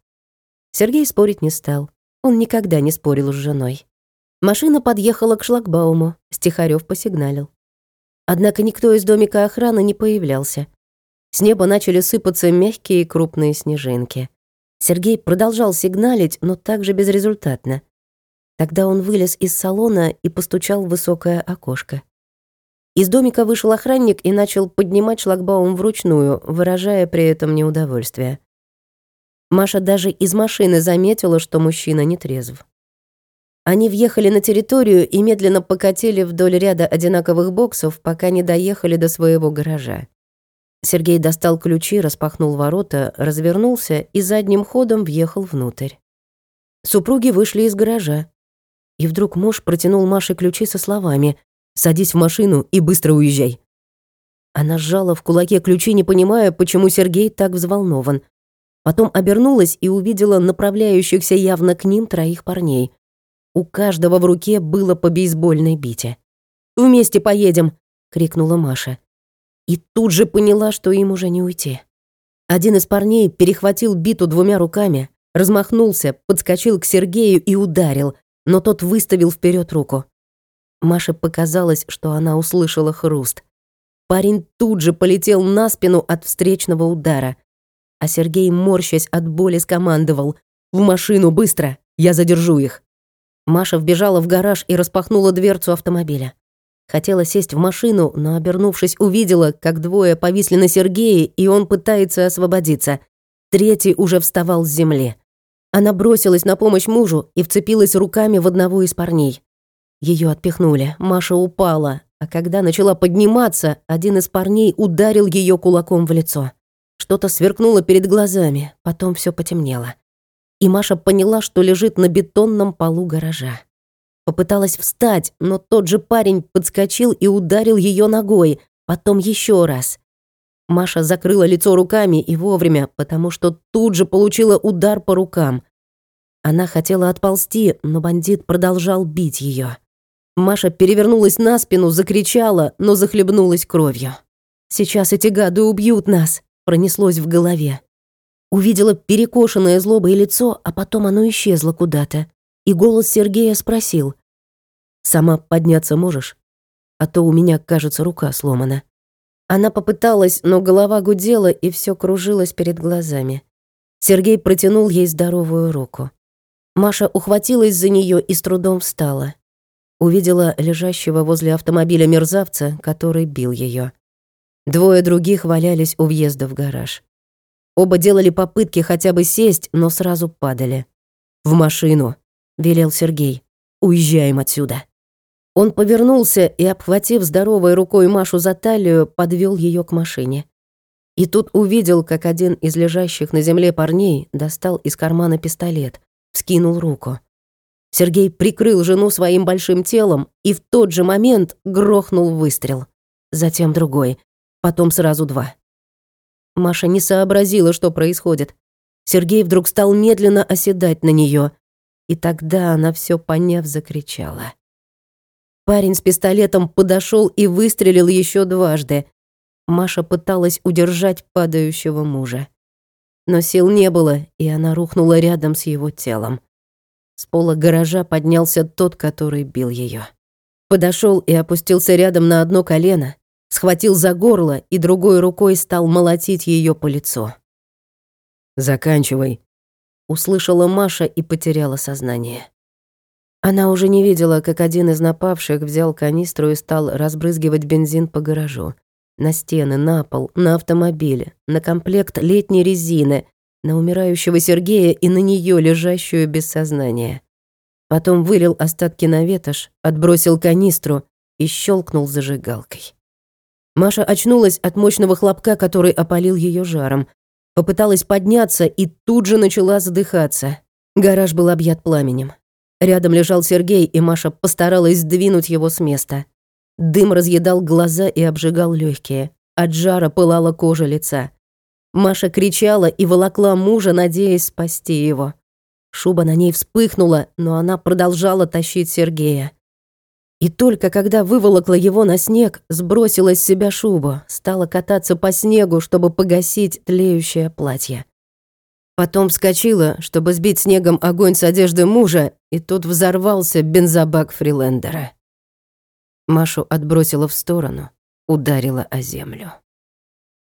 Сергей спорить не стал. Он никогда не спорил с женой. Машина подъехала к шлагбауму, Стихарёв посигналил. Однако никто из домика охраны не появлялся. С неба начали сыпаться мягкие и крупные снежинки. Сергей продолжал сигналить, но также безрезультатно. Тогда он вылез из салона и постучал в высокое окошко. Из домика вышел охранник и начал поднимать шлагбаум вручную, выражая при этом неудовольствие. Маша даже из машины заметила, что мужчина не трезв. Они въехали на территорию и медленно покатили вдоль ряда одинаковых боксов, пока не доехали до своего гаража. Сергей достал ключи, распахнул ворота, развернулся и задним ходом въехал внутрь. Супруги вышли из гаража. И вдруг муж протянул Маше ключи со словами Садись в машину и быстро уезжай». Она сжала в кулаке ключи, не понимая, почему Сергей так взволнован. Потом обернулась и увидела направляющихся явно к ним троих парней. У каждого в руке было по бейсбольной бите. «Вместе поедем!» — крикнула Маша. И тут же поняла, что им уже не уйти. Один из парней перехватил биту двумя руками, размахнулся, подскочил к Сергею и ударил, но тот выставил вперед руку. Маше показалось, что она услышала хруст. Парень тут же полетел на спину от встречного удара. А Сергей, морщась от боли, скомандовал «В машину, быстро! Я задержу их!» Маша вбежала в гараж и распахнула дверцу автомобиля. Хотела сесть в машину, но, обернувшись, увидела, как двое повисли на Сергее, и он пытается освободиться. Третий уже вставал с земли. Она бросилась на помощь мужу и вцепилась руками в одного из парней. Ее отпихнули, Маша упала, а когда начала подниматься, один из парней ударил ее кулаком в лицо. Что-то сверкнуло перед глазами, потом все потемнело. И Маша поняла, что лежит на бетонном полу гаража. Попыталась встать, но тот же парень подскочил и ударил ее ногой, потом еще раз. Маша закрыла лицо руками и вовремя, потому что тут же получила удар по рукам. Она хотела отползти, но бандит продолжал бить ее. Маша перевернулась на спину, закричала, но захлебнулась кровью. «Сейчас эти гады убьют нас», — пронеслось в голове. Увидела перекошенное злобое лицо, а потом оно исчезло куда-то. И голос Сергея спросил. «Сама подняться можешь? А то у меня, кажется, рука сломана». Она попыталась, но голова гудела, и все кружилось перед глазами. Сергей протянул ей здоровую руку. Маша ухватилась за нее и с трудом встала увидела лежащего возле автомобиля мерзавца, который бил ее. Двое других валялись у въезда в гараж. Оба делали попытки хотя бы сесть, но сразу падали. «В машину», — велел Сергей. «Уезжаем отсюда». Он повернулся и, обхватив здоровой рукой Машу за талию, подвел ее к машине. И тут увидел, как один из лежащих на земле парней достал из кармана пистолет, вскинул руку. Сергей прикрыл жену своим большим телом, и в тот же момент грохнул выстрел. Затем другой, потом сразу два. Маша не сообразила, что происходит. Сергей вдруг стал медленно оседать на нее, и тогда она все поняв закричала. Парень с пистолетом подошел и выстрелил еще дважды. Маша пыталась удержать падающего мужа. Но сил не было, и она рухнула рядом с его телом. С пола гаража поднялся тот, который бил ее. Подошел и опустился рядом на одно колено, схватил за горло и другой рукой стал молотить ее по лицу. «Заканчивай», — услышала Маша и потеряла сознание. Она уже не видела, как один из напавших взял канистру и стал разбрызгивать бензин по гаражу. На стены, на пол, на автомобиле, на комплект летней резины, на умирающего Сергея и на нее, лежащую без сознания. Потом вылил остатки на ветошь, отбросил канистру и щелкнул зажигалкой. Маша очнулась от мощного хлопка, который опалил ее жаром. Попыталась подняться и тут же начала задыхаться. Гараж был объят пламенем. Рядом лежал Сергей, и Маша постаралась сдвинуть его с места. Дым разъедал глаза и обжигал легкие. От жара пылала кожа лица. Маша кричала и волокла мужа, надеясь спасти его. Шуба на ней вспыхнула, но она продолжала тащить Сергея. И только когда выволокла его на снег, сбросила с себя шубу, стала кататься по снегу, чтобы погасить тлеющее платье. Потом вскочила, чтобы сбить снегом огонь с одежды мужа, и тут взорвался бензобак Фрилендера. Машу отбросила в сторону, ударила о землю.